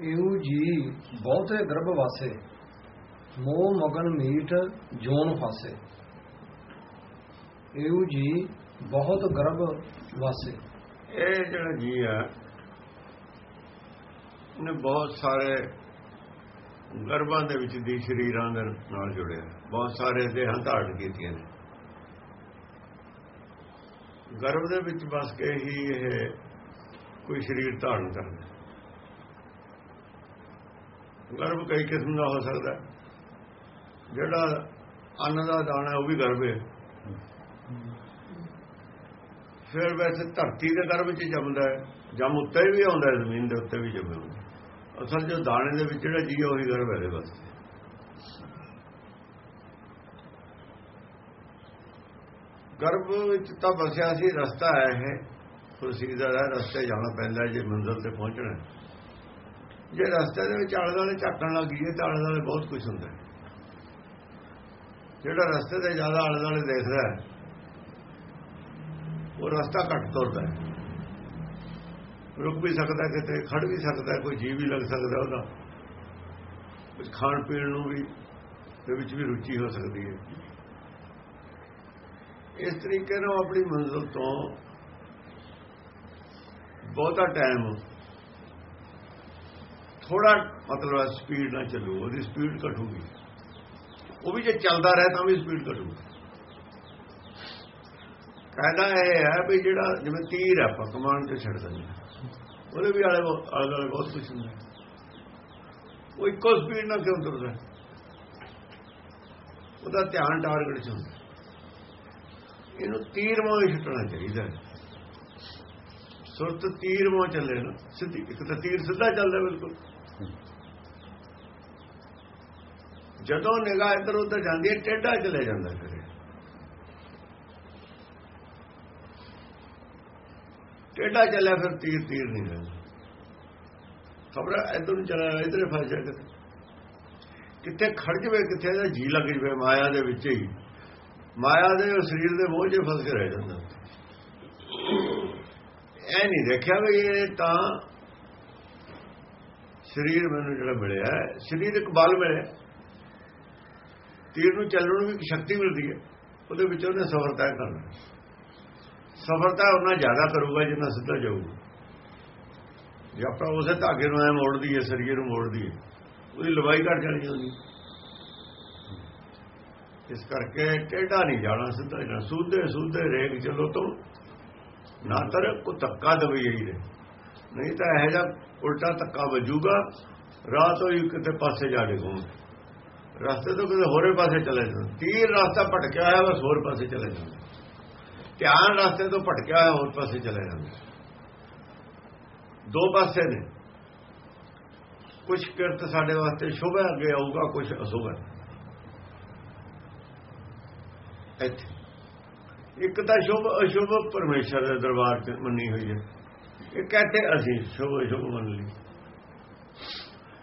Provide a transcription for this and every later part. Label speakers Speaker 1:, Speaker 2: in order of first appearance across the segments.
Speaker 1: ਇਹੂ ਜੀ ਬਹੁਤੇ ਗਰਭ ਵਾਸੇ ਮੋਹ, ਮਗਨ, ਮੀਟ, ਜੋਨ ਫਾਸੇ ਇਹੂ ਜੀ ਬਹੁਤ ਗਰਭ ਵਾਸੇ
Speaker 2: ਇਹ ਜਿਹੜਾ ਜੀ ਆ ਨੇ ਬਹੁਤ ਸਾਰੇ ਗਰਭਾਂ ਦੇ ਵਿੱਚ ਦੀ ਸ਼ਰੀਰਾਂ ਦੇ ਨਾਲ ਜੁੜਿਆ ਬਹੁਤ ਸਾਰੇ ਦੇਹਾਂ ਧਾਰਨ ਕੀਤੀਆਂ ਨੇ। ਗਰਭ ਦੇ ਵਿੱਚ ਵਸ ਕੇ ਹੀ ਇਹ ਕੋਈ ਸਰੀਰ ਧਾਰਨ ਕਰਦਾ ਗਰਭ ਕਈ ਕਿਸਮ ਦਾ ਹੋ ਸਕਦਾ ਜਿਹੜਾ ਅੰਨ ਦਾ ਦਾਣਾ ਉਹ ਵੀ ਗਰਭ ਹੈ। ਫਿਰ ਵੈਸੇ ਧਰਤੀ ਦੇ ਗਰਭ 'ਚ ਜੰਮਦਾ ਹੈ। ਜੰਮ ਉੱਤੇ ਵੀ ਆਉਂਦਾ ਹੈ, ਜ਼ਮੀਨ ਦੇ ਉੱਤੇ ਵੀ ਜੰਮਦਾ ਅਸਲ ਜੋ ਦਾਣੇ ਦੇ ਵਿੱਚ ਜਿਹੜਾ ਜੀਵ ਉਹੀ ਗਰਭ ਹੈ ਦੇ ਗਰਭ ਵਿੱਚ ਤਾਂ ਵਸਿਆ ਸੀ, ਰਸਤਾ ਹੈ ਇਹ। ਪ੍ਰੋਸੀਜਰ ਦਾ ਰਸਤੇ ਜਾਣਾ ਪੈਂਦਾ ਜੇ ਮੰਜ਼ਲ ਤੇ ਪਹੁੰਚਣਾ ਜੇ ਰਸਤੇ ਦੇ ਵਿੱਚ ਆਲੇ ਦੁਆਲੇ ਝਾਕਣ ਲੱਗ ਗਈਏ ਤਾਂ ਆਲੇ ਦੁਆਲੇ ਬਹੁਤ ਕੁਝ ਹੁੰਦਾ ਜਿਹੜਾ ਰਸਤੇ ਤੇ ਜ਼ਿਆਦਾ ਆਲੇ ਦੁਆਲੇ ਦੇਖਦਾ ਉਹ ਰਸਤਾ ਘੱਟ ਤੁਰਦਾ ਰੁਕ ਵੀ ਸਕਦਾ ਕਿਤੇ ਖੜ ਵੀ ਸਕਦਾ ਕੋਈ ਜੀਵ ਵੀ ਲੱਗ ਸਕਦਾ ਉਹਦਾ। ਕੁਝ ਖਾਣ ਪੀਣ ਨੂੰ ਵੀ, ਦੇ ਵਿੱਚ ਵੀ ਰੁਚੀ ਹੋ ਸਕਦੀ ਹੈ। ਇਸ ਤਰੀਕੇ ਨਾਲ ਆਪਣੀ ਮੰਜ਼ਿਲ ਤੋਂ ਬਹੁਤਾ ਟਾਈਮ ਥੋੜਾ ਮਤਲਬ ਸਪੀਡ ਨਾਲ ਚੱਲੂ, ਉਹਦੀ ਸਪੀਡ ਘਟੂਗੀ। ਉਹ ਵੀ ਜੇ ਚੱਲਦਾ ਰਹੇ ਤਾਂ ਵੀ ਸਪੀਡ ਘਟੂਗੀ। ਕਹਿੰਦਾ ਇਹ ਹੈ ਵੀ ਜਿਹੜਾ ਜਿਵੇਂ ਤੀਰ ਹੈ ਆਪਾਂ ਕਮਾਂਡ ਤੇ ਛੱਡ ਦਿੰਦੇ ਉਹਦੇ ਵੀ ਆਲੇ ਆਲੇ ਬਹੁਤ ਕੁਝ ਹੁੰਦਾ। ਉਹ ਇੱਕੋ ਸਪੀਡ ਨਾਲ ਕਿਉਂ ਤੁਰਦਾ ਉਹਦਾ ਧਿਆਨ ਟਾਰਗੇਟ 'ਚ ਹੁੰਦਾ। ਇਹਨੂੰ ਤੀਰ ਮੋਹ ਛੱਡਣਾ ਚਾਹੀਦਾ ਸੁਰਤ ਤੀਰ ਮੋਹ ਚੱਲੇ ਨਾ, ਸਿੱਧੀ, ਇੱਕ ਤਾਂ ਤੀਰ ਸਿੱਧਾ ਚੱਲਦਾ ਬਿਲਕੁਲ। ਜਦੋਂ ਨਿਗਾਹ ਇੱਧਰ ਉੱਧਰ ਜਾਂਦੀ ਹੈ, ਟੇਢਾ ਚਲੇ ਜਾਂਦਾ ਫਿਰ ਟੇਢਾ ਚੱਲਿਆ ਫਿਰ ਤੀਰ ਤੀਰ ਨਹੀਂ ਰਹਿੰਦਾ। ਖਬਰ ਇੱਧਰ ਨੂੰ ਚਲਾ ਇਧਰੇ ਫਸ ਜਾ ਕਿਤੇ ਕਿੱਥੇ ਖੜ ਜਵੇ, ਕਿੱਥੇ ਦਾ ਜੀ ਲੱਗ ਜਵੇ ਮਾਇਆ ਦੇ ਵਿੱਚ ਹੀ। ਮਾਇਆ ਦੇ ਸਰੀਰ ਦੇ ਬੋਝ 'ਚ ਫਸ ਕੇ ਰਹਿ ਜਾਂਦਾ। ਐ ਨਹੀਂ ਦੇਖਿਆ ਵੀ ਇਹ ਤਾਂ ਸਰੀਰ ਮੈਨੂੰ ਜਿਹੜਾ ਮਿਲਿਆ ਸਰੀਰਕ ਬਲ ਮਿਲਿਆ। ਤੀਰ ਨੂੰ ਚੱਲਣ ਨੂੰ ਵੀ ਸ਼ਕਤੀ ਮਿਲਦੀ ਹੈ। ਉਹਦੇ ਵਿੱਚ ਉਹਨੇ ਸਫ਼ਰ ਤੈਅ ਕਰਨਾ। ਸਫ਼ਰ ਤਾਂ ਉਹਨਾਂ ਜ਼ਿਆਦਾ ਕਰੂਗਾ, ਜਿੰਨਾ ਸਿੱਧਾ ਜਾਊਗਾ। ਜੇ ਆਪਾਂ ਉਸੇ ਧਾਗੇ ਨੂੰ ਐ ਮੋੜਦੀ ਹੈ, ਸਰੀਰ ਨੂੰ ਮੋੜਦੀ ਹੈ, ਉਹਦੀ ਲੰਬਾਈ ਘਟ ਜਾਣੀ ਹੁੰਦੀ ਇਸ ਕਰਕੇ ਟੇਢਾ ਨਹੀਂ ਜਾਣਾ ਸਿੱਧਾ ਜਾਣਾ। ਸੂਦੇ ਸੂਦੇ ਰੇਗ ਚਲੋ ਤੋਂ। ਨਾ ਤਰ, ਕੋ ਧੱਕਾ ਦਵਈ ਹੀ ਰਹੇ। ਨਹੀਂ ਤਾਂ ਇਹ ਜਾ ਉਲਟਾ ਧੱਕਾ ਵੱਜੂਗਾ ਰਾਹ ਤੋਂ ਹੀ ਕਿਤੇ ਪਾਸੇ ਜਾ ਡੇਗੋਗੇ ਰਸਤੇ ਤੋਂ ਕਿਸੇ ਹੋਰੇ ਪਾਸੇ ਚਲੇ ਜਾਂਦੇ ਤੀਰ ਰਸਤਾ ਭਟਕਿਆ ਹੋਇਆ, ਬਸ ਹੋਰ ਪਾਸੇ ਚਲੇ ਜਾਂਦੇ ਧਿਆਨ ਰਸਤੇ ਤੋਂ ਭਟਕਿਆ ਹੋਇਆ, ਹੋਰ ਪਾਸੇ ਚਲੇ ਜਾਂਦੇ ਦੋ ਪਾਸੇ ਨੇ। ਕੁਝ ਕਿਰਤ ਸਾਡੇ ਵਾਸਤੇ ਸ਼ੁਭ ਹੈ, ਅੱਗੇ ਆਊਗਾ ਕੁਝ ਅਸ਼ੁਭ ਹੈ। ਇੱਥੇ। ਇੱਕ ਤਾਂ ਸ਼ੁਭ, ਅਸ਼ੁਭ ਪਰਮੇਸ਼ਰ ਦੇ ਦਰਬਾਰ 'ਚ ਮੰਨੀ ਹੋਈ ਹੈ। ਇਹ ਕਹਤੇ ਅਸੀਂ ਸ਼ੁਭ ਸ਼ੁਭ ਮੰਨ ਲਈ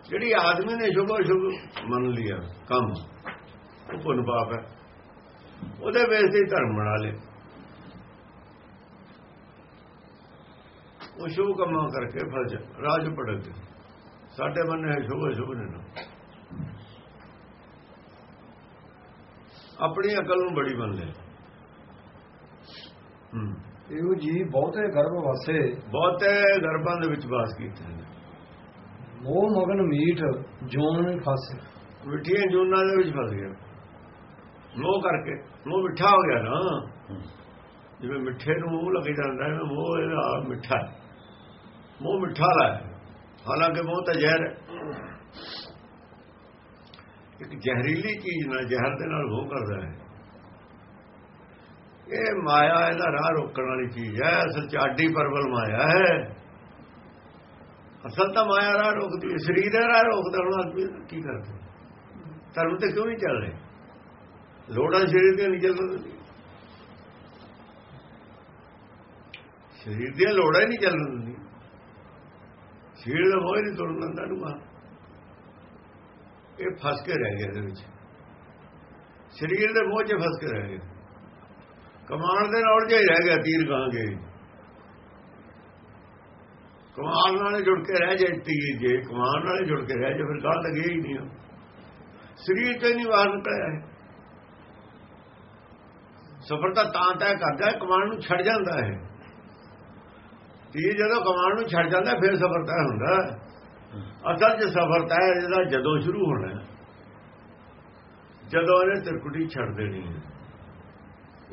Speaker 2: ਜਿਹੜੀ ਆਦਮੀ ਨੇ ਸ਼ੁਭ ਸ਼ੁਭ ਮੰਨ ਲਿਆ, ਕੰਮ, ਉਹ ਪੁੰਨ ਪਾਪ ਹੈ। ਉਹਦੇ ਵੇਸ ਤੇ ਧਰਮ ਬਣਾ ਲੇ ਉਹ ਸ਼ੁਭ ਕੰਮਾਂ ਕਰਕੇ ਫਸ ਰਾਜ ਪੜਕ ਸਾਡੇ ਬੰਨੇ ਹੈ ਸ਼ੁਭ ਅਸ਼ੁਭ ਨੇ ਨਾ। ਆਪਣੀ ਅਕਲ ਨੂੰ ਬੜੀ ਮੰਨ ਲੈ ਹੂੰ।
Speaker 1: ਇਹੋ ਜੀ ਬਹੁਤੇ ਗਰਭ ਵਾਸੇ
Speaker 2: ਬਹੁਤੇ ਗਰਭਾਂ ਦੇ ਵਿੱਚ ਵਾਸ ਕੀਤੇ ਨੇ।
Speaker 1: ਮੋਹ ਮਗਨ ਮੀਠ ਜੋਨ ਫਾਸੇ।
Speaker 2: ਮਿੱਠੀਆਂ ਜੂਨਾਂ ਦੇ ਵਿੱਚ ਫਸ ਗਿਆ। ਮੋਹ ਕਰਕੇ ਮੋਹ ਮਿੱਠਾ ਹੋ ਗਿਆ ਨਾ। ਜਿਵੇਂ ਮਿੱਠੇ ਨੂੰ ਮੂੰਹ ਲੱਗ ਜਾਂਦਾ ਹੈ ਮੋਹ ਇਹਦਾ ਮਿੱਠਾ ਮੋਹ ਮਿੱਠਾ ਲਾ ਹਾਲਾਂਕਿ ਮੋਹ ਤਾਂ ਜ਼ਹਿਰ ਹੈ। ਇੱਕ ਜ਼ਹਿਰੀਲੀ ਚੀਜ਼ ਨਾਲ ਜ਼ਹਿਰ ਦੇ ਨਾਲ ਉਹ ਕਰਦਾ ਹੈ। ਇਹ ਮਾਇਆ ਇਹਦਾ ਰਾਹ ਰੋਕਣ ਵਾਲੀ ਚੀਜ਼ ਹੈ, ਅਸਲ ਚ ਆਡੀ ਪਰਵਲ ਮਾਇਆ ਹੈ। ਅਸਲ ਤਾਂ ਮਾਇਆ ਰਾਹ ਰੋਕਦੀ ਹੈ, ਸਰੀਰ ਦਾ ਰਾਹ ਰੋਕਦਾ, ਹੁਣ ਆਦਮੀ ਕੀ ਕਰਦਾ? ਧਰਮ ਤੇ ਕਿਉਂ ਨਹੀਂ ਚੱਲ ਰਹੇ? ਲੋੜਾਂ ਸਰੀਰ ਦੀਆਂ ਨਹੀਂ ਚੱਲ ਰਹੀਆਂ ਸਰੀਰ ਦੀਆਂ ਲੋੜਾਂ ਹੀ ਨਹੀਂ ਚੱਲਣ ਦਿੰਦੀ ਸਰੀਰ ਦਾ ਮੋਹ ਨਹੀਂ ਤੁਰਨ ਦਿੰਦਾ ਨੂੰ ਇਹ ਫਸ ਕੇ ਰਹਿ ਗਿਆ ਇਹਦੇ ਵਿੱਚ। ਸਰੀਰ ਦੇ ਮੋਹ 'ਚ ਫਸ ਕੇ ਰਹਿ ਗਿਆ। ਕਮਾਨ ਦੇ ਨਾਲ ਜੇ ਰਹਿ ਗਿਆ ਤੀਰ ਕਹਾਂਗੇ ਕਮਾਨ ਨਾਲ ਜੁੜ ਕੇ ਰਹਿ ਜੇ ਤੀਰ, ਜੇ ਕਮਾਨ ਨਾਲ ਜੁੜ ਕੇ ਰਹਿ ਜੇ, ਫਿਰ ਗੱਲ ਲੱਗੇ ਹੀ ਨਹੀਂ ਉਹ। ਸਰੀਰ ਤੇ ਨਹੀਂ ਬਾਹਰ ਨਿਕਲਿਆ ਸਫਰ ਤਾਂ ਤਾਂ ਤੈਅ ਕਰਦਾ ਹੈ ਕਮਾਨ ਨੂੰ ਛੱਡ ਜਾਂਦਾ ਹੈ ਤੀਰ ਜਦੋਂ ਕਮਾਨ ਨੂੰ ਛੱਡ ਜਾਂਦਾ, ਫਿਰ ਸਫਰ ਤੈਅ ਹੁੰਦਾ ਅਸਲ 'ਚ ਸਫਰ ਤੈਅ ਇਹਦਾ ਜਦੋਂ ਸ਼ੁਰੂ ਹੋਣਾ ਜਦੋਂ ਇਹਨੇ ਤਿਰਕੁਟੀ ਛੱਡ ਦੇਣੀ ਹੈ।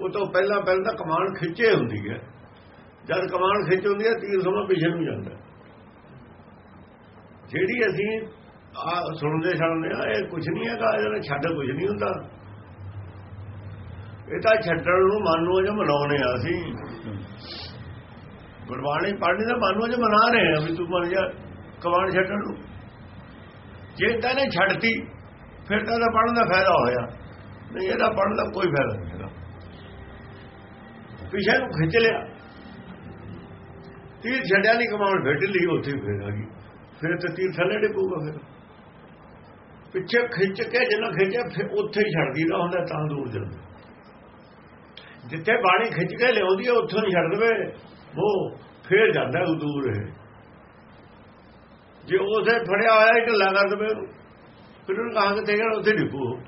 Speaker 2: ਉਹ ਤੋਂ ਪਹਿਲਾਂ ਪਹਿਲਾਂ ਤਾਂ ਕਮਾਨ ਖਿੱਚੇ ਹੁੰਦੀ ਹੈ। ਜਦ ਕਮਾਨ ਖਿੱਚ ਹੁੰਦੀ ਹੈ, ਤੀਰ ਸਮਾਂ ਪਿੱਛੇ ਨੂੰ ਜਾਂਦਾ ਜਿਹੜੀ ਅਸੀਂ ਆ ਸੁਣਦੇ ਸੁਣਦੇ ਆ ਇਹ ਕੁਝ ਨਹੀਂ ਹੈਗਾ, ਇਹਦੇ ਛੱਡ ਕੁਝ ਨਹੀਂ ਹੁੰਦਾ। ਇਹ ਤਾਂ ਛੱਡਣ ਨੂੰ ਮਨ ਨੂੰ ਜੋ ਮਨਾਉਨੇ ਆ ਅਸੀਂ। ਗੁਰਬਾਣੀ ਪੜ੍ਹਨੀ ਦਾ ਮਨ ਨੂੰ ਜੋ ਮਨਾ ਰਹੇ ਆ ਵੀ ਤੂੰ ਮਰ ਜਾ ਕਮਾਨ ਛੱਡਣ ਨੂੰ। ਜੇ ਤਾਂ ਨੇ ਛੱਡਤੀ, ਫਿਰ ਤਾਂ ਇਹਦਾ ਪੜ੍ਹਨ ਦਾ ਫਾਇਦਾ ਹੋਇਆ। ਨਹੀਂ, ਇਹਦਾ ਪੜ੍ਹਨ ਦਾ ਕੋਈ ਫਾਇਦਾ ਨਹੀਂ ਨੂੰ ਖਿੱਚ ਲਿਆ। ਤੀਰ ਛੱਡਿਆ ਨਹੀਂ ਕਮਾਉਣ ਫੇਟ ਲਈ ਉੱਥੇ ਹੀ ਫੇਰ ਆ ਗਈ। ਫਿਰ ਤੇ ਤੀਰ ਥੱਲੇ ਡਿੱਗੂਗਾ ਫਿਰ। ਪਿੱਛੇ ਖਿੱਚ ਕੇ, ਜਿੰਨਾ ਖਿੱਚਿਆ, ਫਿਰ ਉੱਥੇ ਹੀ ਛੱਡ ਦੀਦਾ ਹੁੰਦਾ, ਤਾਂ ਦੂਰ ਜਾਂਦਾ। ਜਿੱਥੇ ਬਾਣੀ ਖਿੱਚ ਕੇ ਲਿਆਉਂਦੀ ਹੈ ਉੱਥੋਂ ਨਹੀਂ ਛੱਡ ਦੇਵੇ, ਉਹ ਫੇਰ ਜਾਂਦਾ ਉਹ ਦੂਰ ਹੈ ਜੇ ਉਸੇ ਫੜਿਆ ਹੋਇਆ ਇੱਕ ਢਿੱਲਾ ਕਰ ਦੇਵੇ, ਫਿਰ ਉਹਨੂੰ ਕਹਾਂ ਕਿ ਤੇਰਾ ਉੱਥੇ ਡਿੱਪੂ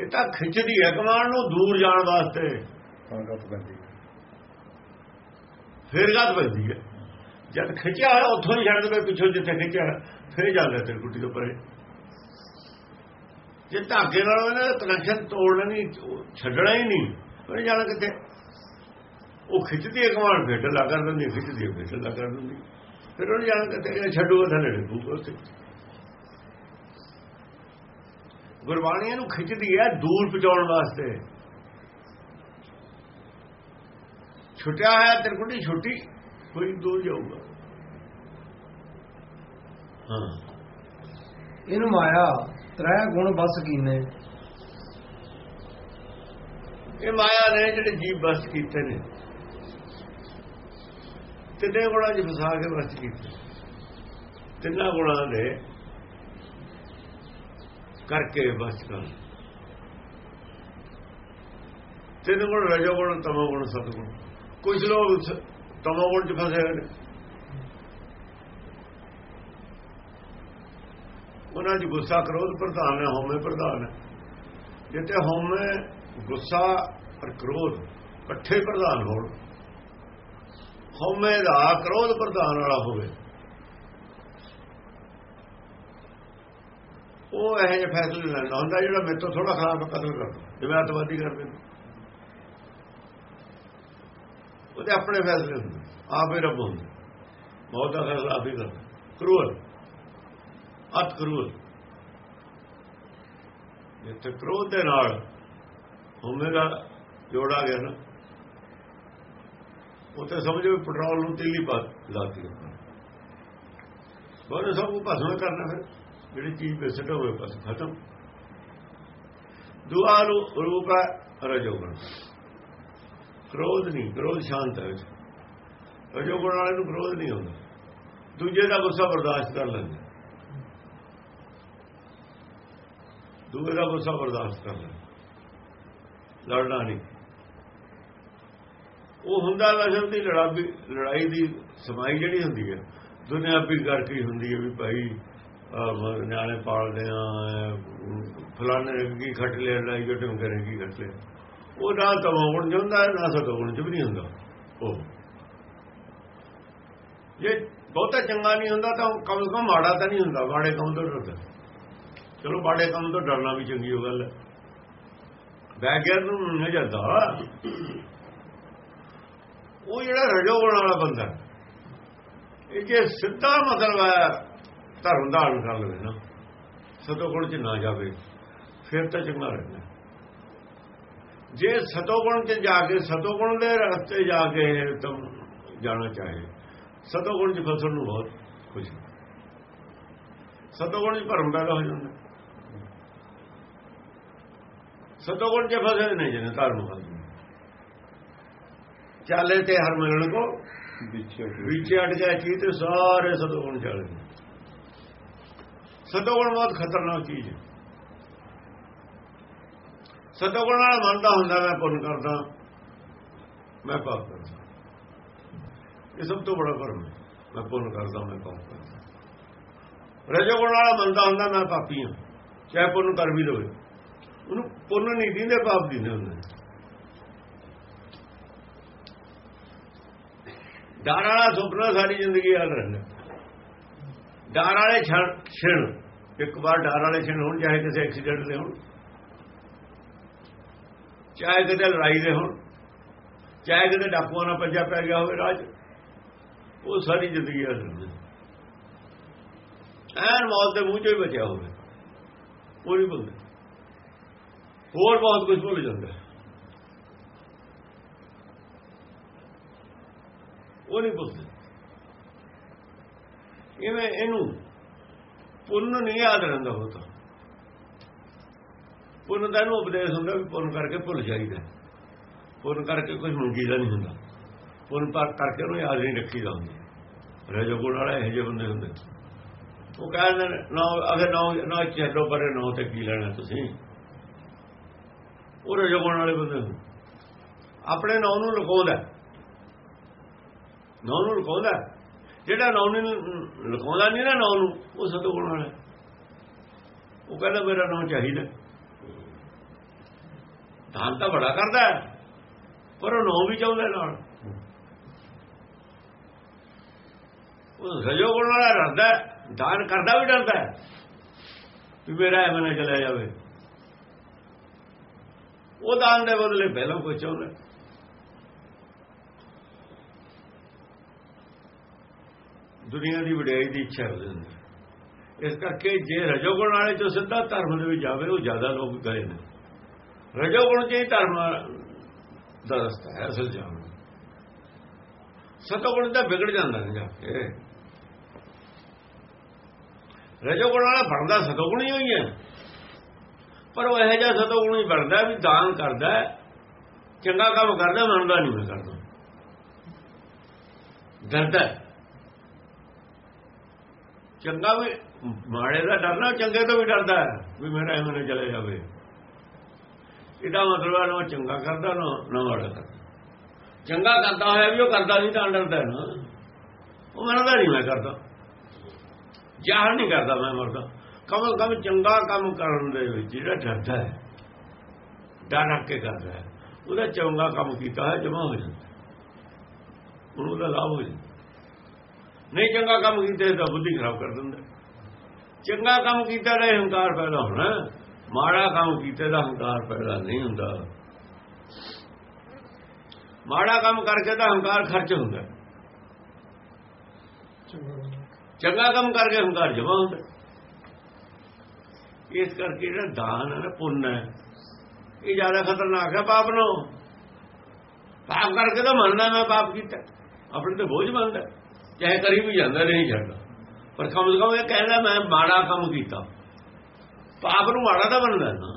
Speaker 2: ਇਹ ਤਾਂ ਖਿੱਚਦੀ ਹੈ ਕਮਾਨ ਨੂੰ ਦੂਰ ਜਾਣ ਵਾਸਤੇ।
Speaker 3: ਸੰਗਤ ਬੰਦੀ
Speaker 2: ਫੇਰ ਗੱਤ ਪੈਂਦੀ ਹੈ। ਜਦ ਖਿੱਚਿਆ ਹੋਇਆ, ਉੱਥੋਂ ਹੀ ਛੱਡ ਦੇਵੇ ਪਿੱਛੋਂ ਜਿੱਥੇ ਖਿੱਚਿਆ ਫਿਰ ਜਾਂਦਾ ਤੇ ਗੁੱਟੀ ਤੋਂ ਪਰੇ। ਜੇ ਧਾਗੇ ਨਾਲ ਉਹਨੇ ਕਨੈਕਸ਼ਨ ਤੋੜਨਾ ਨਹੀਂ ਛੱਡਣਾ ਹੀ ਨਹੀਂ, ਉਹਨੇ ਜਾਣਾ ਕਿੱਥੇ? ਉਹ ਖਿੱਚਦੀ ਹੈ ਕਮਾਨ, ਫੇਰ ਢਿੱਲਾ ਕਰ ਦਿੰਦੀ ਖਿੱਚਦੀ ਹੈ, ਫੇਰ ਢਿੱਲਾ ਕਰ ਦਿੰਦੀ ਫਿਰ ਉਹਨੇ ਜਾਣਾ ਕਿੱਥੇ? ਇਹ ਛੱਡੂਗਾ ਥੱਲੇ ਡਿੱਗੂਗਾ ਉੱਥੇ। ਗੁਰਬਾਣੀ ਨੂੰ ਖਿੱਚਦੀ ਹੈ ਦੂਰ ਪਹੁੰਚਾਉਣ ਵਾਸਤੇ। ਛੁੱਟਿਆ ਹੋਇਆ ਤਿਰਕੁਟੀ ਛੁੱਟੀ? ਕੋਈ ਦੂਰ ਜਾਊਗਾ। ਹਾਂ।
Speaker 1: ਇਹਨੂੰ ਮਾਇਆ ਤ੍ਰੈ ਗੁਣ ਬਸ ਕੀਨੇ।
Speaker 2: ਇਹ ਮਾਇਆ ਨੇ ਜਿਹੜੇ ਜੀਵ ਬਸ ਕੀਤੇ ਨੇ। ਤਿੰਨੇ ਗੁਣਾਂ 'ਚ ਫਸਾ ਕੇ ਬਸ ਕੀਤੇ। ਤਿੰਨਾਂ ਗੁਣਾਂ ਦੇ ਕਰਕੇ ਬਸ ਕਰ। ਤਿੰਨ ਗੁਣ ਰਜੋ ਗੁਣ ਤਮੋ ਗੁਣ ਸਤਗੁਣ। ਕੁਝ ਲੋਕ ਸ- ਤਮੋ 'ਚ ਫਸੇ ਹੋਏ ਨੇ। ਉਹਨਾਂ 'ਚ ਗੁੱਸਾ ਕ੍ਰੋਧ ਪ੍ਰਧਾਨ ਹੈ, ਹਉਮੈ ਪ੍ਰਧਾਨ ਹੈ। ਜਿੱਥੇ ਹਉਮੈ, ਗੁੱਸਾ ਔਰ ਕ੍ਰੋਧ ਇਕੱਠੇ ਪ੍ਰਧਾਨ ਹੋਣ। ਹਉਮੈ ਦਾ ਕ੍ਰੋਧ ਪ੍ਰਧਾਨ ਵਾਲਾ ਹੋਵੇ। ਉਹ ਇਹ ਜਿਹੇ ਫੈਸਲੇ ਲੈਂਦਾ ਹੁੰਦਾ ਜਿਹੜਾ ਮੇਰੇ ਤੋਂ ਥੋੜਾ ਖਰਾਬ ਕਤਲ ਕਰਦਾ, ਜਿਵੇਂ ਅੱਤਵਾਦੀ ਕਰਦੇ ਨੇ। ਉਹਦੇ ਆਪਣੇ ਫੈਸਲੇ ਹੁੰਦੇ। ਆਪੇ ਰੱਬ ਹੁੰਦੇ। ਬਹੁਤ ਦਾ ਫੈਸਲਾ ਆਪੇ ਹੀ ਕਰਦਾ। ਕਰੂਰ। ਅਤ ਕਰੂਰ। ਜਿੱਥੇ ਕ੍ਰੋਧ ਦੇ ਨਾਲ ਹੋਵੇਗਾ ਜੋੜਾ ਗਿਆ ਨਾ, ਉੱਥੇ ਸਮਝੋ ਵੀ ਪੈਟਰੋਲ ਨੂੰ ਤੇਲੀ ਪਾ ਲਾਤੀ ਬਹੁਤ ਸਭ ਨੂੰ ਭਸਮ ਕਰਨਾ ਫਿਰ। ਜਿਹੜੀ ਚੀਜ਼ ਬੇਸਟ ਹੋਵੇ, ਬਸ ਖਤਮ। ਦੁਆ ਨੂੰ ਰੂਪ ਹੈ ਰਜੋਗੁਣ ਕ੍ਰੋਧ ਨਹੀਂ ਕ੍ਰੋਧ ਸ਼ਾਂਤ ਹੈ ਰਜੋਗੁਣ ਵਾਲੇ ਨੂੰ ਕ੍ਰੋਧ ਨਹੀਂ ਹੁੰਦਾ। ਦੂਜੇ ਦਾ ਗੁੱਸਾ ਬਰਦਾਸ਼ਤ ਕਰ ਲੈਂਦੇ। ਦੂਜੇ ਦਾ ਗੁੱਸਾ ਬਰਦਾਸ਼ਤ ਕਰ ਲੈਂਦੇ। ਲੜਨਾ ਨਹੀਂ। ਉਹ ਹੁੰਦਾ ਲਸ਼ਮ ਦੀ ਲੜਾਈ ਲੜਾਈ ਦੀ ਸਮਾਈ ਜਿਹੜੀ ਹੁੰਦੀ ਹੈ। ਦੁਨਿਆਵੀ ਕਰਕੇ ਹੁੰਦੀ ਹੈ ਵੀ ਭਾਈ ਨਿਆਣੇ ਪਾਲਦੇ ਆ ਫਲਾਣੇ ਕੀ ਖੱਟ ਲਿਆ, ਲੜਾਈ ਜਟਮ ਕਰੇਗੀ ਖੱਟ ਲਿਆ। ਉਹ ਨਾ ਤਮੋਗੁਣ ਚ ਹੁੰਦਾ ਨਾ ਸਤੋਗੁਣ ਚ ਵੀ ਨਹੀਂ ਹੁੰਦਾ। ਉਹ। ਜੇ ਬਹੁਤਾ ਚੰਗਾ ਨਹੀਂ ਹੁੰਦਾ ਤਾਂ ਕਮ ਸੇ ਕਮ ਮਾੜਾ ਤਾਂ ਨਹੀਂ ਹੁੰਦਾ, ਮਾੜੇ ਕੰਮ ਤੋਂ ਡਰਦਾ। ਚਲੋ, ਮਾੜੇ ਕੰਮ ਤੋਂ ਡਰਨਾ ਵੀ ਚੰਗੀ ਹੋ ਗੱਲ ਹੈ। ਬੈਗਰ ਨੂੰ ਨਹੀਂ ਜਾਂਦਾ। ਉਹ ਜਿਹੜਾ ਰਜੋਗੁਣ ਵਾਲਾ ਬੰਦਾ ਇਹ ਜੇ ਸਿੱਧਾ ਮਤਲਬ ਹੈ, ਧਰਮ ਧਾਰਨ ਕਰ ਲਵੇ ਨਾ, ਸਤੋਗੁਣ ਚ ਨਾ ਜਾਵੇ, ਫਿਰ ਤਾਂ ਚੰਗਾ ਰਹਿੰਦਾ। ਜੇ ਸਤੋਗੁਣ ਚ ਜਾ ਕੇ ਸਤੋਗੁਣ ਦੇ ਰਸਤੇ ਜਾ ਕੇ ਤੁਮ ਜਾਣਾ ਚਾਹੇ। ਸਤੋਗੁਣ ਚ ਫਸਣ ਨੂੰ ਬਹੁਤ ਖੁਸ਼ੀ ਸਤੋਗੁਣ ਚ ਭਰਮ ਪੈਦਾ ਹੋ ਜਾਂਦਾ। ਸਤੋਗੁਣ ਚ ਫਸੇ ਨਹੀਂ ਜਿਹਨੇ ਧਰਮ ਫਸੇ ਚਾਲੇ ਤੇ ਹਰ ਮਿਲਣ ਕੋ
Speaker 3: ਵਿੱਚ
Speaker 2: ਵਿੱਚ ਅਟ ਗਿਆ ਚੀਜ਼ ਤੇ ਸਾਰੇ ਸਤੋਗੁਣ ਚੱਲ ਗਏ। ਸਤੋਗੁਣ ਬਹੁਤ ਖਤਰਨਾਕ ਚੀਜ਼ ਹੈ। ਸਤੋਗੁਣ ਨਾਲ ਮੰਨਦਾ ਹੁੰਦਾ, ਮੈਂ ਪੁੰਨ ਕਰਦਾ। ਮੈਂ ਪਾਪ ਕਰਦਾ। ਇਹ ਸਭ ਤੋਂ ਬੜਾ ਕਰਮ ਹੈ। ਮੈਂ ਪੁੰਨ ਕਰਦਾ, ਮੈਂ ਪਾਪ ਕਰਦਾ। ਰਜੋਗੁਣ ਵਾਲਾ ਮੰਨਦਾ ਹੁੰਦਾ, ਮੈਂ ਪਾਪੀ ਹਾਂ। ਚਾਹੇ ਪੁੰਨ ਕਰ ਵੀ ਲਵੇ। ਉਹਨੂੰ ਪੁੰਨ ਨਹੀਂ ਦਿੰਦੇ, ਪਾਪ ਦਿੰਦੇ ਹੁੰਦੇ ਡਰ ਵਾਲਾ ਸੁਪਨਾ ਸਾਡੀ ਜ਼ਿੰਦਗੀ ਯਾਦ ਰਹਿੰਦਾ। ਡਰ ਵਾਲੇ ਛਣ ਛਿਣ। ਇੱਕ ਵਾਰ ਡਰ ਵਾਲੇ ਛਿਣ ਹੋਣ, ਚਾਹੇ ਕਿਸੇ ਐਕਸੀਡੈਂਟ ਦੇ ਹੋਣ। ਚਾਹੇ ਕਿਤੇ ਲੜਾਈ ਦੇ ਹੋਣ, ਚਾਹੇ ਕਿਤੇ ਡਾਕੂਆਂ ਨਾਲ ਪੱਜਾ ਪੈ ਗਿਆ ਹੋਵੇ ਰਾਜ, ਉਹ ਸਾਰੀ ਜ਼ਿੰਦਗੀ ਹਾਲ ਰਹਿੰਦਾ ਐਨ ਮੌਤ ਦੇ ਮੂੰਹ ਚੋਂ ਹੀ ਬਚਿਆ ਹੋਵੇ। ਉਹ ਨਹੀਂ ਭੁੱਲਦਾ ਹੋਰ ਬਹੁਤ ਕੁਝ ਭੁੱਲ ਜਾਂਦਾ। ਉਹ ਨਹੀਂ ਭੁੱਲਦਾ। ਇਵੇਂ ਇਹਨੂੰ ਪੁੰਨ ਨਹੀਂ ਯਾਦ ਰਹਿੰਦਾ ਉਹ ਤਾਂ। ਪੁੰਨ ਦਾ ਨੂੰ ਉਪਦੇਸ਼ ਹੁੰਦਾ ਵੀ ਪੁੰਨ ਕਰਕੇ ਭੁੱਲ ਜਾਈਦਾ। ਪੁੰਨ ਕਰਕੇ ਕੁਝ ਮੰਗੀਦਾ ਨਹੀਂ ਹੁੰਦਾ। ਪੁੰਨ ਪਾਕ ਕਰਕੇ ਉਹਨੂੰ ਯਾਦ ਨਹੀਂ ਰੱਖੀਦਾ ਹੁੰਦਾ। ਰਜੋ ਗੁਣ ਵਾਲਾ ਇਹ ਜਿਹੇ ਬੰਦੇ ਹੁੰਦੇ। ਉਹ ਕਹਿੰਦੇ ਨੇ, ਨਾ, ਅਗਰ ਨਾ ਨਾ ਚੱਲੋ ਪਰੇ ਨੌ ਤੇ ਕੀ ਲੈਣਾ ਤੁਸੀਂ? ਉਹ ਰਜੋ ਗੁਣ ਵਾਲੇ ਬੰਦੇ ਹੁੰਦੇ। ਆਪਣੇ ਨਾਂ ਨੂੰ ਲੁਕਾਉਂਦਾ ਨਾਂ ਨੂੰ ਲੁਕਾਉਂਦਾ ਜਿਹੜਾ ਨਾਂ ਨੂੰ ਲੁਕਾਉਂਦਾ ਨਹੀਂ ਨਾ ਨਾਂ ਨੂੰ, ਉਹ ਸਤਗੁਣ ਵਾਲਾ ਉਹ ਕਹਿੰਦਾ, ਮੇਰਾ ਨਾਂ ਚਾਹੀਦਾ ਦਾਨ ਤਾਂ ਬੜਾ ਕਰਦਾ ਪਰ ਉਹ ਨੌ ਵੀ ਚਾਹੁੰਦਾ ਨਾਲ। ਉਹ ਰਜੋ ਗੁਣ ਵਾਲਾ ਡਰਦਾ ਦਾਨ ਕਰਦਾ ਵੀ ਡਰਦਾ ਵੀ ਮੇਰਾ ਐਵੇਂ ਨਾ ਚਲਾ ਜਾਵੇ। ਉਹ ਦਾਨ ਦੇ ਬਦਲੇ ਪਹਿਲਾਂ ਕੋਈ ਚਾਹੁੰਦਾ ਦੁਨੀਆ ਦੀ ਵਡਿਆਈ ਦੀ ਇੱਛਾ ਹੋ। ਜਾਂਦੀ ਇਸ ਕਰਕੇ ਜੇ ਰਜੋਗੁਣ ਵਾਲੇ ਚੋਂ ਸਿੱਧਾ ਧਰਮ ਦੇ ਵਿੱਚ ਜਾਵੇ, ਉਹ ਜ਼ਿਆਦਾ ਲੋਕ ਗਏ ਨੇ। ਰਜੋਗੁਣ ਚ ਹੀ ਧਰਮ ਦਾ ਰਸਤਾ ਹੈ ਅਸਲ ਜਾਣ ਸਤੋਗੁਣ ਦਾ ਵਿਗੜ ਜਾਂਦਾ ਨੇ ਜਾ ਕੇ। ਰਜੋਗੁਣ ਵਾਲਾ ਬਣਦਾ ਸਤੋਗੁਣ ਹੀ ਹੋਈ ਹੈ। ਪਰ ਉਹ ਇਹੋ ਜਿਹਾ ਸਤੋਗੁਣ ਹੀ ਬਣਦਾ ਵੀ ਦਾਨ ਕਰਦਾ ਚੰਗਾ ਕੰਮ ਕਰਦਾ, ਮੰਨਦਾ ਨਹੀਂ ਮੈਂ ਕਰਦਾ। ਡਰਦਾ ਚੰਗਾ ਵੀ, ਮਾੜੇ ਦਾ ਡਰਨਾ, ਚੰਗੇ ਤੋਂ ਵੀ ਡਰਦਾ ਵੀ ਮੇਰਾ ਐਵੇਂ ਨਾ ਚਲੇ ਜਾਵੇ। ਇਹਦਾ ਮਤਲਬ ਹੈ ਨਾ ਚੰਗਾ ਕਰਦਾ ਨਾ ਨਾ ਮਾੜਾ ਕਰਦਾ ਚੰਗਾ ਕਰਦਾ ਹੋਇਆ ਵੀ ਉਹ ਕਰਦਾ ਨਹੀਂ ਤਾਂ ਡਰਦਾ ਨਾ। ਉਹ ਮਰਦਾ ਨਹੀਂ ਮੈਂ ਕਰਦਾ। ਜਾਹਰ ਨਹੀਂ ਕਰਦਾ ਮੈਂ ਮਰਦਾ। ਕਮ ਕਮ ਚੰਗਾ ਕੰਮ ਕਰਨ ਦੇ ਵਿੱਚ ਜਿਹੜਾ ਡਰਦਾ ਹੈ, ਡਰ ਰੱਖ ਕੇ ਕਰਦਾ ਹੈ, ਉਹਦਾ ਚੰਗਾ ਕੰਮ ਕੀਤਾ ਹੈ ਜਮਾ ਹੋ ਜਾਂਦਾ। ਉਹਨੂੰ ਦਾ ਲਾਭ ਹੋ ਜਾਂਦਾ। ਨਹੀਂ ਚੰਗਾ ਕੰਮ ਕੀਤੇ ਤਾਂ ਬੁੱਧੀ ਖਰਾਬ ਕਰ ਦਿੰਦਾ। ਚੰਗਾ ਕੰਮ ਕੀਤਾ ਦਾ ਹੰਕਾਰ ਪੈਦਾ ਹੋਣਾ। ਮਾੜਾ ਕੰਮ ਕੀਤੇ ਦਾ ਹੰਕਾਰ ਪੈਦਾ ਨਹੀਂ ਹੁੰਦਾ। ਮਾੜਾ ਕੰਮ ਕਰਕੇ ਤਾਂ ਹੰਕਾਰ ਖਰਚ ਹੁੰਦਾ। ਚੰਗਾ ਕੰਮ ਕਰਕੇ। ਹੰਕਾਰ ਜਮਾ ਹੁੰਦਾ। ਇਸ ਕਰਕੇ ਜਿਹੜਾ ਦਾਨ ਹੈ ਨਾ ਪੁੰਨ ਹੈ ਇਹ ਜ਼ਿਆਦਾ ਖਤਰਨਾਕ ਹੈ ਪਾਪ ਨੂੰ ਪਾਪ ਕਰਕੇ ਤਾਂ ਮੰਨਦਾ ਮੈਂ ਪਾਪ ਕੀਤਾ। ਆਪਣੇ ਤੇ ਬੋਝ ਮੰਨਦਾ ਚਾਹੇ ਕਰੀ ਵੀ ਜਾਂਦਾ ਨਹੀਂ ਛੱਡਦਾ ਪਰ ਕਮ ਸੇ ਕਮ ਇਹ ਕਹਿੰਦਾ ਮੈਂ ਮਾੜਾ ਕੰਮ ਕੀਤਾ। ਪਾਪ ਨੂੰ ਮਾੜਾ ਤਾਂ ਬਣਦਾ ਨਾ।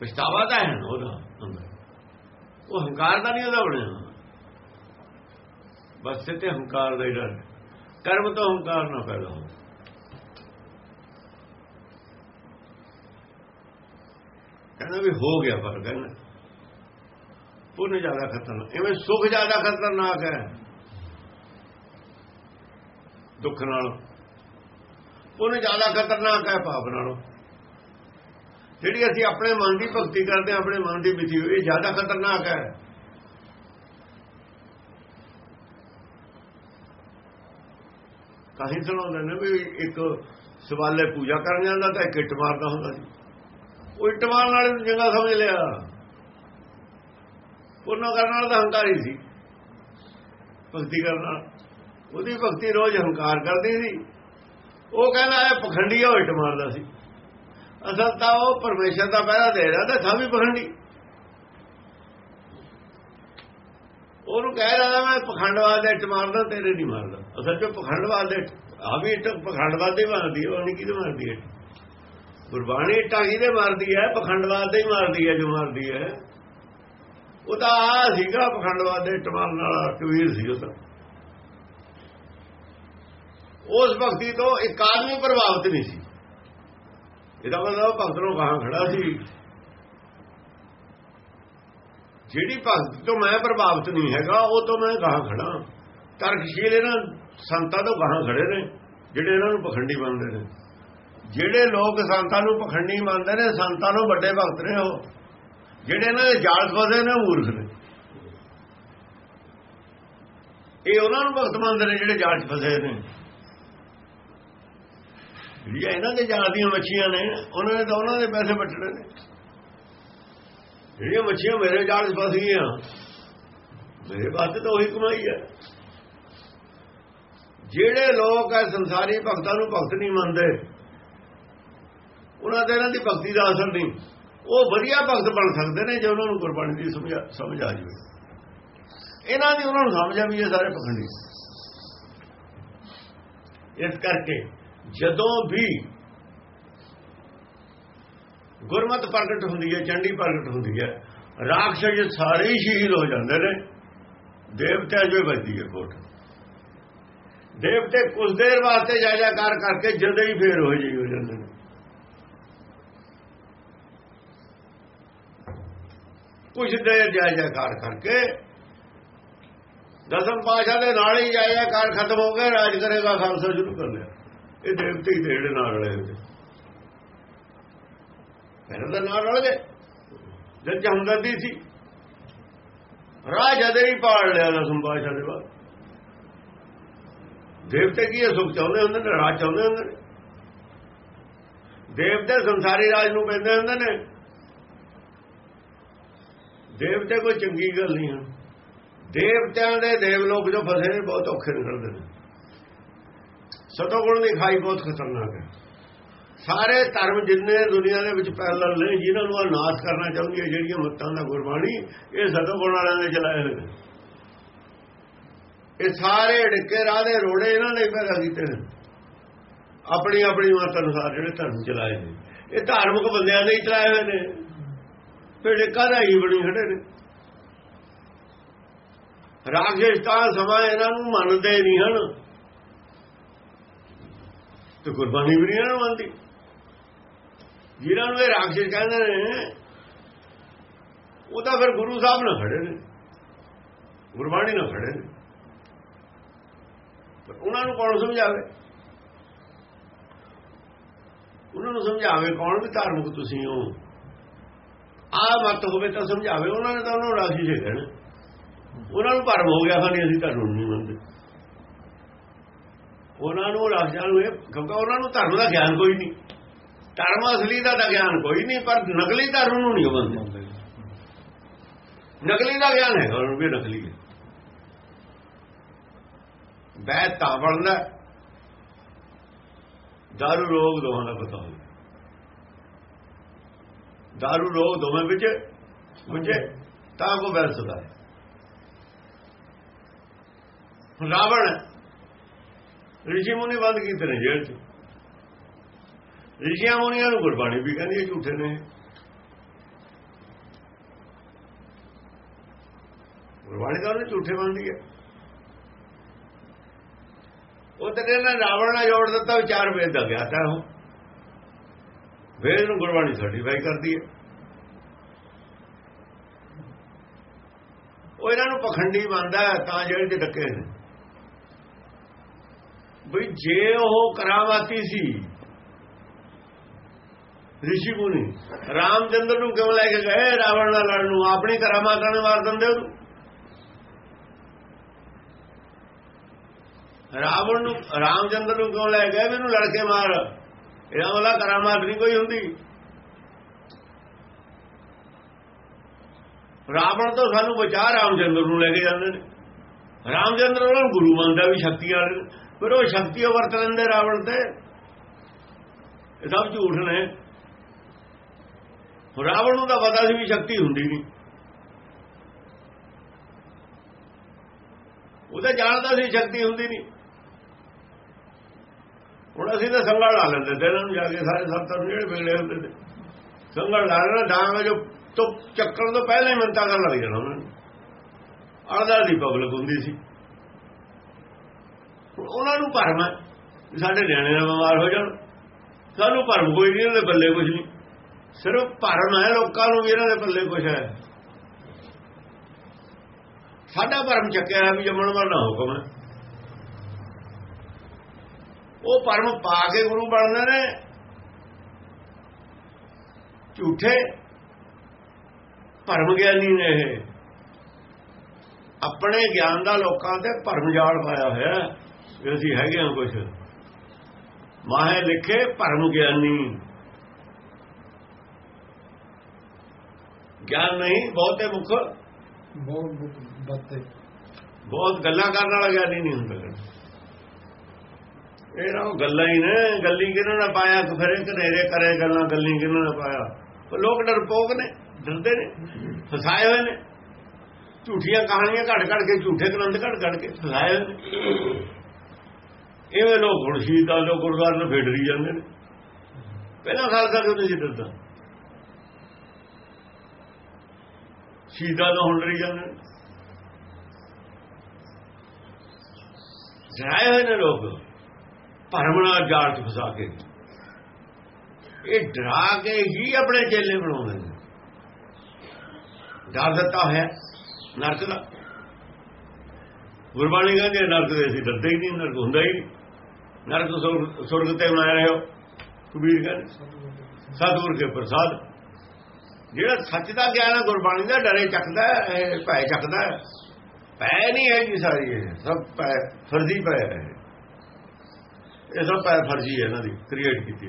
Speaker 2: ਪਛਤਾਵਾ ਤਾਂ ਹੈ ਨਾ ਉਹਦਾ ਉਹ ਹੰਕਾਰ ਦਾ ਨਹੀਂ ਉਹਦਾ ਬਣਿਆ। ਬਸ ਤੇ ਹੰਕਾਰ ਦਾ ਹੀ ਡਰ ਕਰਮ ਤੋਂ ਹੰਕਾਰ ਨਾ ਪੈਦਾ ਹੋ ਕਹਿੰਦਾ ਵੀ ਹੋ ਗਿਆ ਪਰ ਕਹਿੰਦਾ। ਪੁੰਨ ਜ਼ਿਆਦਾ ਖਤਰਨਾਕ ਐਵੇਂ ਸੁਖ ਜ਼ਿਆਦਾ ਖਤਰਨਾਕ ਹੈ। ਦੁੱਖ ਨਾਲ। ਪੁੰਨ ਜ਼ਿਆਦਾ ਖਤਰਨਾਕ ਹੈ ਪਾਪ ਨਾਲੋਂ। ਜਿਹੜੀ ਅਸੀਂ ਆਪਣੇ ਮਨ ਦੀ ਭਗਤੀ ਕਰਦੇ ਹਾਂ, ਆਪਣੇ ਮਨ ਦੀ ਵਿਧੀ ਇਹ ਜ਼ਿਆਦਾ ਖਤਰਨਾਕ ਹੈ। ਕਾਹੀ ਸੁਣਾਉਂਦੇ ਨੇ ਵੀ ਇੱਕ ਸਵਾਲੇ ਪੂਜਾ ਕਰਨ ਜਾਂਦਾ ਤਾਂ ਇੱਕ ਇੱਟ ਮਾਰਦਾ ਹੁੰਦਾ ਸੀ। ਉਹ ਇੱਟ ਮਾਰਨ ਵਾਲੇ ਨੂੰ ਚੰਗਾ ਸਮਝ ਲਿਆ। ਉਹਨਾਂ ਕਰਨ ਵਾਲਾ ਤਾਂ ਹੰਕਾਰੀ ਸੀ। ਭਗਤੀ ਕਰਨ ਵਾਲਾ ਉਹਦੀ ਭਗਤੀ ਰੋਜ਼ ਹੰਕਾਰ ਕਰਦੀ ਸੀ। ਉਹ ਕਹਿੰਦਾ ਇਹ ਪਖੰਡੀ ਆ ਇੱਟ ਮਾਰਦਾ ਸੀ। ਅਸਲ ਤਾਂ ਉਹ ਪਰਮੇਸ਼ਰ ਦਾ ਪਹਿਰਾ ਦੇ ਰਿਹਾ ਤੇ ਥਾਂ ਵੀ ਪਖੰਡੀ। ਉਹਨੂੰ ਕਹਿ ਰਿਹਾ, ਮੈਂ ਪਖੰਡਵਾਦ ਦੇ ਇੱਟ ਮਾਰਦਾ, ਤੇਰੇ ਨਹੀਂ ਮਾਰਦਾ। ਅਸਲ ਚ ਪਖੰਡਵਾਦ ਦੇ ਆ ਵੀ ਇੱਟ ਪਖੰਡਵਾਦ ਦੇ ਮਾਰਦੀ ਹੈ ਨਹੀਂ ਕਿਹਦੇ ਮਾਰਦੀ ਹੈ ਗੁਰਬਾਣੀ ਇੱਟਾਂ ਕਿਹਦੇ ਮਾਰਦੀ ਹੈ ਪਖੰਡਵਾਦ ਦੇ ਹੀ ਮਾਰਦੀ ਹੈ ਜੋ ਮਾਰਦੀ ਹੈ ਉਹ ਤਾਂ ਆ ਸੀਗਾ ਪਖੰਡਵਾਦ ਦੇ ਇੱਟ ਮਾਰਨ ਵਾਲਾ ਕਬੀਰ ਸੀ ਉਹ ਤਾਂ। ਉਸ ਭਗਤੀ ਤੋਂ ਇੱਕ ਆਦਮੀ ਪ੍ਰਭਾਵਿਤ ਨਹੀਂ ਸੀ। ਇਹਦਾ ਮਤਲਬ ਭਗਤ ਨੂੰ ਕਹਾਂ ਖੜਾ ਸੀ। ਜਿਹੜੀ ਭਗਤ ਤੋਂ ਮੈਂ ਪ੍ਰਭਾਵਿਤ ਨਹੀਂ ਹੈਗਾ, ਉਹ ਤੋਂ ਮੈਂ ਗਾਹਾਂ ਖੜਾ ਤਰਕਸ਼ੀਲ ਇਹਨਾਂ ਸੰਤਾਂ ਤੋਂ ਗਾਹਾਂ ਖੜੇ ਨੇ, ਜਿਹੜੇ ਇਹਨਾਂ ਨੂੰ ਪਖੰਡੀ ਮੰਨਦੇ ਨੇ। ਜਿਹੜੇ ਲੋਕ ਸੰਤਾਂ ਨੂੰ ਪਖੰਡੀ ਮੰਨਦੇ ਨੇ, ਸੰਤਾਂ ਨੂੰ ਵੱਡੇ ਭਗਤ ਨੇ ਉਹ। ਜਿਹੜੇ ਇਹਨਾਂ ਦੇ ਜਾਲ ਫਸੇ ਨੇ ਮੂਰਖ ਨੇ। ਇਹ ਉਹਨਾਂ ਨੂੰ ਭਗਤ ਮੰਨਦੇ ਨੇ ਜਿਹੜੇ ਜਾਲ 'ਚ ਫਸੇ ਨੇ। ਜਿਹੜੀਆਂ ਇਹਨਾਂ ਦੇ ਜਾਲ ਦੀਆਂ ਮੱਛੀਆਂ ਨੇ, ਉਹਨਾਂ ਨੇ ਤਾਂ ਉਹਨਾਂ ਦੇ ਪੈਸੇ ਵੱਟਣੇ ਨੇ। ਜਿਹੜੀਆਂ ਮੱਛੀਆਂ ਮੇਰੇ ਜਾਲ 'ਚ ਫਸ ਗਈਆਂ, ਮੇਰੇ ਵਾਸਤੇ ਤਾਂ ਉਹੀ ਕਮਾਈ ਹੈ। ਜਿਹੜੇ ਲੋਕ ਐ ਸੰਸਾਰੀ ਭਗਤਾਂ ਨੂੰ ਭਗਤ ਨਹੀਂ ਮੰਨਦੇ, ਉਹਨਾਂ ਦੇ ਇਹਨਾਂ ਦੀ ਭਗਤੀ ਦਾ ਅਸਰ ਨਹੀਂ। ਉਹ ਵਧੀਆ ਭਗਤ ਬਣ ਸਕਦੇ ਨੇ ਜੇ ਉਹਨਾਂ ਨੂੰ ਗੁਰਬਾਣੀ ਦੀ ਸਮਝ ਸਮਝ ਆ ਜਾਵੇ। ਇਹਨਾਂ ਦੀ ਉਹਨਾਂ ਨੂੰ ਸਮਝ ਆ ਵੀ ਇਹ ਸਾਰੇ ਪਖੰਡੀ। ਇਸ ਕਰਕੇ ਜਦੋਂ ਵੀ ਗੁਰਮਤ ਪ੍ਰਗਟ ਹੁੰਦੀ ਹੈ, ਚੰਡੀ ਪ੍ਰਗਟ ਹੁੰਦੀ ਹੈ ਰਾਖਸ਼ ਸਾਰੇ ਹੀ ਸ਼ਹੀਦ ਹੋ ਜਾਂਦੇ ਨੇ। ਦੇਵਤਿਆਂ ਜੋ ਵੱਜਦੀ ਹੈ ਕੋਟ ਦੇਵਤੇ ਕੁਝ ਦੇਰ ਵਾਸਤੇ ਜਾ ਜਾਕਾਰ ਕਰਕੇ ਜਦੇ ਹੀ ਫੇਰ ਹੋ ਜਾਈ ਹੋ ਜਾਂਦੇ ਨੇ। ਕੁਝ ਦੇਰ ਜਾ ਜਾਕਾਰ ਕਰਕੇ ਦਸਮ ਪਾਸ਼ਾ ਦੇ ਨਾਲ ਹੀ ਜਾ ਜਾਕਾਰ ਖਤਮ ਹੋ ਗਿਆ ਰਾਜ ਕਰੇਗਾ ਖਾਲਸਾ ਸ਼ੁਰੂ ਕਰ ਲਿਆ। ਇਹ ਦੇਵਤੇ ਹੀ ਜਿਹੜੇ ਨਾਲ ਰਲੇ ਹੋਏ ਪਹਿਲਾਂ ਤਾਂ ਨਾਲ ਰਲ ਗਏ। ਜਦ ਜਮਦਰਦੀ ਸੀ। ਰਾਜ ਅਦੇ ਹੀ ਪਾੜ ਲਿਆ ਨਾ ਪਾਸ਼ਾ ਦੇ ਬਾਅਦ। ਦੇਵਤੇ ਕੀ ਹੈ, ਸੁਖ ਚਾਹੁੰਦੇ ਹੁੰਦੇ ਨੇ ਰਾਜ ਚਾਹੁੰਦੇ ਹੁੰਦੇ ਨੇ। ਦੇਵਤੇ ਸੰਸਾਰੀ ਰਾਜ ਨੂੰ ਪੈਂਦੇ ਹੁੰਦੇ ਨੇ। ਦੇਵਤੇ ਕੋਈ ਚੰਗੀ ਗੱਲ ਨਹੀਂ ਹੈ ਦੇਵਤਿਆਂ ਦੇ ਦੇਵ ਲੋਕ ਜੋ ਫਸੇ ਨੇ, ਬਹੁਤ ਔਖੇ ਨਿਕਲਦੇ ਨੇ। ਸਤੋਗੁਣ ਦੀ ਖਾਈ, ਬਹੁਤ ਖਤਰਨਾਕ ਹੈ। ਸਾਰੇ ਧਰਮ ਜਿੰਨੇ ਦੁਨੀਆ ਦੇ ਵਿੱਚ ਪੈਰਲਲ ਨੇ, ਜਿਨ੍ਹਾਂ ਨੂੰ ਆ ਨਾਸ਼ ਕਰਨਾ ਚਾਹੁੰਦੀ ਹੈ, ਜਿਹੜੀਆਂ ਮੱਤਾਂ ਦਾ ਗੁਰਬਾਣੀ, ਇਹ ਸਤੋਗੁਣ ਵਾਲਿਆਂ ਨੇ ਚਲਾਏ ਹੋਏ ਨੇ। ਇਹ ਸਾਰੇ ਢਿੱਕੇ ਰਾਹ ਦੇ ਰੋੜੇ ਇਹਨਾਂ ਨੇ ਪੈਦਾ ਕੀਤੇ ਨੇ। ਆਪਣੀ ਆਪਣੀ ਮਤ ਅਨੁਸਾਰ ਜਿਹੜੇ ਧਰਮ ਚਲਾਏ ਨੇ। ਇਹ ਧਾਰਮਿਕ ਬੰਦਿਆਂ ਨੇ ਹੀ ਚਲਾਏ ਹੋਏ ਨੇ। ਫਿਰ ਢਿੱਕਾ ਦਾ ਹੀ ਬਣੀ ਖੜੇ ਨੇ। ਰਾਖਸ਼ ਤਾਂ ਸਮਾਂ ਇਹਨਾਂ ਨੂੰ ਮੰਨਦੇ ਨਹੀਂ ਹਨ। ਤੇ ਕੁਰਬਾਨੀ ਵੀ ਨਹੀਂ ਇਹਨਾਂ ਨੂੰ ਮੰਨਦੀ। ਜਿਹਨਾਂ ਨੂੰ ਇਹ ਰਾਖਸ਼ ਕਹਿੰਦੇ ਨੇ, ਉਹ ਤਾਂ ਫਿਰ ਗੁਰੂ ਸਾਹਿਬ ਨਾਲ ਖੜੇ ਨੇ, ਗੁਰਬਾਣੀ ਨਾਲ ਖੜੇ ਨੇ। ਉਹਨਾਂ ਨੂੰ ਕੌਣ ਸਮਝਾਵੇ? ਉਹਨਾਂ ਨੂੰ ਸਮਝਾਵੇ ਕੌਣ ਵੀ ਧਾਰਮਿਕ ਤੁਸੀਂ ਹੋ। ਆ ਮਤ ਹੋਵੇ ਤਾਂ ਸਮਝਾਵੇ, ਉਹਨਾਂ ਨੇ ਤਾਂ ਉਹਨਾਂ ਨੂੰ ਰਾਖੀ ਜੇ ਕਹਿਣਾ। ਉਹਨਾਂ ਨੂੰ ਭਰਮ ਹੋ ਗਿਆ ਖਾਣੀ ਅਸੀਂ ਧਰਮ ਨਹੀਂ ਮੰਨਦੇ। ਉਹਨਾਂ ਨੂੰ ਰਾਜਾਂ ਨੂੰ ਇਹ, ਕਿਉਂਕਿ ਉਹਨਾਂ ਨੂੰ ਧਰਮ ਦਾ ਗਿਆਨ ਕੋਈ ਨਹੀਂ। ਧਰਮ ਅਸਲੀ ਦਾ ਤਾਂ ਗਿਆਨ ਕੋਈ ਨਹੀਂ, ਪਰ ਨਕਲੀ ਧਰਮ ਨੂੰ ਨਹੀਂ ਮੰਨਦੇ। ਨਕਲੀ ਦਾ ਗਿਆਨ ਹੈ ਉਹਨਾਂ ਨੂੰ ਵੀ ਨਕਲੀ ਹੈ। ਬੈ ਤਾਂ ਬਣਦਾ ਦਾਰੂ, ਰੋਗ ਦੋਹਾਂ ਦਾ ਪਤਾ ਹੋਵੇ। ਦਾਰੂ, ਰੋਗ ਦੋਵੇਂ ਵਿੱਚ ਮੁਝੇ ਤਾਂ ਕੋ ਬੈਸਦਾ ਹੈ। ਰਾਵਣ ਰਿਸ਼ੀ ਮੁਨੀ ਬੰਦ ਕੀਤੇ ਨੇ ਜੇਲ੍ਹ 'ਚ। ਰਿਸ਼ੀਆਂ ਮੁਨੀਆਂ ਨੂੰ ਗੁਰਬਾਣੀ ਵੀ ਕਹਿੰਦੀ ਹੈ ਝੂਠੇ ਨੇ। ਗੁਰਬਾਣੀ ਤਾਂ ਉਹਨੇ ਝੂਠੇ ਮੰਨਦੀ ਹੈ। ਉਹ ਤੇ ਕਹਿੰਦਾ ਰਾਵਣ ਨਾਲ ਜੋੜ ਦਿੱਤਾ ਵਿਚਾਰ ਵੇਦ ਦਾ ਗਿਆ ਤਾਂ ਉਹ। ਵੇਦ ਨੂੰ ਗੁਰਬਾਣੀ ਸਰਟੀਫਾਈ ਕਰਦੀ ਹੈ। ਉਹ ਇਹਨਾਂ ਨੂੰ ਪਖੰਡੀ ਮੰਨਦਾ ਤਾਂ ਜਿਹੜੇ ਤੇ ਡੱਕੇ ਨੇ। ਬਈ ਜੇ ਉਹ ਕਰਾਮਾਤੀ ਸੀ, ਰਿਸ਼ੀ ਮੁਨੀ, ਰਾਮਚੰਦਰ ਨੂੰ ਕਿਉਂ ਲੈ ਕੇ ਗਏ? ਰਾਵਣ ਨਾਲ ਲੜਨ ਨੂੰ। ਆਪਣੀ ਕਰਾਮਾਤਾਂ ਨੇ ਮਾਰ ਦਿੰਦੇ ਉਹਨੂੰ। ਰਾਵਣ ਨੂੰ, ਰਾਮਚੰਦਰ ਨੂੰ ਕਿਉਂ ਲੈ ਗਏ? ਮੈਨੂੰ ਲੜ ਕੇ ਮਾਰ। ਇਹਦਾ ਵਾਲਾ ਕਰਾਮਾਤ ਨਹੀਂ ਕੋਈ ਹੁੰਦੀ। ਰਾਵਣ ਤੋਂ ਸਾਨੂੰ ਬਚਾ, ਰਾਮਚੰਦਰ ਨੂੰ ਲੈ ਕੇ ਜਾਂਦੇ ਨੇ। ਰਾਮਚੰਦਰ ਉਹਨਾਂ ਨੂੰ ਗੁਰੂ ਮੰਨਦਾ ਵੀ ਸ਼ਕਤੀ ਫਿਰ ਉਹ ਸ਼ਕਤੀ ਵਰਤ ਲੈਂਦੇ ਰਾਵਣ ਤੇ। ਇਹ ਸਭ ਝੂਠ ਨੇ। ਰਾਵਣ ਨੂੰ ਤਾਂ ਪਤਾ ਸੀ ਵੀ ਸ਼ਕਤੀ ਹੁੰਦੀ ਨਹੀਂ। ਉਹਦਾ ਜਾਣਦਾ ਸੀ ਸ਼ਕਤੀ ਹੁੰਦੀ ਨਹੀਂ। ਹੁਣ ਅਸੀਂ ਤਾਂ ਸੰਗਲ ਲਾ ਲੈਂਦੇ ਤੇ ਇਹਨਾਂ ਨੂੰ ਜਾ ਕੇ ਸਾਰੇ ਸੱਤਾਂ ਨੂੰ ਜਿਹੜੇ ਵੇਲੇ ਹੁੰਦੇ ਨੇ ਸੰਗਲ ਲਾ ਲੈਣਾ ਡਾਂਗ ਜੋ ਤੋਂ ਚੱਕਣ ਤੋਂ ਪਹਿਲਾਂ ਹੀ ਮੰਤਾ ਕਰਨ ਲੱਗ ਜਾਣਾ ਉਹਨਾਂ ਨੂੰ। ਆਲਦਾ ਦੀ ਪਬਲਿਕ ਹੁੰਦੀ ਸੀ। ਉਹਨਾਂ ਨੂੰ ਭਰਮ ਹੈ ਸਾਡੇ ਨਿਆਣੇ ਨਾਲ ਬਿਮਾਰ ਹੋ ਜਾਣ। ਸਾਨੂੰ ਭਰਮ ਕੋਈ ਨਹੀਂ ਦੇ ਬੱਲੇ ਕੁਝ ਨਹੀਂ। ਸਿਰਫ ਭਰਮ ਹੈ, ਲੋਕਾਂ ਨੂੰ ਵੀ ਇਹਨਾਂ ਦੇ ਬੱਲੇ ਕੁਝ ਹੈ। ਸਾਡਾ ਭਰਮ ਚੱਕਿਆ ਵੀ ਜੰਮਣ ਵਾਲਾ ਹੁਕਮ ਹੈ। ਉਹ ਭਰਮ ਪਾ ਕੇ ਗੁਰੂ ਬਣਦੇ ਨੇ। ਝੂਠੇ ਭਰਮ ਗਿਆਨੀ ਨੇ ਇਹ। ਆਪਣੇ ਗਿਆਨ ਦਾ ਲੋਕਾਂ ਤੇ ਭਰਮ ਜਾਲ ਪਾਇਆ ਹੋਇਆ ਹੈ। ਵੀ ਅਸੀਂ ਹੈਗੇ ਹਾਂ ਕੁਝ ਮਾਹੇ ਲਿਖੇ ਭਰਮ ਗਿਆਨੀ ਗਿਆਨ ਨਹੀਂ ਬਹੁਤੇ ਮੁਖ
Speaker 1: ਬਹੁਤ ਬੱਤੇ
Speaker 2: ਬਹੁਤ ਗੱਲਾਂ ਕਰਨ ਵਾਲਾ ਗਿਆਨੀ ਨਹੀਂ ਹੁੰਦਾ ਇਹ ਨਾ ਉਹ ਗੱਲਾਂ ਹੀ ਨੇ ਗੱਲੀ ਕਿਹਨਾਂ ਨੇ ਪਾਇਆ ਕਿ ਫਿਰ ਇਹ ਘਨੇਰੇ ਕਰੇ ਗੱਲਾਂ ਗੱਲੀ ਕਿਹਨਾਂ ਨੇ ਪਾਇਆ ਉਹ ਲੋਕ ਡਰਪੋਕ ਨੇ ਡਰਦੇ ਨੇ ਫਸਾਏ ਹੋਏ ਨੇ ਝੂਠੀਆਂ ਕਹਾਣੀਆਂ ਘੜ ਘੜ ਕੇ ਝੂਠੇ ਗ੍ਰੰਥ ਘੜ ਘੜ ਕੇ ਫਸਾਏ ਹੋਏ ਨੇ ਇਵੇਂ ਲੋਕ ਹੁਣ ਸ਼ਹੀਦਾਂ ਦੇ ਗੁਰਦਾਰ ਨੂੰ ਫੇਡਰੀ ਜਾਂਦੇ ਨੇ? ਪਹਿਲਾਂ ਖਾਲਸਾ ਕਿਉਂ ਸੀ ਡਰਦਾ ਸ਼ਹੀਦਾਂ ਤੋਂ ਹੁਣ ਡਰੀ ਜਾਂਦੇ ਨੇ। ਡਰਾਏ ਹੋਏ ਨੇ ਲੋਕ। ਭਰਮ ਨਾਲ ਜਾਲ ਚ ਫਸਾ ਕੇ। ਇਹ ਡਰਾ ਕੇ ਹੀ ਆਪਣੇ ਚੇਲੇ ਬਣਾਉਂਦੇ ਨੇ। ਡਰ ਦਿੱਤਾ ਹੋਇਆ ਨਰਕ ਦਾ। ਗੁਰਬਾਣੀ ਕਹਿੰਦੇ ਨਰਕ ਦੇ ਅਸੀਂ ਡਰਦੇ ਹੀ ਨਹੀਂ, ਨਰਕ ਹੁੰਦਾ ਹੀ ਨਹੀਂ। ਨਰਕ ਸੁਰਗ ਤੇ ਮੈਂ ਰਹੇ ਹੋ ਕਬੀਰ ਕਹਿੰਦੇ ਸਤਿਗੁਰ ਕੇ ਪ੍ਰਸਾਦ। ਜਿਹੜਾ ਸੱਚ ਦਾ ਗਿਆਨ ਹੈ, ਗੁਰਬਾਣੀ ਦਾ ਡਰੇ ਚੱਕਦਾ ਇਹ ਭੈ ਚੱਕਦਾ ਹੈ। ਭੈ ਨਹੀਂ ਹੈ ਜੀ ਸਾਰੀ ਇਹ, ਸਭ ਭੈ, ਫਰਜ਼ੀ ਭੈ ਹੈ। ਇਹ ਸਭ ਭੈ ਫਰਜ਼ੀ ਹੈ ਇਹਨਾਂ ਦੀ ਕ੍ਰੀਏਟ ਕੀਤੀ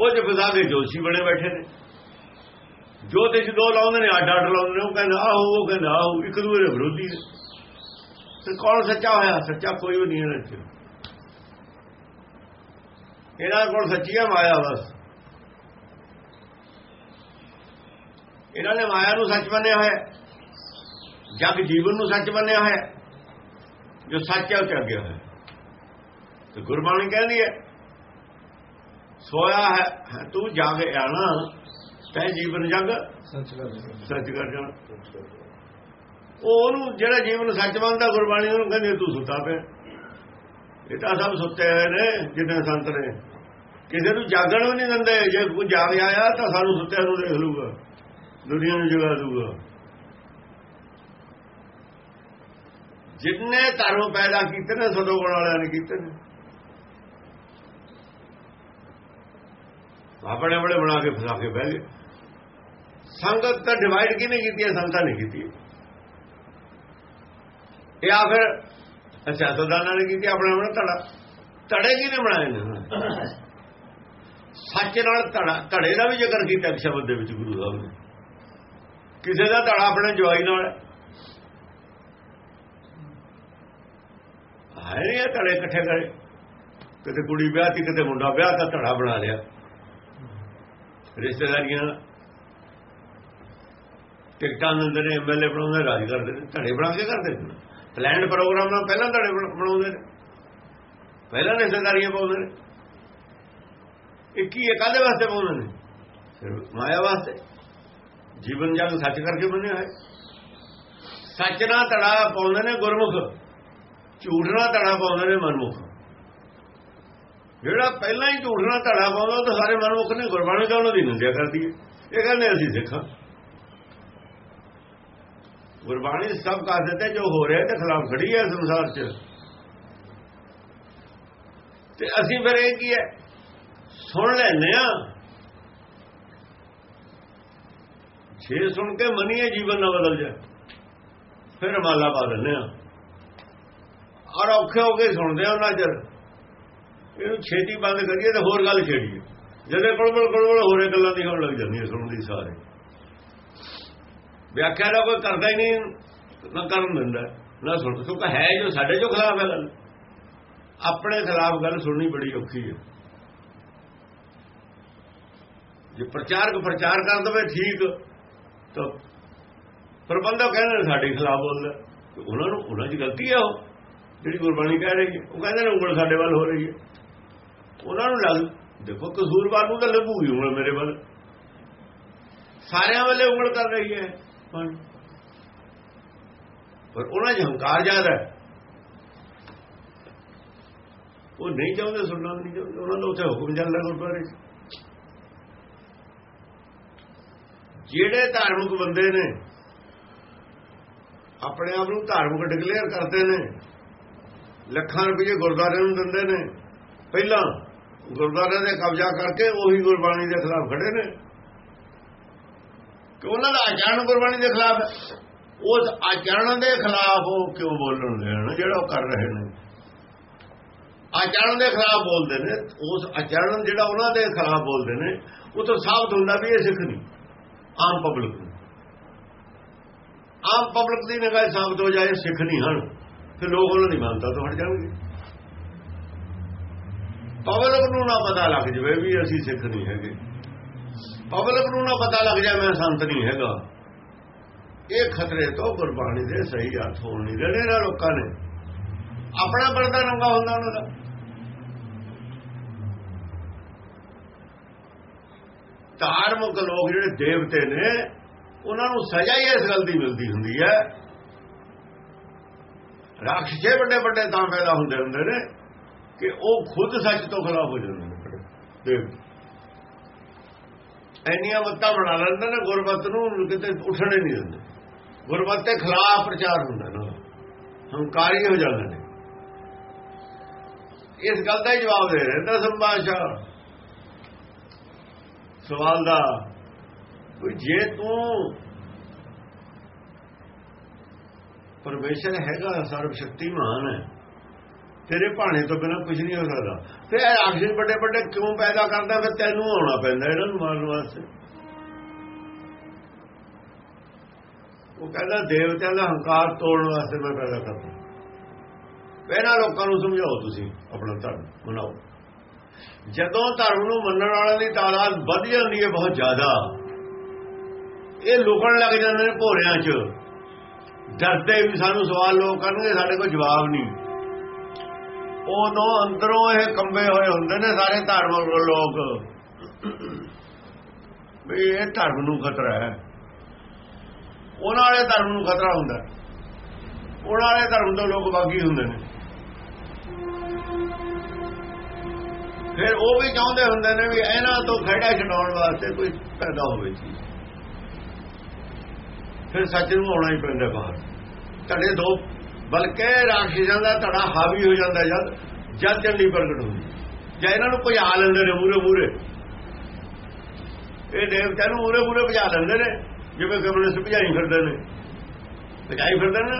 Speaker 2: ਉਹ ਜੇ ਫਸਾ ਜੋਸ਼ੀ ਬਣੇ ਬੈਠੇ ਨੇ। ਜੋ ਤੇ ਦੋ ਲਾਉਂਦੇ ਨੇ ਅੱਡ ਅੱਡ ਲਾਉਂਦੇ ਨੇ, ਉਹ ਕਹਿੰਦਾ, ਆਹੋ, ਉਹ ਕਹਿੰਦਾ, ਆਹੋ, ਇੱਕ ਦੂਜੇ ਦੇ ਵਿਰੋਧੀ ਨੇ। ਤੇ ਕੌਣ ਸੱਚਾ ਹੋਇਆ? ਸੱਚਾ ਕੋਈ ਵੀ ਨਹੀਂ ਇਹਨਾਂ ਚ। ਇਹਨਾਂ ਕੋਲ ਸੱਚੀ ਹੈ ਮਾਇਆ ਬਸ। ਇਹਨਾਂ ਨੇ ਮਾਇਆ ਨੂੰ ਸੱਚ ਮੰਨਿਆ ਹੋਇਆ ਜਗ ਜੀਵਨ ਨੂੰ ਸੱਚ ਮੰਨਿਆ ਹੋਇਆ ਜੋ ਸੱਚ ਹੈ ਉਹ ਚ ਅੱਗੇ ਹੋਇਆ। ਤੇ ਗੁਰਬਾਣੀ ਕਹਿੰਦੀ ਹੈ ਸੋਇਆ ਹੈ ਤੂੰ ਜਾਗ ਆਣਾ ਤੈ ਜੀਵਨ ਜਗ
Speaker 1: ਸੱਚ
Speaker 2: ਕਰ ਜਾਣਾ। ਉਹ ਉਹਨੂੰ ਜਿਹੜਾ ਜੀਵਨ ਸੱਚ ਮੰਨਦਾ ਗੁਰਬਾਣੀ ਉਹਨੂੰ ਕਹਿੰਦੀ ਤੂੰ ਸੁੱਤਾ ਪਿਆ। ਇਹ ਤਾਂ ਸਭ ਸੁੱਤੇ ਹੋਏ ਨੇ, ਜਿੰਨੇ ਸੰਤ ਨੇ। ਕਿਸੇ ਨੂੰ ਜਾਗਣ ਵੀ ਨਹੀਂ ਦਿੰਦੇ। ਜੇ ਕੋਈ ਜਾਗ ਆਇਆ ਤਾਂ ਸਾਨੂੰ ਸੁੱਤਿਆਂ ਨੂੰ ਦੇਖ ਲੂਗਾ ਦੁਨੀਆ ਨੂੰ ਜਗਾ ਦੂਗਾ ਜਿੰਨੇ ਧਰਮ ਪੈਦਾ ਕੀਤੇ ਨੇ, ਸਦੋ ਵਾਲਿਆਂ ਨੇ ਕੀਤੇ ਨੇ। ਆਪਣੇ ਬੜੇ ਬਣਾ ਕੇ ਫਸਾ ਕੇ ਬਹਿ ਗਏ। ਸੰਗਤ ਤਾਂ ਡਿਵਾਈਡ ਕਿਨੇ ਕੀਤੀ ਹੈ? ਸੰਗਤਾਂ ਨੇ ਕੀਤੀ ਇਹ ਆ ਫਿਰ ਸਿਆਸਤਦਾਨਾਂ ਸਦਾਨਾ ਨੇ ਕੀਤੀ ਆਪਣੇ ਆਪਣਾ ਧੜਾ? ਧੜੇ ਕਿਹਨੇ ਬਣਾਏ ਨੇ ਸੱਚ ਨਾਲ ਧੜਾ, ਧੜੇ ਦਾ ਵੀ ਜ਼ਿਕਰ ਕੀਤਾ ਇੱਕ ਸ਼ਬਦ ਦੇ ਵਿੱਚ ਗੁਰੂ ਸਾਹਿਬ ਨੇ। ਕਿਸੇ ਦਾ ਧੜਾ ਆਪਣੇ ਜਵਾਈ ਨਾਲ ਹੈ। ਨਹੀਂ ਇਹ ਧੜੇ ਇਕੱਠੇ ਕਰੇ। ਕਿਤੇ ਕੁੜੀ ਵਿਆਹ ਤੀ, ਕਿਤੇ ਮੁੰਡਾ ਵਿਆਹ ਤਾਂ ਧੜਾ ਬਣਾ ਲਿਆ। ਰਿਸ਼ਤੇਦਾਰੀਆਂ ਟਿਕਟਾਂ ਦਿੰਦੇ ਨੇ ਐਮਐਲਏ ਬਣਾਉਂਦੇ, ਰਾਜ ਕਰਦੇ ਨੇ, ਧੜੇ ਬਣਾ ਕੇ ਕਰਦੇ ਨੇ। ਪਲਾਨਡ ਪ੍ਰੋਗਰਾਮ ਨਾਲ ਪਹਿਲਾਂ ਧੜੇ ਬਣਾਉਂਦੇ ਨੇ। ਪਹਿਲਾਂ ਰਿਸ਼ਤੇਦਾਰੀਆਂ ਪਾਉਂਦੇ ਨੇ। ਇਹ ਕੀ ਹੈ? ਕਾਹਦੇ ਵਾਸਤੇ ਪਾਉਂਦੇ ਨੇ? ਸਿਰਫ ਮਾਇਆ ਵਾਸਤੇ। ਜੀਵਨ ਜਗ ਸੱਚ ਕਰਕੇ ਬਣਿਆ ਹੈ ਸੱਚ ਨਾਲ ਧੜਾ ਪਾਉਂਦੇ ਨੇ ਗੁਰਮੁਖ। ਝੂਠ ਨਾਲ ਧੜਾ ਪਾਉਂਦੇ ਨੇ ਮਨਮੁਖ। ਜਿਹੜਾ ਪਹਿਲਾਂ ਹੀ ਝੂਠ ਨਾਲ ਧੜਾ ਪਾਉਂਦਾ, ਉਹ ਤਾਂ ਸਾਰੇ ਮਨਮੁਖ ਨੇ। ਗੁਰਬਾਣੀ ਤਾਂ ਉਹਨਾਂ ਦੀ ਨਿੰਦਿਆ ਕਰਦੀ ਹੈ। ਇਹ ਕਹਿੰਦੇ ਅਸੀਂ ਸਿੱਖਾਂ। ਗੁਰਬਾਣੀ ਸਭ ਕਾ ਦਿੱਤੇ, ਜੋ ਹੋ ਰਿਹਾ ਤੇ ਖਿਲਾਫ ਖੜੀ ਹੈ ਸੰਸਾਰ 'ਚ। ਤੇ ਅਸੀਂ ਫਿਰ ਇਹ ਕੀ ਹੈ? ਸੁਣ ਲੈਨੇ ਆ ਛੇ ਸੁਣ ਕੇ ਮੰਨੀਏ ਜੀਵਨ ਨਾ ਬਦਲ ਜਾ ਫਿਰ ਮਾਲਾ ਪਾ ਦਿੰਦੇ ਆ ਔਰ ਔਖੇ ਹੋ ਕੇ ਸੁਣਦੇ ਆ ਉਹਨਾਂ ਚਿਰ। ਇਹਨੂੰ ਛੇਤੀ ਬੰਦ ਕਰੀਏ ਤੇ ਹੋਰ ਗੱਲ ਛੇੜੀਏ। ਜਦੋਂ ਕੜਬੜ ਕੜਬੜ ਹੋਰੇ ਗੱਲਾਂ ਦੀ ਹੋਣ ਲੱਗ ਜਾਂਦੀ ਹੈ ਸੁਣਦੀ ਸਾਰੇ। ਵਿਆਖਿਆ ਦਾ ਕੋਈ ਕਰਦਾ ਹੀ ਨਹੀਂ, ਨਾ ਕਰਨ ਦਿੰਦਾ, ਨਾ ਸੁਣ ਕਿਉਂਕਿ ਹੈ ਜੋ, ਸਾਡੇ ਜੋ ਖਿਲਾਫ ਹੈ ਗੱਲ। ਆਪਣੇ ਖਿਲਾਫ ਗੱਲ ਸੁਣਨੀ ਬੜੀ ਔਖੀ ਹੈ। ਜੇ ਪ੍ਰਚਾਰਕ ਪ੍ਰਚਾਰ ਕਰ ਦਵੇ ਠੀਕ, ਤਾਂ ਪ੍ਰਬੰਧਕ ਕਹਿੰਦੇ ਨੇ ਸਾਡੇ ਖਿਲਾਫ ਬੋਲਦਾ ਉਹਨਾਂ ਨੂੰ, ਉਹਨਾਂ 'ਚ ਗਲਤੀ ਹੈ ਉਹ। ਜਿਹੜੀ ਗੁਰਬਾਣੀ ਕਹਿ ਰਹੀ ਹੈ, ਉਹ ਕਹਿੰਦੇ ਨੇ ਉਂਗਲ ਸਾਡੇ ਵੱਲ ਹੋ ਰਹੀ ਹੈ। ਉਹਨਾਂ ਨੂੰ ਲੱਗ, ਦੇਖੋ ਕਸੂਰਵਾਰ ਨੂੰ ਤਾਂ ਲੱਗੂਗੀ ਉਂਗਲ ਮੇਰੇ ਵੱਲ। ਸਾਰਿਆਂ ਵੱਲੇ ਉਂਗਲ ਕਰ ਰਹੀ ਹੈ। ਪਰ ਉਹਨਾਂ 'ਚ ਹੰਕਾਰ ਜ਼ਿਆਦਾ ਹੈ। ਉਹ ਨਹੀਂ ਚਾਹੁੰਦੇ, ਸੁਣਨਾ ਨਹੀਂ ਚਾਹੁੰਦੇ। ਉਹਨਾਂ ਦਾ ਉੱਥੇ ਹੁਕਮ ਚੱਲਦਾ ਗੁਰਦੁਆਰੇ 'ਚ। ਜਿਹੜੇ ਧਾਰਮਿਕ ਬੰਦੇ ਨੇ, ਆਪਣੇ ਆਪ ਨੂੰ ਧਾਰਮਿਕ ਡਿਕਲੇਅਰ ਕਰਦੇ ਨੇ, ਲੱਖਾਂ ਰੁਪਏ ਗੁਰਦਾਰੇ ਨੂੰ ਦਿੰਦੇ ਨੇ, ਪਹਿਲਾਂ ਗੁਰਦਾਰੇ ਦੇ ਕਬਜ਼ਾ ਕਰਕੇ ਉਹੀ ਗੁਰਬਾਣੀ ਦੇ ਖਿਲਾਫ ਖੜੇ ਨੇ। ਕਿ ਉਹਨਾਂ ਦਾ ਆਚਰਣ ਗੁਰਬਾਣੀ ਦੇ ਖਿਲਾਫ ਹੈ। ਉਸ ਆਚਰਣ ਦੇ ਖਿਲਾਫ ਉਹ ਕਿਉਂ ਬੋਲਣ ਲੈਣ ਜਿਹੜਾ ਉਹ ਕਰ ਰਹੇ ਨੇ। ਆਚਰਣ ਦੇ ਖਿਲਾਫ ਬੋਲਦੇ ਨੇ। ਉਸ ਆਚਰਣ ਜਿਹੜਾ ਉਹਨਾਂ ਦੇ ਖਿਲਾਫ ਬੋਲਦੇ ਨੇ, ਉਹ ਤੋਂ ਸਾਬਤ ਹੁੰਦਾ ਵੀ ਇਹ ਸਿੱਖ ਨਹੀਂ। ਆਮ ਪਬਲਿਕ ਨੂੰ। ਆਮ ਪਬਲਿਕ ਦੀ ਨਿਗਾਹ ਸਾਬਤ ਹੋ ਜਾਏ, ਸਿੱਖ ਨਹੀਂ ਹਨ, ਫਿਰ ਲੋਕ ਉਹਨਾਂ ਦੀ ਮੰਨਤਾ ਤੋਂ ਹਟ ਜਾਣਗੇ। ਪਬਲਿਕ ਨੂੰ ਨਾ ਪਤਾ ਲੱਗ ਜਵੇ ਵੀ ਅਸੀਂ ਸਿੱਖ ਨਹੀਂ ਹੈਗੇ। ਪਬਲਿਕ ਨੂੰ ਨਾ ਪਤਾ ਲੱਗ ਜਾਏ, ਮੈਂ ਸੰਤ ਨਹੀਂ ਹੈਗਾ। ਇਹ ਖਤਰੇ ਤੋਂ ਗੁਰਬਾਣੀ ਦੇ ਸਹੀ ਅਰਥ ਹੋਣ ਨਹੀਂ ਦੇਣੇ ਨਾ ਲੋਕਾਂ ਨੇ। ਆਪਣਾ ਪਰਦਾ ਨੰਗਾ ਹੁੰਦਾ ਉਹਨਾਂ ਦਾ। ਧਾਰਮਿਕ ਲੋਕ ਜਿਹੜੇ ਦੇਵਤੇ ਨੇ, ਉਹਨਾਂ ਨੂੰ ਸਜ਼ਾ ਹੀ ਇਸ ਗੱਲ ਦੀ ਮਿਲਦੀ ਹੁੰਦੀ ਹੈ। ਰਾਖਸ਼ੇ ਵੱਡੇ ਵੱਡੇ ਤਾਂ ਪੈਦਾ ਹੁੰਦੇ ਹੁੰਦੇ ਨੇ ਕਿ ਉਹ ਖੁਦ ਸੱਚ ਤੋਂ ਖਿਲਾਫ ਹੋ ਜਾਂਦੇ ਨੇ ਦੇਵ। ਐਨੀਆਂ ਮੱਤਾਂ ਬਣਾ ਲੈਂਦੇ ਨੇ ਗੁਰਬਤ ਨੂੰ ਕਿਤੇ ਉੱਠਣੇ ਨਹੀਂ ਦਿੰਦੇ। ਗੁਰਬਤ ਦੇ ਖਿਲਾਫ ਪ੍ਰਚਾਰ ਹੁੰਦਾ ਨਾ। ਹੰਕਾਰੀ ਹੋ ਜਾਂਦੇ ਨੇ। ਇਸ ਗੱਲ ਦਾ ਹੀ ਜਵਾਬ ਦੇ ਰਹੇ ਨੇ ਸੰਭਾਸ਼ਾ। ਸਵਾਲ ਦਾ, ਵੀ ਜੇ ਤੂੰ ਪਰਮੇਸ਼ਰ ਹੈਗਾ ਸਰਵ ਸ਼ਕਤੀਮਾਨ ਹੈ ਤੇਰੇ ਭਾਣੇ ਤੋਂ ਬਿਨਾ ਕੁਝ ਨਹੀਂ ਹੋ ਸਕਦਾ। ਤੇ ਇਹ ਰਾਖਸ਼ ਵੱਡੇ ਵੱਡੇ ਕਿਉਂ ਪੈਦਾ ਕਰਦਾ? ਫਿਰ ਤੈਨੂੰ ਆਉਣਾ ਪੈਂਦਾ ਇਹਨਾਂ ਨੂੰ ਮਾਰਨ ਵਾਸਤੇ। ਉਹ ਕਹਿੰਦਾ, ਦੇਵਤਿਆਂ ਦਾ ਹੰਕਾਰ ਤੋੜਨ ਵਾਸਤੇ ਮੈਂ ਪੈਦਾ ਕਰਦਾ। ਪਹਿਲਾਂ ਲੋਕਾਂ ਨੂੰ ਸਮਝਾਓ ਤੁਸੀਂ ਆਪਣਾ ਧਰਮ, ਮਨਾਓ। ਜਦੋਂ ਧਰਮ ਨੂੰ ਮੰਨਣ ਵਾਲਿਆਂ ਦੀ ਤਾਦਾਦ ਵੱਧ ਜਾਂਦੀ ਹੈ ਬਹੁਤ ਜ਼ਿਆਦਾ, ਇਹ ਲੁਕਣ ਲੱਗ ਜਾਂਦੇ ਨੇ ਭੋਰਿਆਂ 'ਚ। ਡਰਦੇ ਵੀ ਸਾਨੂੰ ਸਵਾਲ ਲੋਕ ਕਰਨਗੇ, ਸਾਡੇ ਕੋਲ ਜਵਾਬ ਨਹੀਂ। ਉਦੋਂ ਅੰਦਰੋਂ ਇਹ ਕੰਬੇ ਹੋਏ ਹੁੰਦੇ ਨੇ ਸਾਰੇ ਧਾਰਮਿਕ ਲੋਕ। ਵੀ ਇਹ ਧਰਮ ਨੂੰ ਖਤਰਾ ਹੈ। ਉਹਨਾਂ ਵਾਲੇ ਧਰਮ ਨੂੰ ਖਤਰਾ ਹੁੰਦਾ। ਉਹਨਾਂ ਵਾਲੇ ਧਰਮ ਤੋਂ ਲੋਕ ਬਾਗੀ ਹੁੰਦੇ ਨੇ। ਫਿਰ ਉਹ ਵੀ ਚਾਹੁੰਦੇ ਹੁੰਦੇ ਨੇ ਵੀ ਇਹਨਾਂ ਤੋਂ ਖੜਾ ਛਡਾਉਣ ਵਾਸਤੇ ਕੋਈ ਪੈਦਾ ਹੋਵੇ ਜੀ। ਫਿਰ ਸੱਚ ਨੂੰ ਆਉਣਾ ਹੀ ਪੈਂਦਾ ਬਾਹਰ। ਤੁਹਾਡੇ ਦੋ ਬਲਕਿ ਰਾਖਸ਼ਾਂ ਦਾ ਧੜਾ ਹਾਵੀ ਹੋ ਜਾਂਦਾ ਜਦ ਜਦ ਚੰਡੀ ਪ੍ਰਗਟ ਹੁੰਦੀ। ਜਾਂ ਇਹਨਾਂ ਨੂੰ ਭਜਾ ਲੈਂਦੇ ਨੇ ਮੂਰੇ ਮੂਰੇ ਇਹ ਦੇਵਤਿਆਂ ਨੂੰ ਮੂਰੇ ਮੂਰੇ ਭਜਾ ਲੈਂਦੇ ਨੇ, ਜਿਵੇਂ ਕਮਿਊਨਿਸਟ ਭਜਾਈ ਫਿਰਦੇ ਨੇ। ਭਜਾਈ ਫਿਰਦੇ ਨੇ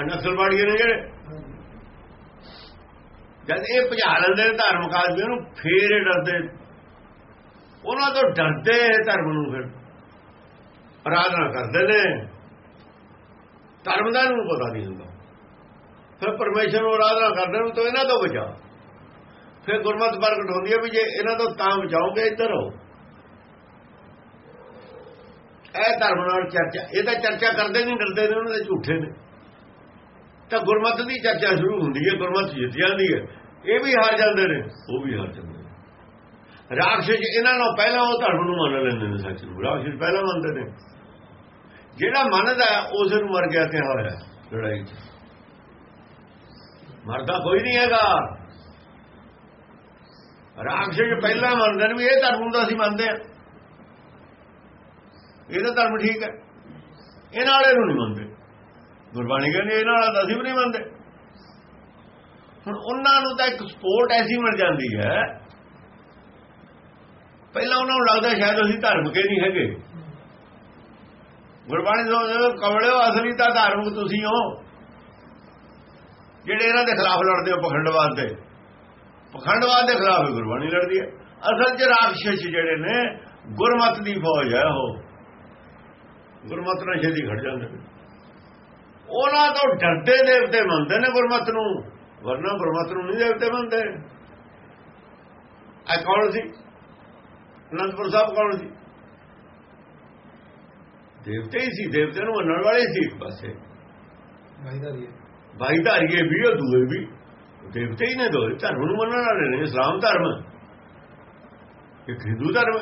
Speaker 2: ਅਨਸਲਵਾੜੀਏ ਨੇ ਜਿਹੜੇ। ਜਦ ਇਹ ਭਜਾ ਲੈਂਦੇ ਨੇ ਧਾਰਮਿਕ ਆਦਮੀਆਂ ਨੂੰ ਫੇਰ ਡਰਦੇ ਉਹਨਾਂ ਤੋਂ ਡਰਦੇ ਧਰਮ ਨੂੰ ਫਿਰ। ਆਰਾਧਨਾ ਕਰਦੇ ਨੇ। ਧਰਮ ਦਾ ਨੂੰ ਪਤਾ ਨਹੀਂ ਹੁੰਦਾ। ਫਿਰ ਪਰਮੇਸ਼ਰ ਨੂੰ ਆਰਾਧਨਾ ਕਰਦੇ ਨੇ ਤਾਂ ਇਹਨਾਂ ਤੋਂ ਬਚਾ ਫਿਰ ਗੁਰਮਤਿ ਪ੍ਰਗਟ ਹੁੰਦੀ ਹੈ ਵੀ ਜੇ ਇਹਨਾਂ ਤੋਂ ਤਾਂ ਬਚਾਓਗੇ ਇੱਧਰ ਹੋ ਇਹ ਧਰਮ ਨਾਲ ਚਰਚਾ, ਇਹ ਤਾਂ ਚਰਚਾ ਕਰਦੇ ਨਹੀਂ, ਡਰਦੇ ਨੇ ਉਹਨਾਂ ਦੇ ਝੂਠੇ ਨੇ। ਤਾਂ ਗੁਰਮਤਿ ਦੀ ਚਰਚਾ ਸ਼ੁਰੂ ਹੁੰਦੀ ਹੈ, ਗੁਰਮਤਿ ਜਿੱਤ ਜਾਂਦੀ ਹੈ। ਇਹ ਵੀ ਹਾਰ ਜਾਂਦੇ ਨੇ, ਉਹ ਵੀ ਹਾਰ ਜਾਂਦੇ ਨੇ। ਰਾਖਸ਼ ਇਹਨਾਂ ਨਾਲ ਪਹਿਲਾਂ ਉਹ ਧਰਮ ਨੂੰ ਮੰਨ ਲੈਂਦੇ ਨੇ, ਸੱਚ ਨੂੰ। ਰਾਖਸ਼ ਪਹਿਲਾਂ ਮੰਨਦੇ ਨੇ। ਜਿਹੜਾ ਮੰਨਦਾ, ਉਸ ਨੂੰ ਮਰ ਗਿਆ ਕਿਹਾ ਹੋਇਆ ਲੜਾਈ 'ਚ। ਮਰਦਾ ਕੋਈ ਨਹੀਂ ਹੈਗਾ। ਰਾਖਸ਼ ਪਹਿਲਾਂ ਮੰਨਦੇ ਨੇ ਵੀ ਇਹ ਧਰਮ ਹੁੰਦਾ ਅਸੀਂ ਮੰਨਦੇ ਆ ਇਹਦਾ ਧਰਮ ਠੀਕ ਹੈ। ਇਹਨਾਂ ਵਾਲੇ ਨੂੰ ਨਹੀਂ ਮੰਨਦੇ। ਗੁਰਬਾਣੀ ਕਹਿੰਦੀ ਇਹਨਾਂ ਵਾਲਾ ਤਾਂ ਅਸੀਂ ਵੀ ਨਹੀਂ ਮੰਨਦੇ। ਹੁਣ ਉਹਨਾਂ ਨੂੰ ਤਾਂ ਇੱਕ ਸਪੋਰਟ ਐਸੀ ਮਿਲ ਜਾਂਦੀ ਹੈ। ਪਹਿਲਾਂ ਉਹਨਾਂ ਨੂੰ ਲੱਗਦਾ ਸ਼ਾਇਦ ਅਸੀਂ ਧਰਮ ਕੇ ਨਹੀਂ ਹੈਗੇ। ਗੁਰਬਾਣੀ ਸੋਚਦੇ ਕਵੜਿਓ ਅਸਲੀ ਤਾਂ ਧਾਰਮਿਕ ਤੁਸੀਂ ਹੋ। ਜਿਹੜੇ ਇਹਨਾਂ ਦੇ ਖਿਲਾਫ ਲੜਦੇ ਹੋ ਪਖੰਡਵਾਦ ਦੇ। ਪਖੰਡਵਾਦ ਦੇ ਖਿਲਾਫ ਗੁਰਬਾਣੀ ਲੜਦੀ ਹੈ। ਅਸਲ 'ਚ ਰਾਖਸ਼ ਜਿਹੜੇ ਨੇ, ਗੁਰਮਤ ਦੀ ਫੌਜ ਹੈ ਉਹ। ਗੁਰਮਤ ਨਾਲ ਛੇਤੀ ਖੜ ਜਾਂਦੇ ਉਹਨਾਂ ਤੋਂ ਡਰਦੇ ਦੇਵਤੇ ਮੰਨਦੇ ਨੇ ਗੁਰਮਤ ਨੂੰ, ਵਰਨਾ ਗੁਰਮਤ ਨੂੰ ਨਹੀਂ ਦੇਵਤੇ ਮੰਨਦੇ। ਆ ਕੌਣ ਸੀ? ਅਨੰਦਪੁਰ ਸਾਹਿਬ ਕੌਣ ਸੀ? ਦੇਵਤੇ ਹੀ ਸੀ ਦੇਵਤੇ ਨੂੰ ਮੰਨਣ ਵਾਲੇ ਸੀ ਇੱਕ ਪਾਸੇ
Speaker 1: ਭਾਈਦਾਰੀ
Speaker 2: ਭਾਈਦਾਰੀਏ ਵੀ ਉਹ ਦੂਏ ਵੀ। ਦੇਵਤੇ ਹੀ ਨੇ ਦੋਏ ਧਰਮ ਨੂੰ ਮੰਨਣ ਵਾਲੇ ਨੇ ਇਸਲਾਮ ਧਰਮ। ਇੱਕ ਹਿੰਦੂ ਧਰਮ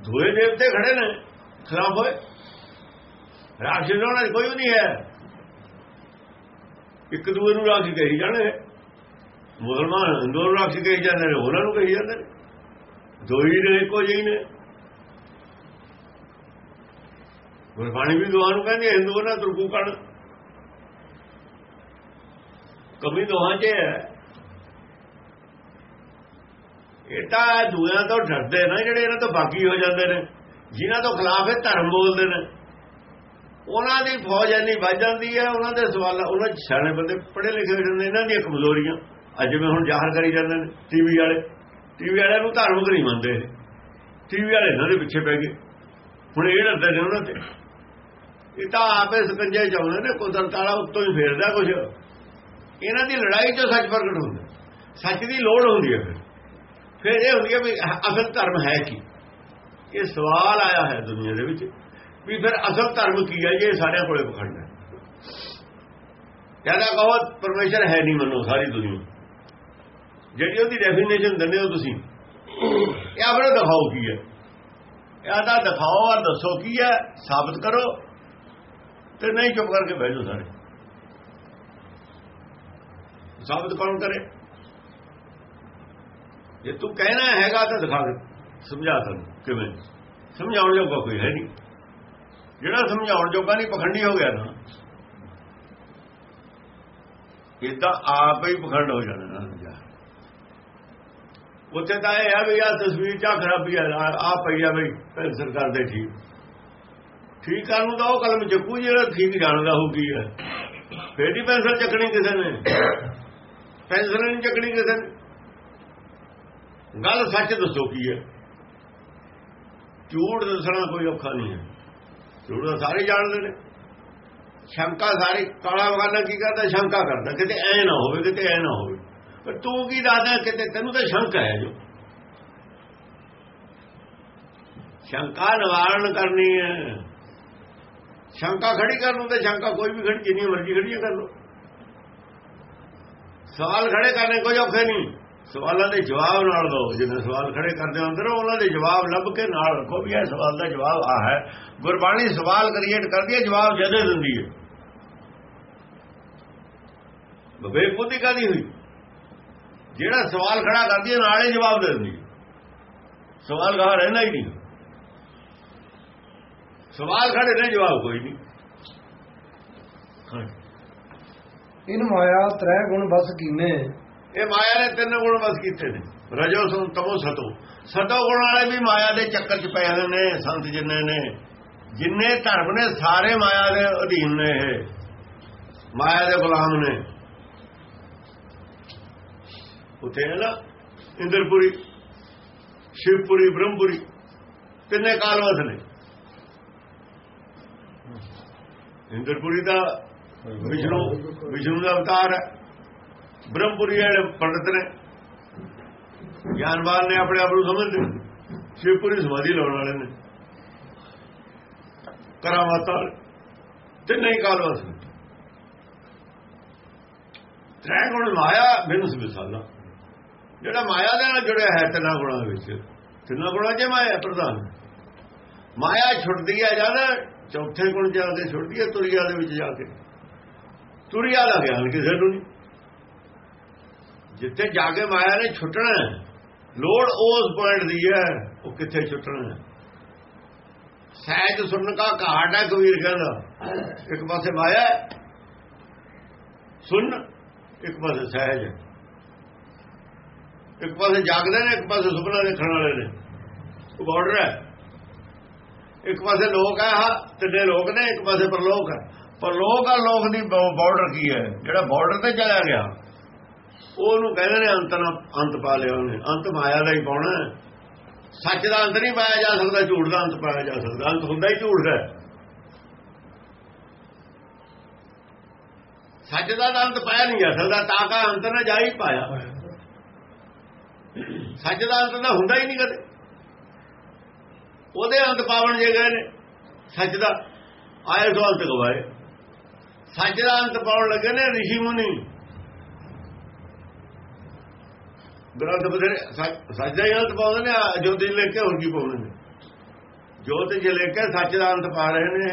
Speaker 2: ਦੋਏ ਦੇਵਤੇ ਖੜੇ ਨੇ ਖਿਲਾਫ ਹੋਏ। ਰਾਖਸ਼ ਦੀ ਕੋਈ ਨਹੀਂ ਹੈ। ਇੱਕ ਦੂਏ ਨੂੰ ਰਾਖਸ਼ ਕਹੀ ਜਾਣੇ ਮੁਸਲਮਾਨ ਹਿੰਦੂ ਨੂੰ ਰਾਖਸ਼ ਕਹੀ ਜਾਂਦੇ ਨੇ ਉਹਨਾਂ ਨੂੰ ਕਹੀ ਜਾਂਦੇ ਨੇ। ਦੋ ਹੀ ਨੇ ਇੱਕੋ ਜਿਹੀ ਨੇ। ਗੁਰਬਾਣੀ ਵੀ ਦੋਹਾਂ ਨੂੰ ਕਹਿੰਦੀ ਹਿੰਦੂ ਨਾ ਤੁਰਕੂ ਕਣ ਕਮੀ ਦੋਹਾਂ 'ਚ ਹੈ। ਇਹ ਤਾਂ ਦੂਆਂ ਤੋਂ ਡਰਦੇ ਨਾ, ਜਿਹੜੇ ਇਹਨਾਂ ਤੋਂ ਬਾਗੀ ਹੋ ਜਾਂਦੇ ਨੇ, ਜਿਨ੍ਹਾਂ ਤੋਂ ਖਿਲਾਫ ਇਹ ਧਰਮ ਬੋਲਦੇ ਨੇ। ਉਹਨਾਂ ਦੀ ਫੌਜ ਇੰਨੀ ਵੱਜ ਜਾਂਦੀ ਹੈ, ਉਹਨਾਂ ਦੇ ਸਵਾਲ, ਉਹਨਾਂ 'ਚ ਸਿਆਣੇ ਬੰਦੇ ਪੜ੍ਹੇ ਲਿਖੇ ਹੋ ਜਾਂਦੇ ਇਹਨਾਂ ਦੀਆਂ ਕਮਜ਼ੋਰੀਆਂ। ਅੱਜ ਮੈਂ ਹੁਣ ਜ਼ਾਹਰ ਕਰੀ ਜਾਂਦੇ ਨੇ, ਟੀਵੀ ਵਾਲੇ। ਟੀਵੀ ਵਾਲਿਆਂ ਨੂੰ ਧਾਰਮਿਕ ਨਹੀਂ ਮੰਨਦੇ। ਟੀਵੀ ਵਾਲੇ ਇਹਨਾਂ ਦੇ ਪਿੱਛੇ ਪੈ ਗਏ। ਹੁਣ ਇਹ ਡਰਦੇ ਨੇ ਉਹਨਾਂ ਤੇ। ਇਹ ਤਾਂ ਆਪੇ ਸਕੰਜੇ ਚਾਉਂਦੇ ਨੇ, ਕੁਦਰਤ ਵਾਲਾ ਉੱਤੋਂ ਹੀ ਫੇਰਦਾ ਕੁਝ ਇਹਨਾਂ ਦੀ ਲੜਾਈ ਚੋਂ ਸੱਚ ਪ੍ਰਗਟ ਹੁੰਦਾ। ਸੱਚ ਦੀ ਲੋੜ ਹੁੰਦੀ ਹੈ ਫਿਰ। ਫਿਰ ਇਹ ਹੁੰਦੀ ਹੈ ਵੀ ਅਸਲ ਧਰਮ ਹੈ ਕੀ? ਇਹ ਸਵਾਲ ਆਇਆ ਹੈ ਦੁਨੀਆ ਦੇ ਵਿੱਚ ਵੀ ਫਿਰ ਅਸਲ ਧਰਮ ਕੀ ਹੈ ਜੇ ਸਾਰਿਆਂ ਕੋਲੇ ਪਖੰਡ ਹੈ? ਕਹਿੰਦਾ ਕਹੋ, ਪਰਮੇਸ਼ਰ ਹੈ ਨਹੀਂ ਮੰਨੋ ਸਾਰੀ ਦੁਨੀਆ। ਜਿਹੜੀ ਉਹਦੀ ਡੈਫੀਨੇਸ਼ਨ ਦਿੰਦੇ ਹੋ ਤੁਸੀਂ, ਇਹ ਆਪਣੇ ਦਿਖਾਓ ਕੀ ਹੈ? ਇਹਦਾ ਦਿਖਾਓ ਔਰ ਦੱਸੋ ਕੀ ਹੈ, ਸਾਬਤ ਕਰੋ। ਤੇ ਨਹੀਂ ਚੁੱਪ ਕਰਕੇ ਬਹਿ ਜਾਓ ਸਾਰੇ। ਸਾਬਤ ਕੌਣ ਕਰੇ? ਜੇ ਤੂੰ ਕਹਿਣਾ ਹੈਗਾ ਤਾਂ ਦਿਖਾ ਦੇ। ਸਮਝਾ ਤੈਨੂੰ ਕਿਵੇਂ? ਸਮਝਾਉਣ ਜੋਗਾ ਕੋਈ ਹੈ ਨਹੀਂ। ਜਿਹੜਾ ਸਮਝਾਉਣ ਜੋਗਾ ਨਹੀਂ, ਪਖੰਡੀ ਹੋ ਗਿਆ ਨਾ। ਇਹ ਤਾਂ ਆਪ ਹੀ ਪਖੰਡ ਹੋ ਜਾਣਾ ਨਾ ਉੱਥੇ ਤਾਂ ਇਹ ਆ ਵੀ ਆ ਤਸਵੀਰ ਚਾ ਖਰਾਬੀ ਆ ਆ ਪਈ ਆ ਬਈ ਪੈਨਸਲ ਕਰਦੇ ਠੀਕ ਠੀਕ ਕਰਨ ਨੂੰ ਤਾਂ ਉਹ ਕਲਮ ਚੱਕੂ ਜਿਹੜਾ ਠੀਕ ਜਾਣਦਾ ਹੋ ਕੀ ਹੈ? ਫੇਰ ਹੀ ਪੈਨਸਲ ਚੱਕਣੀ ਕਿਸੇ ਨੇ? ਪੈਨਸਲ ਨਹੀਂ ਚੱਕਣੀ ਕਿਸੇ ਨੇ? ਗੱਲ ਸੱਚ ਦੱਸੋ ਕੀ ਹੈ? ਝੂਠ ਦੱਸਣਾ ਕੋਈ ਔਖਾ ਨਹੀਂ ਹੈ। ਝੂਠ ਤਾਂ ਸਾਰੇ ਜਾਣਦੇ ਨੇ। ਸ਼ੰਕਾ ਸਾਰੀ, ਕਾਲਾ ਵਗਾਨਾ ਕੀ ਕਰਦਾ? ਸ਼ੰਕਾ ਕਰਦਾ। ਕਿਤੇ ਐ ਨਾ ਹੋਵੇ, ਕਿਤੇ ਐ ਨਾ ਹੋਵੇ। ਪਰ ਤੂੰ ਕੀ ਦੱਸਦਾ ਕਿਤੇ? ਤੈਨੂੰ ਤਾਂ ਸ਼ੰਕਾ ਹੈ ਜੋ। ਸ਼ੰਕਾ ਨਿਵਾਰਨ ਕਰਨੀ ਹੈ। ਸ਼ੰਕਾ ਖੜੀ ਕਰ ਨੂੰ ਤੇ ਸ਼ੰਕਾ ਕੋਈ ਵੀ ਖੜੀ, ਜਿੰਨੀ ਮਰਜ਼ੀ ਖੜੀ ਕਰ ਲੋ ਸਵਾਲ ਖੜੇ ਕਰਨੇ ਕੋਈ ਔਖੇ ਨਹੀਂ। ਸਵਾਲਾਂ ਦੇ ਜਵਾਬ ਨਾਲ ਦਿਓ ਜਿੰਨੇ ਸਵਾਲ ਖੜੇ ਕਰਦੇ ਹੋ ਅੰਦਰੋਂ, ਉਹਨਾਂ ਦੇ ਜਵਾਬ ਲੱਭ ਕੇ ਨਾਲ ਰੱਖੋ ਵੀ ਇਹ ਸਵਾਲ ਦਾ ਜਵਾਬ ਆ ਹੈ। ਗੁਰਬਾਣੀ ਸਵਾਲ ਕ੍ਰੀਏਟ ਕਰਦੀ ਹੈ, ਜਵਾਬ ਜਦੇ ਦਿੰਦੀ ਹੈ। ਬੇਬੁੱਧੀ ਕਾਦੀ ਹੋਈ? ਜਿਹੜਾ ਸਵਾਲ ਖੜਾ ਕਰਦੀ ਹੈ, ਨਾਲੇ ਜਵਾਬ ਦੇ ਦਿੰਦੀ ਹੈ। ਸਵਾਲ ਕਹਾ ਰਹਿੰਦਾ ਹੀ ਨਹੀਂ। ਸਵਾਲ ਖੜੇ ਨੇ ਜਵਾਬ ਕੋਈ ਨਹੀਂ।
Speaker 1: ਇਨ ਮਾਇਆ ਤ੍ਰੈ ਗੁਣ ਬਸ ਕੀਨੇ।
Speaker 2: ਇਹ ਮਾਇਆ ਨੇ ਤਿੰਨ ਗੁਣ ਬਸ ਕੀਤੇ ਨੇ। ਰਜੋ ਸੰ ਤਮੋ ਸਤੋ। ਸਤੋ ਗੁਣ ਵਾਲੇ ਵੀ ਮਾਇਆ ਦੇ ਚੱਕਰ 'ਚ ਪਏ ਹੋਏ ਨੇ ਸੰਤ ਜਿੰਨੇ ਨੇ। ਜਿੰਨੇ ਧਰਮ ਨੇ ਸਾਰੇ ਮਾਇਆ ਦੇ ਅਧੀਨ ਨੇ ਇਹ। ਮਾਇਆ ਦੇ ਗੁਲਾਮ ਨੇ। ਉਥੇ ਨਾ ਇੰਦਰਪੁਰੀ ਸ਼ਿਵਪੁਰੀ ਬ੍ਰਹਮਪੁਰੀ ਤਿੰਨੇ ਕਾਲਵਸ ਨੇ। ਇੰਦਰਪੁਰੀ ਦਾ ਵਿਸ਼ਨੂੰ ਵਿਸ਼ਨੂੰ ਦਾ ਅਵਤਾਰ ਹੈ। ਬ੍ਰਹਮਪੁਰੀ ਵਾਲੇ ਪੰਡਤ ਨੇ। ਗਿਆਨਵਾਨ ਨੇ ਆਪਣੇ ਆਪ ਨੂੰ ਸਮਝਦੇ ਸ਼ਿਵਪੁਰੀ ਸਮਾਧੀ ਲਾਉਣ ਵਾਲੇ ਨੇ। ਕਰਾਮਾਤਾਂ ਤਿੰਨੇ ਹੀ ਕਾਲਵਸ ਨੇ ਤ੍ਰੈ ਗੁਣ ਮਾਇਆ ਬਿਨਸ ਵਿਸਾਲਾ ਜਿਹੜਾ ਮਾਇਆ ਦੇ ਨਾਲ ਜੁੜਿਆ ਹੈ, ਤਿੰਨਾਂ ਗੁਣਾਂ ਦੇ ਵਿੱਚ। ਤਿੰਨਾਂ ਗੁਣਾਂ 'ਚ ਮਾਇਆ ਪ੍ਰਧਾਨ। ਮਾਇਆ ਛੁੱਟਦੀ ਹੈ, ਜਦ ਚੌਥੇ ਗੁਣ ਜਾ ਕੇ ਛੁੱਟਦੀ ਹੈ ਤੁਰਿਆ ਦੇ ਵਿੱਚ ਜਾ ਕੇ। ਤੁਰਿਆ ਦਾ ਗਿਆਨ ਕਿਸੇ ਨੂੰ ਨਹੀਂ। ਜਿੱਥੇ ਜਾ ਕੇ ਮਾਇਆ ਨੇ ਛੁੱਟਣਾ ਲੋੜ ਉਸ ਪੁਆਇੰਟ ਦੀ ਹੈ, ਉਹ ਕਿੱਥੇ ਛੁੱਟਣਾ ਸਹਿਜ ਸੁਣਨ ਕਾ ਘਾਟ ਹੈ, ਕਬੀਰ ਕਹਿੰਦਾ। ਇੱਕ ਪਾਸੇ ਮਾਇਆ ਸੁਣ, ਇੱਕ ਪਾਸੇ ਸਹਿਜ ਇੱਕ ਪਾਸੇ ਜਾਗਦੇ ਨੇ, ਇੱਕ ਪਾਸੇ ਸੁਪਨਾ ਦੇਖਣ ਵਾਲੇ ਨੇ। ਉਹ ਬਾਰਡਰ ਹੈ। ਇੱਕ ਪਾਸੇ ਲੋਕ ਹੈ ਹਾਂ ਤਿੰਨੇ ਲੋਕ ਨੇ, ਇੱਕ ਪਾਸੇ ਪਰਲੋਕ ਹੈ ਪਰਲੋਕ ਆ, ਲੋਕ ਦੀ ਬਾਰਡਰ ਕੀ ਹੈ? ਜਿਹੜਾ ਬਾਰਡਰ ਤੇ ਚਲਾ ਗਿਆ, ਉਹਨੂੰ ਕਹਿੰਦੇ ਨੇ ਅੰਤ ਨਾ, ਅੰਤ ਪਾ ਲਿਆ ਉਹਨੇ। ਅੰਤ ਮਾਇਆ ਦਾ ਹੀ ਪਾਉਣਾ ਸੱਚ ਦਾ ਅੰਤ ਨਹੀਂ ਪਾਇਆ ਜਾ ਸਕਦਾ, ਝੂਠ ਦਾ ਅੰਤ ਪਾਇਆ ਜਾ ਸਕਦਾ। ਅੰਤ ਹੁੰਦਾ ਹੀ ਝੂਠ ਦਾ ਸੱਚ ਦਾ ਅੰਤ ਪਾਇਆ ਨਹੀਂ ਜਾ ਸਕਦਾ, ਤਾਂ ਕਾ ਅੰਤ ਨਾ ਜਾ ਹੀ ਪਾਇਆ। ਸੱਚ ਦਾ ਅੰਤ ਤਾਂ ਹੁੰਦਾ ਹੀ ਨਹੀਂ ਕਦੇ। ਉਹਦੇ ਅੰਤ ਪਾਵਣ ਜੇ ਗਏ ਨੇ, ਸੱਚ ਦਾ। ਆਏ ਸੋ ਗਵਾਏ। ਸੱਚ ਦਾ ਅੰਤ ਪਾਉਣ ਲੱਗੇ ਨੇ ਰਿਸ਼ੀ ਮੁਨੀ। ਗ੍ਰੰਥ ਬਦਲੇ ਸੱਚ ਦਾ ਹੀ ਅੰਤ ਪਾਉਂਦੇ ਨੇ ਜੋਤੀ ਲੈ ਕੇ ਹੋਰ ਕੀ ਪਾਉਂਦੇ ਨੇ? ਜੋਤ ਜੇ ਲੈ ਕੇ ਸੱਚ ਦਾ ਅੰਤ ਪਾ ਰਹੇ ਨੇ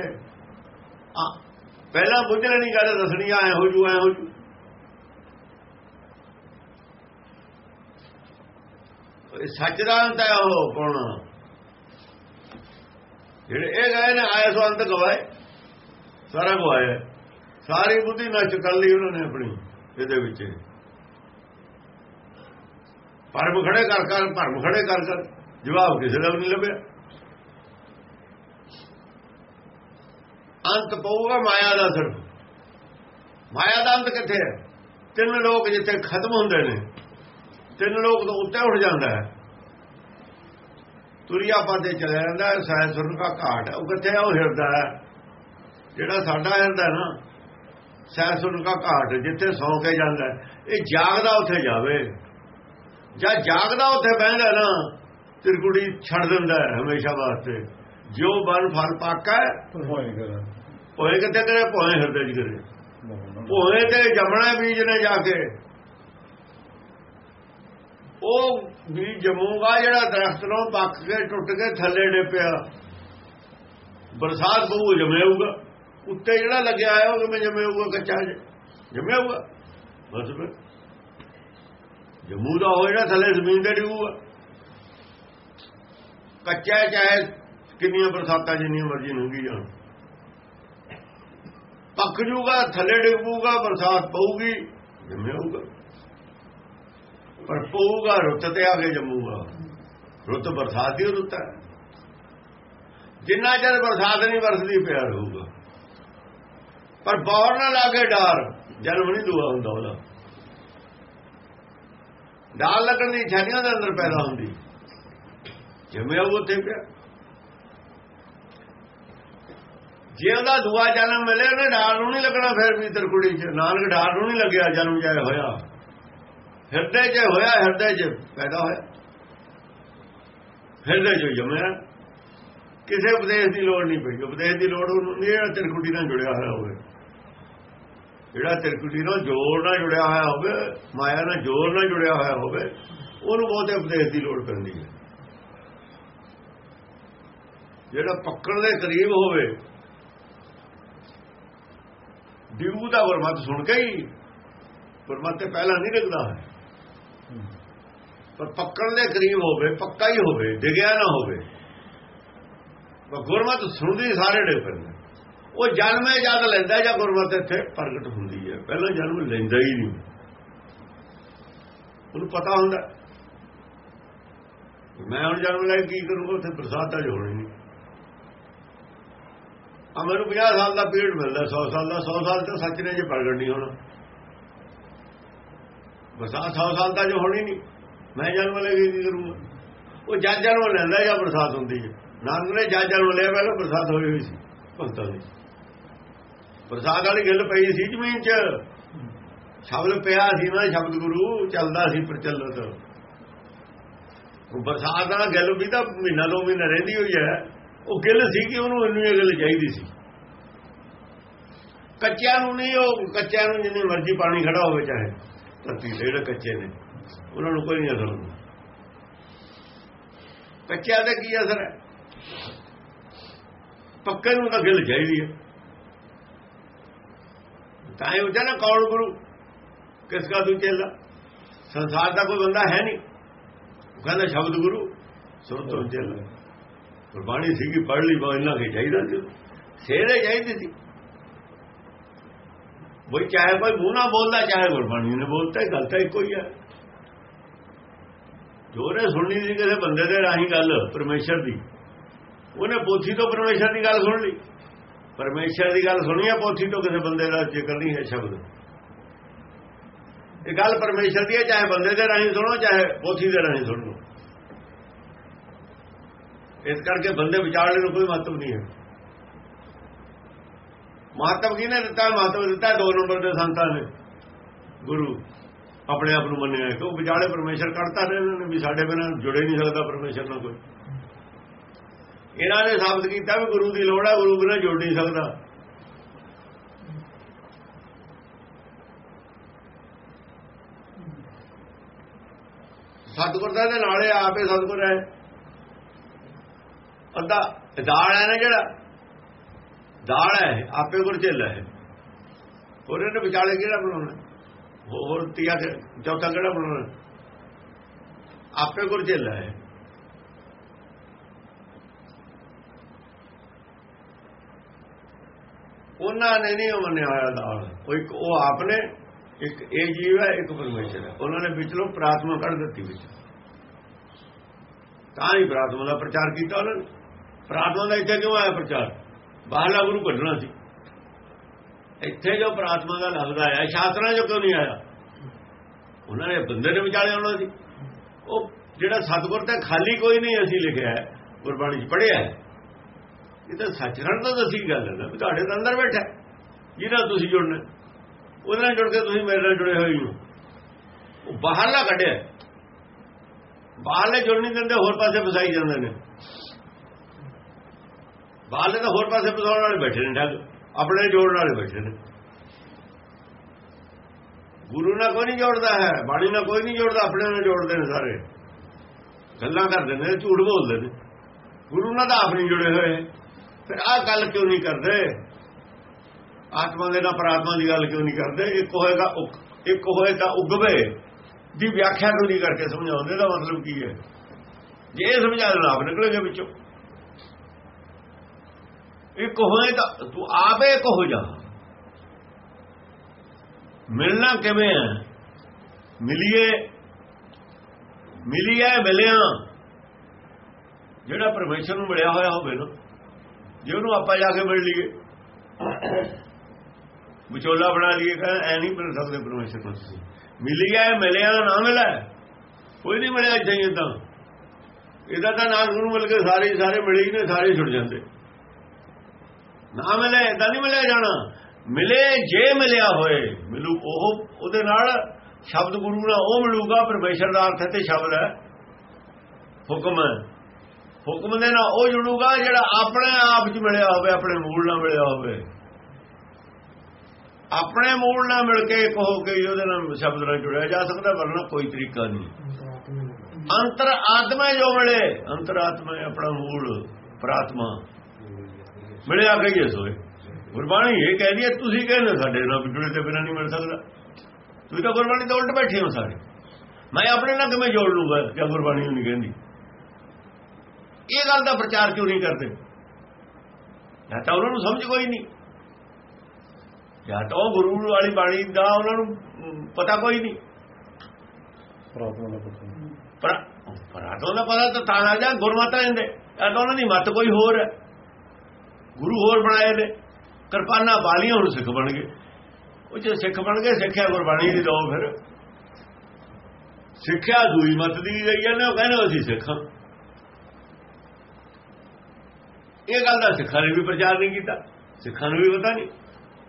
Speaker 2: ਪਹਿਲਾਂ ਬੁੱਝਣੇ ਨਹੀਂ ਗੱਲ ਦੱਸਣੀ ਐ ਹੋ ਜੂ ਐ ਹੋ ਜੂ। ਸੱਚ ਦਾ ਅੰਤ ਹੈ ਉਹ, ਕੌਣ? ਜਿਹੜੇ ਇਹ ਗਏ ਨੇ ਆਏ ਸੋ ਅੰਤ ਗਵਾਏ। ਸਾਰਾ ਗਵਾਇਆ। ਸਾਰੀ ਬੁੱਧੀ ਨਸ਼ਟ ਕਰ ਲਈ ਉਹਨਾਂ ਨੇ ਆਪਣੀ, ਇਹਦੇ ਵਿੱਚ। ਪਰਮ ਖੜੇ ਕਰ ਕਰ, ਭਰਮ ਖੜੇ ਕਰ ਕਰ, ਜਵਾਬ ਕਿਸੇ ਦਾ ਵੀ ਨਹੀਂ ਲੱਭਿਆ। ਅੰਤ ਪਊਗਾ ਮਾਇਆ ਦਾ ਸਿਰਫ ਮਾਇਆ ਦਾ ਅੰਤ ਕਿੱਥੇ ਹੈ? ਤਿੰਨ ਲੋਕ ਜਿੱਥੇ ਖਤਮ ਹੁੰਦੇ ਨੇ, ਤਿੰਨ ਲੋਕ ਤੋਂ ਉੱਤੇ ਉੱਠ ਜਾਂਦਾ ਹੈ। ਤੁਰਿਆ ਪਾਦੇ ਚਲਾ ਜਾਂਦਾ ਹੈ ਸਾਇ ਸੁਰਨ ਦਾ ਘਾਟ। ਉਹ ਕਿੱਥੇ ਉਹ ਹਿਰਦਾ ਹੈ। ਜਿਹੜਾ ਸਾਡਾ ਹਿਰਦਾ ਨਾ ਸਾਇ ਸੁਰਨ ਦਾ ਘਾਟ ਜਿੱਥੇ ਸੌ ਕੇ ਜਾਂਦਾ। ਇਹ ਜਾਗਦਾ ਉੱਥੇ ਜਾਵੇ। ਜਾਂ ਜਾਗਦਾ ਉੱਥੇ ਬਹਿੰਦਾ ਨਾ ਤਿਰਕੁੜੀ ਛੱਡ ਦਿੰਦਾ ਹੈ ਹਮੇਸ਼ਾ ਵਾਸਤੇ। ਜੋ ਬਨ ਫਲ ਪਾਕਾ ਹੈ,
Speaker 3: ਹੋਏ
Speaker 2: ਕਿੱਥੇ ਕਰੇ? ਭੋਏ ਹਿਰਦੇ 'ਚ ਕਰੇ। ਭੋਏ ਤੇ ਜੰਮਣਾ ਬੀਜ ਨੇ ਜਾ ਕੇ। ਉਹ ਵੀ ਜਮੂਗਾ ਜਿਹੜਾ ਦਰਖਤ ਨੂੰ ਪੱਕ ਕੇ ਟੁੱਟ ਕੇ ਥੱਲੇ ਡਿੱਪਿਆ। ਬਰਸਾਤ ਪਊ, ਜਮੇਊਗਾ। ਉੱਤੇ ਜਿਹੜਾ ਲੱਗਿਆ ਆਇਆ ਉਹ ਕਿਵੇਂ ਜਮੇਊਗਾ, ਕੱਚਾ ਜਿਹਾ? ਜਮੇਊਗਾ। ਬਸ ਫਿਰ। ਜਮੂ ਦਾ ਜਿਹੜਾ ਥੱਲੇ ਜ਼ਮੀਨ ਤੇ ਡਿੱਗੂਗਾ। ਕੱਚਾ ਚਾਹੇ ਕਿੰਨੀਆਂ ਬਰਸਾਤਾਂ ਜਿੰਨੀਆਂ ਮਰਜ਼ੀ ਲੰਘੀ ਜਾਣ। ਪੱਕ ਜੂਗਾ, ਥੱਲੇ ਡਿੱਗੂਗਾ, ਬਰਸਾਤ ਪਊਗੀ, ਜੰਮੇਊਗਾ। ਪਰ ਪਊਗਾ, ਰੁੱਤ ਤੇ ਆ ਕੇ ਜੰਮੂਗਾ। ਰੁੱਤ ਬਰਸਾਤ ਦੀ ਰੁੱਤ ਹੈ। ਜਿੰਨਾ ਚਿਰ ਬਰਸਾਤ ਨਹੀਂ ਵਰਸਦੀ, ਪਿਆ ਰਹੂਗਾ। ਪਰ ਬੌਰ ਨਾ ਲਾਗੇ ਡਾਰ, ਜਨਮ ਨਹੀਂ ਦੁਆ ਹੁੰਦਾ ਉਹਦਾ। ਡਾਲ ਲੱਗਣ ਦੀ ਛਾਨੀਆਂ ਦੇ ਅੰਦਰ ਪੈਦਾ ਹੁੰਦੀ। ਜਿਵੇਂ ਉਹ ਉੱਥੇ ਪਿਆ। ਜੇ ਉਹਦਾ ਦੁਆ ਜਨਮ ਮਿਲੇ, ਉਹਨੇ ਡਾਲ ਨੂੰ ਨਹੀਂ ਲੱਗਣਾ, ਫਿਰ ਵੀ ਤਰਕੁੜੀ ਚ, ਨਾਨਕ ਡਾਲ ਨੂੰ ਨਹੀਂ ਲੱਗਿਆ, ਜਨਮ ਜਾਇ ਹੋਇਆ। ਹਿਰਦੇ 'ਚ ਹੋਇਆ, ਹਿਰਦੇ 'ਚ ਪੈਦਾ ਹੋਇਆ। ਹਿਰਦੇ 'ਚ ਜੰਮਿਆ। ਕਿਸੇ ਉਪਦੇਸ਼ ਦੀ ਲੋੜ ਨਹੀਂ ਪਈ। ਉਪਦੇਸ਼ ਦੀ ਲੋੜ ਉਹਨੂੰ ਜਿਹੜਾ ਤਿਰਕੁਟੀ ਨਾਲ ਜੁੜਿਆ ਹੋਇਆ ਹੋਵੇ। ਜਿਹੜਾ ਤਿਰਕੁਟੀ ਨਾਲ ਜੋੜ ਨਾਲ ਜੁੜਿਆ ਹੋਇਆ ਹੋਵੇ, ਮਾਇਆ ਨਾਲ ਜੋੜ ਨਾਲ ਜੁੜਿਆ ਹੋਇਆ ਹੋਵੇ, ਉਹਨੂੰ ਬਹੁਤੇ ਉਪਦੇਸ਼ ਦੀ ਲੋੜ ਪੈਂਦੀ ਹੈ। ਜਿਹੜਾ ਪੱਕਣ ਦੇ ਕਰੀਬ ਹੋਵੇ ਡਿਊ ਦਾ ਵਰਮਤ ਸੁਣ ਕੇ ਹੀ ਵਰਮਤ ਪਹਿਲਾਂ ਨਹੀਂ ਲੱਗਦਾ ਹੈ। ਪਰ ਪੱਕਣ ਦੇ ਕਰੀਬ ਹੋਵੇ, ਪੱਕਾ ਹੀ ਹੋਵੇ, ਡਿਗਿਆ ਨਾ ਹੋਵੇ। ਪਰ ਗੁਰਮਤ ਸੁਣਦੀ ਸਾਰੇ ਡੇ ਪੈਂਦੇ ਉਹ ਜਨਮੇ ਜਦ ਲੈਂਦਾ ਜਾਂ ਗੁਰਮਤ ਇੱਥੇ ਪ੍ਰਗਟ ਹੁੰਦੀ ਹੈ। ਪਹਿਲਾਂ ਜਨਮ ਲੈਂਦਾ ਹੀ ਨਹੀਂ। ਉਹਨੂੰ ਪਤਾ ਹੁੰਦਾ। ਮੈਂ ਹੁਣ ਜਨਮ ਲੈ ਕੇ ਕੀ ਕਰੂੰਗਾ? ਉੱਥੇ ਪ੍ਰਸਾਦ ਤਾਂ ਹੋਣੀ ਨਹੀਂ। ਆ ਮੈਨੂੰ 50 ਸਾਲ ਦਾ ਪੀਰੀਅਡ ਮਿਲਦਾ 100 ਸਾਲ ਦਾ 100 ਸਾਲ ਤਾਂ ਸੱਚ ਨੇ ਜੇ ਪ੍ਰਗਟ ਨਹੀਂ ਹੋਣਾ। ਬਰਸਾਤ 100 ਸਾਲ ਤਾਂ ਜੋ ਹੋਣੀ ਨਹੀਂ। ਮੈਂ ਜਨਮ ਲੈ ਕੇ ਜ਼ਰੂਰ ਉਹ ਜਦ ਜਨਮ ਲੈਂਦਾ ਜਾਂ ਬਰਸਾਤ ਹੁੰਦੀ ਹੈ। ਨਾਨਕ ਨੇ ਜਦ ਜਨਮ ਲਿਆ, ਪਹਿਲਾਂ ਬਰਸਾਤ ਹੋਈ ਹੋਈ ਸੀ। ਭਗਤਾਂ ਦੀ ਬਰਸਾਤ ਵਾਲੀ ਗੱਲ ਪਈ ਸੀ ਜ਼ਮੀਨ 'ਚ। ਸ਼ਬਦ ਪਿਆ ਸੀ ਨਾ, ਸ਼ਬਦ ਗੁਰੂ, ਚੱਲਦਾ ਸੀ ਪ੍ਰਚਲਿਤ। ਬਰਸਾਤ ਵਾਲਾ ਗੱਲ ਵੀ ਤਾਂ ਮਹੀਨਾ ਦੋ ਮਹੀਨਾ ਰਹਿੰਦੀ ਹੋਈ ਹੈ। ਉਹ ਗਿੱਲ ਸੀ ਕਿ ਉਹਨੂੰ ਇੰਨੀ ਗਿੱਲ ਚਾਹੀਦੀ ਸੀ? ਕੱਚਿਆਂ ਨੂੰ ਨਹੀਂ, ਉਹ ਕੱਚਿਆਂ ਨੂੰ ਜਿੰਨੀ ਮਰਜ਼ੀ ਪਾਣੀ ਖੜਾ ਹੋਵੇ ਚਾਹੇ। ਧਰਤੀ ਜਿਹੜੇ ਕੱਚੇ ਨੇ, ਉਹਨਾਂ ਨੂੰ ਕੋਈ ਨਹੀਂ ਅਸਰ ਹੁੰਦਾ। ਕੱਚਿਆਂ ਦਾ ਕੀ ਅਸਰ ਹੈ? ਪੱਕੇ ਨੂੰ ਤਾਂ ਗਿੱਲ ਚਾਹੀਦੀ ਹੈ। ਤਾਂ ਇਹ ਹੁੰਦਾ ਨਾ ਕੌਣ ਗੁਰੂ? ਕਿਸ ਦਾ ਤੂੰ ਚੇਲਾ ਸੰਸਾਰ ਦਾ ਕੋਈ ਬੰਦਾ ਹੈ ਨਹੀਂ। ਕਹਿੰਦਾ ਸ਼ਬਦ ਗੁਰੂ ਸੁਣ ਤੋਂ ਚੇਲਾ ਗੁਰਬਾਣੀ ਸੀਗੀ, ਪੜ੍ਹ ਲਈ ਬਾ ਇਹਨਾਂ ਕੇ ਚਾਹੀਦਾ ਸੀ। ਸੇਰੇ ਚਾਹੀਦੀ ਸੀ। ਬਈ ਚਾਹੇ ਕੋਈ ਮੂੰਹ ਨਾਲ ਬੋਲਦਾ, ਚਾਹੇ ਗੁਰਬਾਣੀ ਨੇ ਬੋਲਤਾ ਇਹ ਗੱਲ ਤਾਂ ਇੱਕੋ ਹੀ ਹੈ ਜੋਰੇ ਸੁਣਨੀ ਸੀ ਕਿਸੇ ਬੰਦੇ ਦੇ ਰਾਹੀਂ ਗੱਲ, ਪਰਮੇਸ਼ਰ ਦੀ, ਉਹਨੇ ਪੋਥੀ ਤੋਂ ਪਰਮੇਸ਼ਰ ਦੀ ਗੱਲ ਸੁਣ ਲਈ। ਪਰਮੇਸ਼ਰ ਦੀ ਗੱਲ ਸੁਣੀ ਹੈ ਪੋਥੀ ਤੋਂ ਕਿਸੇ ਬੰਦੇ ਦਾ ਜ਼ਿਕਰ ਨਹੀਂ ਹੈ ਸ਼ਬਦ। ਇਹ ਗੱਲ ਪਰਮੇਸ਼ਰ ਦੀ ਹੈ, ਚਾਹੇ ਬੰਦੇ ਦੇ ਰਾਹੀਂ ਸੁਣੋ, ਚਾਹੇ ਪੋਥੀ ਦੇ ਰਾਹੀਂ ਸੁਣੋ ਇਸ ਕਰਕੇ ਬੰਦੇ ਵਿਚਾਰਲੇ ਨੂੰ ਕੋਈ ਮਹੱਤਵ ਨਹੀਂ ਹੈ। ਮਹੱਤਵ ਕਿਹਨੇ ਦਿੱਤਾ? ਮਹੱਤਵ ਦਿੱਤਾ ਦੋ ਨੰਬਰ ਦੇ ਸੰਤਾਂ ਨੇ। ਗੁਰੂ ਆਪਣੇ ਆਪ ਨੂੰ ਮੰਨਿਆ। ਕਿ ਉਹ ਵਿਚਾਲੇ ਪਰਮੇਸ਼ਰ ਕੱਢਤਾ ਨੇ ਇਹਨਾਂ ਨੇ ਵੀ ਸਾਡੇ ਬਿਨਾਂ ਜੁੜੇ ਨਹੀਂ ਸਕਦਾ ਪਰਮੇਸ਼ਰ ਨਾਲ ਕੋਈ। ਇਹਨਾਂ ਨੇ ਸਾਬਤ ਕੀਤਾ ਵੀ ਗੁਰੂ ਦੀ ਲੋੜ ਹੈ ਗੁਰੂ ਬਿਨਾਂ ਜੁੜ ਨਹੀਂ ਸਕਦਾ। ਸਤਿਗੁਰ ਦਾ ਦੇ ਨਾਲੇ ਆਪੇ ਸਤਿਗੁਰ ਹੈ। ਅੱਧਾ ਦਾਲ ਹੈ ਨਾ ਜਿਹੜਾ। ਦਾਲ ਹੈ, ਆਪੇ ਗੁਰ ਚੱਲਾ ਹੈ। ਹੋਰ ਇਹਨੇ ਵਿਚਾਲੇ ਕਿਹੜਾ ਬਣਾਉਣਾ? ਹੋਰ ਤੀਆ ਚੌਥਾ ਕਿਹੜਾ ਬਣਾਉਣਾ? ਆਪੇ ਗੁਰ ਚੱਲਾ ਹੈ। ਉਹਨਾਂ ਨੇ ਨਹੀਂ ਮੰਨਿਆ ਹੋਇਆ ਦਾਲ। ਉਹ ਇੱਕ, ਉਹ ਆਪ ਨੇ ਇੱਕ, ਇਹ ਜੀਵ ਹੈ, ਇੱਕ ਪਰਮੇਸ਼ਰ ਹੈ। ਉਹਨਾਂ ਨੇ ਵਿਚਲੋਂ ਪ੍ਰਾਤਮਾ ਕੱਢ ਦਿੱਤੀ ਵਿੱਚ। ਤਾਂ ਹੀ ਪ੍ਰਾਤਮਾ ਦਾ ਪ੍ਰਚਾਰ ਕੀਤਾ ਉਹਨਾਂ ਨੇ। ਪ੍ਰਾਤਮਾ ਦਾ ਇੱਥੇ ਕਿਉਂ ਆਇਆ ਪ੍ਰਚਾਰ? ਬਾਹਲਾ ਗੁਰੂ ਕੱਢਣਾ ਸੀ। ਇੱਥੇ ਜੋ ਪ੍ਰਾਤਮਾ ਦਾ ਲਫ਼ਜ਼ ਆਇਆ ਸ਼ਾਸਤਰਾਂ 'ਚ ਕਿਉਂ ਨਹੀਂ ਆਇਆ? ਉਹਨਾਂ ਨੇ ਬੰਦੇ ਨੇ ਵਿਚਾਲੇ ਆਉਣਾ ਸੀ। ਉਹ ਜਿਹੜਾ ਸਤਗੁਰ ਤਾਂ ਖਾਲੀ ਕੋਈ ਨਹੀਂ ਅਸੀਂ ਲਿਖਿਆ ਗੁਰਬਾਣੀ 'ਚ ਪੜ੍ਹਿਆ ਹੈ। ਇਹ ਤਾਂ ਸੱਚਖੰਡ ਤੋਂ ਦਸੀ ਗੱਲ ਹੈ ਨਾ ਵੀ ਤੁਹਾਡੇ ਦੇ ਅੰਦਰ ਬੈਠਾ ਹੈ, ਜਿਹਨਾਂ ਤੁਸੀਂ ਜੁੜਨਾ ਉਹਦੇ ਨਾਲ ਜੁੜ ਕੇ ਤੁਸੀਂ ਮੇਰੇ ਨਾਲ ਜੁੜੇ ਹੋਏ ਹੋ। ਉਹ ਬਾਹਰਲਾ ਕੱਢਿਆ। ਬਾਹਰਲੇ ਜੁੜ ਨਹੀਂ ਦਿੰਦੇ ਹੋਰ ਪਾਸੇ ਫਸਾਈ ਜਾਂਦੇ ਨੇ। ਬਾਹਰਲੇ ਤਾਂ ਹੋਰ ਪਾਸੇ ਪਸਾਉਣ ਵਾਲੇ ਬੈਠੇ ਨੇ ਠੱਗ, ਆਪਣੇ ਜੋੜਨ ਵਾਲੇ ਬੈਠੇ ਨੇ। ਗੁਰੂ ਨਾਲ ਕੋਈ ਨਹੀਂ ਜੋੜਦਾ ਹੈ, ਬਾਣੀ ਨਾਲ ਕੋਈ ਨਹੀਂ ਜੋੜਦਾ, ਆਪਣੇ ਨਾਲ ਜੋੜਦੇ ਨੇ ਸਾਰੇ। ਗੱਲਾਂ ਕਰਦੇ ਨੇ, ਝੂਠ ਬੋਲਦੇ ਨੇ। ਗੁਰੂ ਨਾਲ ਤਾਂ ਆਪ ਨਹੀਂ ਜੁੜੇ ਹੋਏ। ਫਿਰ ਆਹ ਗੱਲ ਕਿਉਂ ਨਹੀਂ ਕਰਦੇ? ਆਤਮਾ ਦੇ ਨਾਲ ਪਰਾਤਮਾ ਦੀ ਗੱਲ ਕਿਉਂ ਨਹੀਂ ਕਰਦੇ? ਇੱਕ ਹੋਏਗਾ ਉਕ- ਇੱਕ ਹੋਏਗਾ ਉਗਵੇ। ਦੀ ਵਿਆਖਿਆ ਕਿਉਂ ਨਹੀਂ ਕਰਕੇ ਸਮਝਾਉਂਦੇ ਦਾ ਮਤਲਬ ਕੀ ਹੈ? ਜੇ ਸਮਝਾ ਦੇਣਾ, ਆਪ ਨਿਕਲੇਗਾ ਵਿੱਚੋਂ। ਇੱਕ ਹੋਏ ਤਾਂ ਤੂੰ ਆਪੇ ਇੱਕ ਹੋ ਜਾ। ਮਿਲਣਾ ਕਿਵੇਂ ਹੈ? ਮਿਲੀਏ ਮਿਲੀਏ ਮਿਲਿਆ। ਜਿਹੜਾ ਪਰਮੇਸ਼ਰ ਨੂੰ ਮਿਲਿਆ ਹੋਇਆ ਹੋਵੇ ਨਾ, ਜੇ ਉਹਨੂੰ ਆਪਾਂ ਜਾ ਕੇ ਮਿਲ ਲਈਏ। ਵਿਚੋਲਾ ਬਣਾ ਲਈਏ, ਕਹਿੰਦਾ ਐ ਨਹੀਂ ਮਿਲ ਸਕਦੇ ਪਰਮੇਸ਼ਰ ਨੂੰ ਤੁਸੀਂ। ਮਿਲਿਆ ਮਿਲਿਆ, ਨਾ ਮਿਲਿਆ ਕੋਈ ਨਹੀਂ ਮਿਲਿਆ ਇੱਥੇ ਹੀ ਇਹਦਾ ਤਾਂ ਨਾਲ ਗੁਰੂ ਮਿਲ ਕੇ ਸਾਰੇ ਸਾਰੇ ਮਿਲੇ ਹੀ ਨੇ, ਸਾਰੇ ਛੁੱਟ ਜਾਂਦੇ। ਨਾ ਮਿਲੇ ਇਦਾਂ ਨਹੀਂ ਮਿਲਿਆ ਜਾਣਾ। ਮਿਲੇ ਜੇ ਮਿਲਿਆ ਹੋਏ ਮਿਲੂ ਉਹ ਉਹਦੇ ਨਾਲ ਸ਼ਬਦ ਗੁਰੂ ਨਾਲ ਉਹ ਮਿਲੂਗਾ ਪਰਮੇਸ਼ਰ ਦਾ ਅਰਥ ਤੇ ਸ਼ਬਦ ਹੈ। ਹੁਕਮ ਹੈ। ਹੁਕਮ ਦੇ ਨਾਲ ਉਹ ਜੁੜੂਗਾ ਜਿਹੜਾ ਆਪਣੇ ਆਪ 'ਚ ਮਿਲਿਆ ਹੋਵੇ ਆਪਣੇ ਮੂਲ ਨਾਲ ਮਿਲਿਆ ਹੋਵੇ। ਆਪਣੇ ਮੂਲ ਨਾਲ ਮਿਲ ਕੇ ਇੱਕ ਹੋ ਕੇ ਉਹਦੇ ਨਾਲ ਸ਼ਬਦ ਨਾਲ ਜੁੜਿਆ ਜਾ ਸਕਦਾ ਵਰਨਾ ਕੋਈ ਤਰੀਕਾ ਨਹੀਂ। ਅੰਤਰ ਆਤਮਾ ਜੋ ਮਿਲੇ ਅੰਤਰ ਆਤਮਾ ਆਪਣਾ ਮੂਲ ਪ੍ਰਾਤਮਾ। ਮਿਲਿਆ ਕਹੀਏ ਸੋਏ। ਗੁਰਬਾਣੀ ਇਹ ਕਹਿੰਦੀ ਹੈ ਤੁਸੀਂ ਕਹਿੰਦੇ ਸਾਡੇ ਨਾਲ ਜੁੜੇ ਤੇ ਬਿਨਾਂ ਨਹੀਂ ਮਿਲ ਸਕਦਾ। ਤੁਸੀਂ ਤਾਂ ਗੁਰਬਾਣੀ ਤੋਂ ਉਲਟ ਬੈਠੇ ਹੋ ਸਾਰੇ। ਮੈਂ ਆਪਣੇ ਨਾਲ ਕਿਵੇਂ ਜੋੜ ਲੂੰਗਾ ਜੇ ਗੁਰਬਾਣੀ ਨਹੀਂ ਕਹਿੰਦੀ। ਇਹ ਗੱਲ ਦਾ ਪ੍ਰਚਾਰ ਕਿਉਂ ਨਹੀਂ ਕਰਦੇ? ਜਾਂ ਤਾਂ ਉਹਨਾਂ ਨੂੰ ਸਮਝ ਕੋਈ ਨਹੀਂ। ਜਾਂ ਤਾਂ ਉਹ ਗੁਰੂ ਵਾਲੀ ਬਾਣੀ ਦਾ ਉਹਨਾਂ ਨੂੰ ਪਤਾ ਕੋਈ ਨਹੀਂ।
Speaker 3: ਦਾ
Speaker 2: ਪਰ ਪਰਾਤੋਂ ਦਾ ਪਤਾ ਤਾਂ ਤਾਂ ਆ ਜਾ ਗੁਰਮਤਿ ਰਹਿੰਦੇ। ਇਹ ਤਾਂ ਉਹਨਾਂ ਦੀ ਮਤ ਕੋਈ ਹੋਰ ਹੈ। ਗੁਰੂ ਹੋਰ ਬਣਾਏ ਨੇ। ਕਿਰਪਾਨਾ ਵਾਲੀਆਂ ਹੁਣ ਸਿੱਖ ਬਣ ਗਏ। ਉਹ ਜੇ ਸਿੱਖ ਬਣ ਗਏ, ਸਿੱਖਿਆ ਗੁਰਬਾਣੀ ਦੀ ਲਓ ਫਿਰ। ਸਿੱਖਿਆ ਦੂਈ ਮਤ ਦੀ ਗਈ ਜਾਂਦੇ ਉਹ ਕਹਿੰਦੇ ਅਸੀਂ ਸਿੱਖਾਂ। ਇਹ ਗੱਲ ਦਾ ਸਿੱਖਾਂ ਨੇ ਵੀ ਪ੍ਰਚਾਰ ਨਹੀਂ ਕੀਤਾ। ਸਿੱਖਾਂ ਨੂੰ ਵੀ ਪਤਾ ਨਹੀਂ।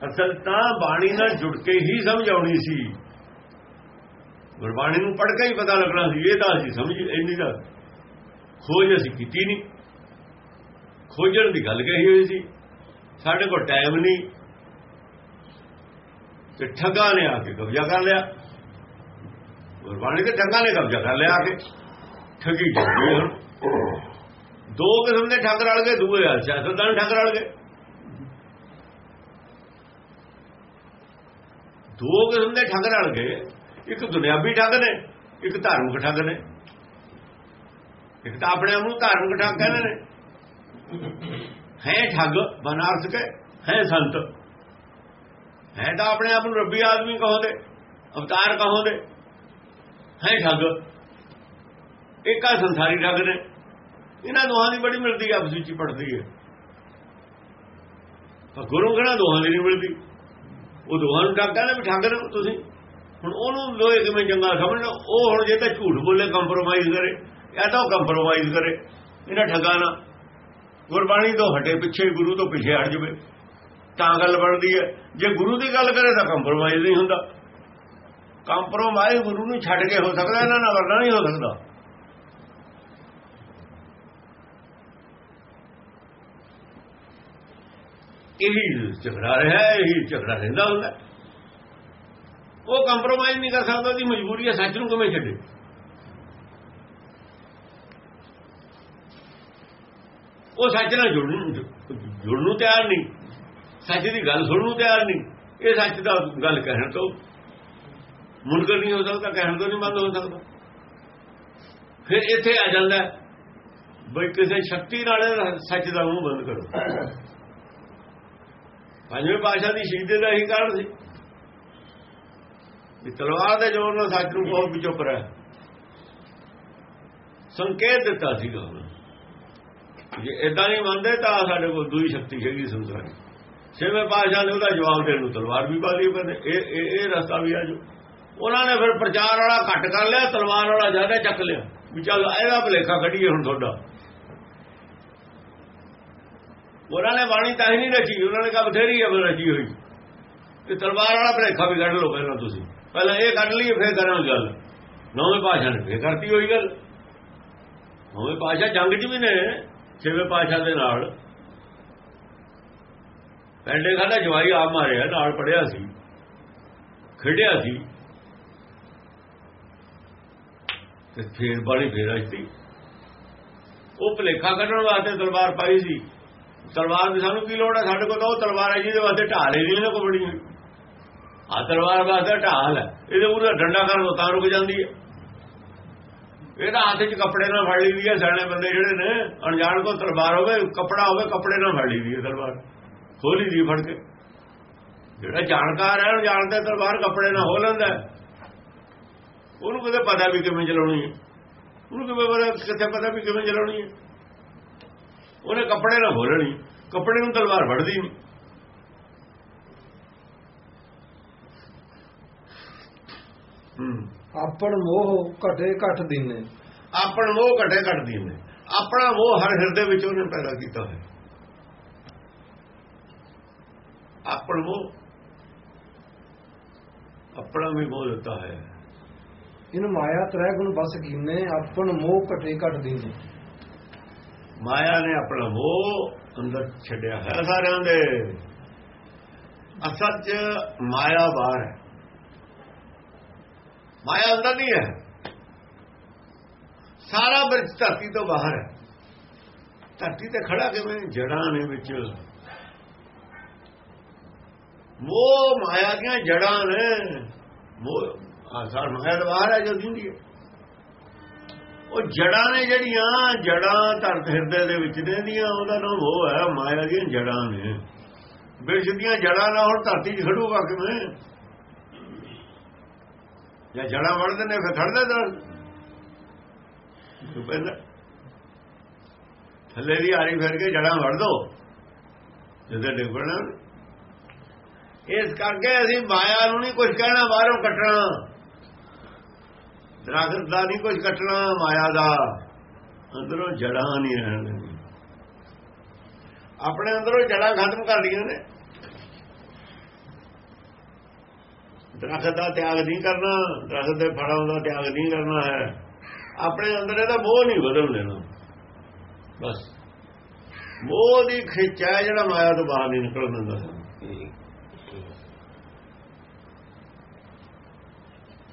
Speaker 2: ਅਸਲ ਤਾਂ ਬਾਣੀ ਨਾਲ ਜੁੜ ਕੇ ਹੀ ਸਮਝ ਆਉਣੀ ਸੀ। ਗੁਰਬਾਣੀ ਨੂੰ ਪੜ੍ਹ ਕੇ ਹੀ ਪਤਾ ਲੱਗਣਾ ਸੀ। ਇਹ ਤਾਂ ਅਸੀਂ ਸਮਝ, ਇੰਨੀ ਦਾ ਖੋਜ ਅਸੀਂ ਕੀਤੀ ਨਹੀਂ। ਖੋਜਣ ਦੀ ਗੱਲ ਕਹੀ ਹੋਈ ਸੀ। ਸਾਡੇ ਕੋਲ ਟਾਈਮ ਨਹੀਂ। ਤੇ ਠੱਗਾ ਨੇ ਆ ਕੇ ਕਬਜ਼ਾ ਕਰ ਲਿਆ। ਗੁਰਬਾਣੀ ਦੇ ਠੱਗਾ ਨੇ ਕਬਜ਼ਾ ਕਰ ਲਿਆ ਆ ਕੇ। ਠੱਗੀ ਜਾਂਦੀ ਹੁਣ। ਦੋ ਕਿਸਮ ਦੇ ਠੱਗ ਰਲ ਗਏ, ਦੂਏ ਆ ਸਿਆਸਤਦਾਨ ਠੱਗ ਰਲ ਗਏ। ਦੋ ਕਿਸਮ ਦੇ ਠੱਗ ਰਲ ਗਏ। ਇੱਕ ਦੁਨਿਆਵੀ ਠੱਗ ਨੇ, ਇੱਕ ਧਾਰਮਿਕ ਠੱਗ ਨੇ। ਇੱਕ ਤਾਂ ਆਪਣੇ ਆਪ ਨੂੰ ਧਾਰਮਿਕ ਠੱਗ ਕਹਿੰਦੇ ਨੇ। ਹੈ ਠੱਗ, ਬਨਾਰਸ ਕੇ ਹੈ ਸੰਤ। ਹੈ ਤਾਂ ਆਪਣੇ ਆਪ ਨੂੰ ਰੱਬੀ ਆਦਮੀ ਕਹੋਦੇ, ਅਵਤਾਰ ਕਹੋਦੇ, ਹੈ ਠੱਗ। ਇੱਕ ਆ ਸੰਸਾਰੀ ਠੱਗ ਨੇ। ਇਹਨਾਂ ਦੋਹਾਂ ਦੀ ਬੜੀ ਮਿਲਦੀ ਆਪਸ ਵਿੱਚ ਪੜਦੀ ਹੈ ਪਰ ਗੁਰੂ ਕਹਿੰਦਾ ਦੋਹਾਂ ਦੀ ਨਹੀਂ ਮਿਲਦੀ? ਉਹ ਦੋਹਾਂ ਨੂੰ ਠੱਗ ਕਹਿੰਦੇ ਵੀ ਠੱਗ ਨੇ ਤੁਸੀਂ। ਹੁਣ ਉਹਨੂੰ ਲੋਏ ਕਿਵੇਂ ਚੰਗਾ ਸਮਝਣਾ? ਉਹ ਹੁਣ ਜੇ ਤਾਂ ਝੂਠ ਬੋਲੇ ਕੰਪਰੋਮਾਈਜ਼ ਕਰੇ। ਇਹ ਤਾਂ ਉਹ ਕੰਪਰੋਮਾਈਜ਼ ਕਰੇ। ਇਹਨਾਂ ਠੱਗਾ ਨਾ ਗੁਰਬਾਣੀ ਤੋਂ ਹਟੇ ਪਿੱਛੇ ਗੁਰੂ ਤੋਂ ਪਿੱਛੇ ਹਟ ਜਵੇ। ਤਾਂ ਗੱਲ ਬਣਦੀ ਹੈ। ਜੇ ਗੁਰੂ ਦੀ ਗੱਲ ਕਰੇ ਤਾਂ ਕੰਪਰੋਮਾਈਜ਼ ਨਹੀਂ ਹੁੰਦਾ। ਕੰਪਰੋਮਾਈਜ਼ ਗੁਰੂ ਨੂੰ ਛੱਡ ਕੇ ਹੋ ਸਕਦਾ, ਇਹਨਾਂ ਨਾਲ ਵਰਨਾ ਨਹੀਂ ਹੋ ਸਕਦਾ। ਇਹੀ ਝਗੜਾ ਰਿਹਾ, ਇਹੀ ਝਗੜਾ ਰਹਿੰਦਾ ਹੁੰਦਾ। ਉਹ ਕੰਪਰੋਮਾਈਜ਼ ਨਹੀਂ ਕਰ ਸਕਦਾ, ਉਹਦੀ ਮਜਬੂਰੀ ਹੈ ਸੱਚ ਨੂੰ ਕਿਵੇਂ ਛੱਡੇ? ਉਹ ਸੱਚ ਨਾਲ ਜੁੜਨ ਜੁੜਨ ਨੂੰ ਤਿਆਰ ਨਹੀਂ। ਸੱਚ ਦੀ ਗੱਲ ਸੁਣਨ ਨੂੰ ਤਿਆਰ ਨਹੀਂ। ਇਹ ਸੱਚ ਦਾ ਗੱਲ ਕਹਿਣ ਤੋਂ ਮੁਨਕਰ ਨਹੀਂ ਹੋ ਸਕਦਾ ਕਹਿਣ ਤੋਂ ਨਹੀਂ ਬੰਦ ਹੋ ਸਕਦਾ। ਫਿਰ ਇੱਥੇ ਆ ਜਾਂਦਾ ਹੈ, ਬਈ ਕਿਸੇ ਸ਼ਕਤੀ ਨਾਲ ਸੱਚ ਦਾ ਮੂੰਹ ਬੰਦ ਕਰੋ। ਪੰਜਵੇਂ ਪਾਸ਼ਾ ਦੀ ਸ਼ਹੀਦੀ ਦਾ ਹੀ ਕਾਰਨ ਸੀ। ਵੀ ਤਲਵਾਰ ਦੇ ਜ਼ੋਰ ਨਾਲ ਸੱਚ ਨੂੰ ਬਹੁਤ ਵੀ ਚੁੱਪ ਰਿਹਾ ਸੰਕੇਤ ਦਿੱਤਾ ਸੀਗਾ ਉਹਨੇ। ਜੇ ਇਦਾਂ ਨਹੀਂ ਮੰਨਦੇ ਤਾਂ ਸਾਡੇ ਕੋਲ ਦੂਈ ਸ਼ਕਤੀ ਹੈਗੀ ਸੰਸਾਰੀ ਛੇਵੇਂ ਪਾਸ਼ਾ ਨੇ ਉਹਦਾ ਜਵਾਬ ਦੇਣ ਨੂੰ ਤਲਵਾਰ ਵੀ ਪਾ ਲਈ ਪਰ ਇਹ ਇਹ ਰਸਤਾ ਵੀ ਆ ਜੋ। ਉਹਨਾਂ ਨੇ ਫਿਰ ਪ੍ਰਚਾਰ ਵਾਲਾ ਘੱਟ ਕਰ ਲਿਆ, ਤਲਵਾਰ ਵਾਲਾ ਜ਼ਿਆਦਾ ਚੱਕ ਲਿਆ। ਵੀ ਚੱਲ ਇਹਦਾ ਭਲੇਖਾ ਕੱਢੀਏ ਹੁਣ ਤੁਹਾਡਾ। ਉਹਨਾਂ ਨੇ ਬਾਣੀ ਤਾਂ ਹੀ ਨਹੀਂ ਰਚੀ। ਉਹਨਾਂ ਨੇ ਕਹਾ ਬਥੇਰੀ ਹੈ ਰਚੀ ਹੋਈ। ਤੇ ਤਲਵਾਰ ਵਾਲਾ ਭਲੇਖਾ ਵੀ ਕੱਢ ਲਓ ਪਹਿਲਾਂ ਤੁਸੀਂ। ਪਹਿਲਾਂ ਇਹ ਕੱਢ ਲਈਏ, ਫਿਰ ਕਰਾਂਗੇ ਗੱਲ। ਨੌਵੇਂ ਪਾਸ਼ਾ ਨੇ ਫੇਰ ਕਰਤੀ ਹੋਈ ਗੱਲ। ਨੌਵੇਂ ਪਾਸ਼ਾ ਜੰਗ 'ਚ ਵੀ ਨੇ। ਛੇਵੇਂ ਪਾਸ਼ਾ ਦੇ ਨਾਲ। ਪੈਂਡੇ ਖਾਦਾ ਜਵਾਈ ਆਪ ਮਾਰਿਆ, ਨਾਲ ਪੜਿਆ ਸੀ। ਖੇਡਿਆ ਸੀ। ਤੇ ਫੇਰ ਬਾਣੀ ਫੇਰ ਅਜਤੀ ਉਹ ਭਲੇਖਾ ਕੱਢਣ ਵਾਸਤੇ ਤਲਵਾਰ ਪਾਈ ਸੀ। ਤਲਵਾਰ ਦੀ ਸਾਨੂੰ ਕੀ ਲੋੜ ਹੈ ਸਾਡੇ ਕੋਲ ਤਾਂ ਉਹ ਤਲਵਾਰ ਹੈ, ਜਿਹਦੇ ਵਾਸਤੇ ਢਾਲ ਹੀ ਨਹੀਂ ਨਾ ਕੋਈ ਬਣੀ ਆ ਤਲਵਾਰ ਵਾਸਤੇ ਢਾਲ ਹੈ। ਇਹਦੇ ਉੱਤੇ ਡੰਡਾ ਕਰ ਦੋ ਤਾਂ ਰੁਕ ਜਾਂਦੀ ਹੈ। ਇਹਦਾ ਹੱਥ 'ਚ ਕੱਪੜੇ ਨਾਲ ਫੜ ਲਈ ਲਈਦੀ ਹੈ ਸਿਆਣੇ ਬੰਦੇ ਜਿਹੜੇ ਨੇ, ਅਣਜਾਣ ਕੋ ਤਲਵਾਰ ਹੋਵੇ, ਕੱਪੜਾ ਹੋਵੇ, ਕੱਪੜੇ ਨਾਲ ਫੜ ਲਈਦੀ ਹੈ ਤਲਵਾਰ। ਖੋਲੀ ਦੀ ਫੜ ਕੇ। ਜਿਹੜਾ ਜਾਣਕਾਰ ਹੈ, ਅਣਜਾਣ ਤੇ ਤਲਵਾਰ ਕੱਪੜੇ ਨਾਲ ਹੋ ਲੈਂਦਾ ਉਹਨੂੰ ਕਿਤੇ ਪਤਾ ਵੀ ਕਿਵੇਂ ਚਲਾਉਣੀ ਹੈ? ਉਹਨੂੰ ਕਿਵੇਂ ਪਤਾ, ਕਿੱਥੇ ਪਤਾ ਵੀ ਕਿਵੇਂ ਚਲਾਉਣੀ ਹੈ? ਉਹਨੇ ਕੱਪੜੇ ਨਾਲ ਹੋਲਣੀ ਕੱਪੜੇ ਨੂੰ ਤਲਵਾਰ ਫੜਦੀ ਨਹੀਂ। ਹੂੰ।
Speaker 1: ਆਪਣ ਮੋਹ ਘਟੇ ਘਟ ਦਿਨੇ।
Speaker 2: ਆਪਣ ਮੋਹ ਘਟੇ ਘਟਦੀ ਨੇ ਆਪਣਾ ਮੋਹ ਹਰ ਹਿਰਦੇ ਵਿੱਚ ਉਹਨੇ ਪੈਦਾ ਕੀਤਾ ਹੈ ਆਪਣ ਮੋਹ ਆਪਣਾ ਵੀ ਮੋਹ ਦਿੱਤਾ ਹੈ
Speaker 1: ਇਹਨੂੰ ਮਾਇਆ ਤ੍ਰੈ ਗੁਣ ਬਸ ਕੀਨੇ ਆਪਣ ਮੋਹ ਘਟੇ ਘਟ ਦਿਨੇ।
Speaker 2: ਮਾਇਆ ਨੇ ਆਪਣਾ ਮੋਹ ਅੰਦਰ ਛੱਡਿਆ ਹੈ ਸਾਰਿਆਂ ਦੇ। ਅਸਲ 'ਚ ਮਾਇਆ ਬਾਹਰ ਹੈ। ਮਾਇਆ ਅੰਦਰ ਨਹੀਂ ਹੈ। ਸਾਰਾ ਬਿਰਜ ਧਰਤੀ ਤੋਂ ਬਾਹਰ ਹੈ। ਧਰਤੀ ਤੇ ਖੜਾ ਕਿਵੇਂ? ਜੜਾਂ ਨੇ ਵਿੱਚ। ਉਹ ਮਾਇਆ ਦੀਆਂ ਜੜਾਂ ਨੇ। ਮੋਹ ਆਸਾਰ ਮਾਇਆ ਬਾਹਰ ਹੈ ਜੋ ਦਿੰਦੀ ਹੈ। ਉਹ ਜੜਾਂ ਨੇ ਜਿਹੜੀਆਂ ਜੜਾਂ ਧਰਤ ਹਿਰਦੇ ਦੇ ਵਿੱਚ ਰਹਿੰਦੀਆਂ ਉਹਦਾ ਨਾਮ ਉਹ ਹੈ, ਮਾਇਆ ਦੀਆਂ ਜੜਾਂ ਨੇ। ਬਿਰਜ ਦੀਆਂ ਜੜਾਂ ਨਾਲ ਹੁਣ ਧਰਤੀ 'ਚ ਖੜੂਗਾ ਕਿਵੇਂ? ਜਾਂ ਜੜਾਂ ਵੜਦੇ ਨੇ, ਫਿਰ ਖੜਦੇ ਦਰ ਥੱਲੇ ਦੀ ਆਰੀ ਫਿਰ ਕੇ ਜੜਾਂ ਵੜ ਦੋ ਜਦੋਂ ਡਿੱਗਣਾ। ਇਸ ਕਰਕੇ ਅਸੀਂ ਮਾਇਆ ਨੂੰ ਨਹੀਂ ਕੁਝ ਕਹਿਣਾ, ਬਾਹਰੋਂ ਕੱਟਣਾ। ਦਰਖਤ ਦਾ ਨਹੀਂ ਕੁਝ ਕੱਟਣਾ, ਮਾਇਆ ਦਾ। ਅੰਦਰੋਂ ਜੜਾਂ ਨਹੀਂ ਰਹਿਣ ਆਪਣੇ ਅੰਦਰੋਂ ਜੜਾਂ ਖਤਮ ਕਰ ਲਈਆਂ ਨੇ। ਦਰਖਤ ਦਾ ਤਿਆਗ ਨਹੀਂ ਕਰਨਾ, ਦਰਖਤ ਦੇ ਫੜਾਂ ਦਾ ਤਿਆਗ ਨਹੀਂ ਕਰਨਾ ਹੈ। ਆਪਣੇ ਅੰਦਰ ਇਹਦਾ ਮੋਹ ਨਹੀਂ ਬਦਲ ਲੈਣਾ ਬਸ। ਮੋਹ ਦੀ ਖਿੱਚ ਹੈ ਜਿਹੜਾ ਮਾਇਆ ਤੋਂ ਬਾਹਰ ਨਹੀਂ ਨਿਕਲਣ ਦਿੰਦਾ।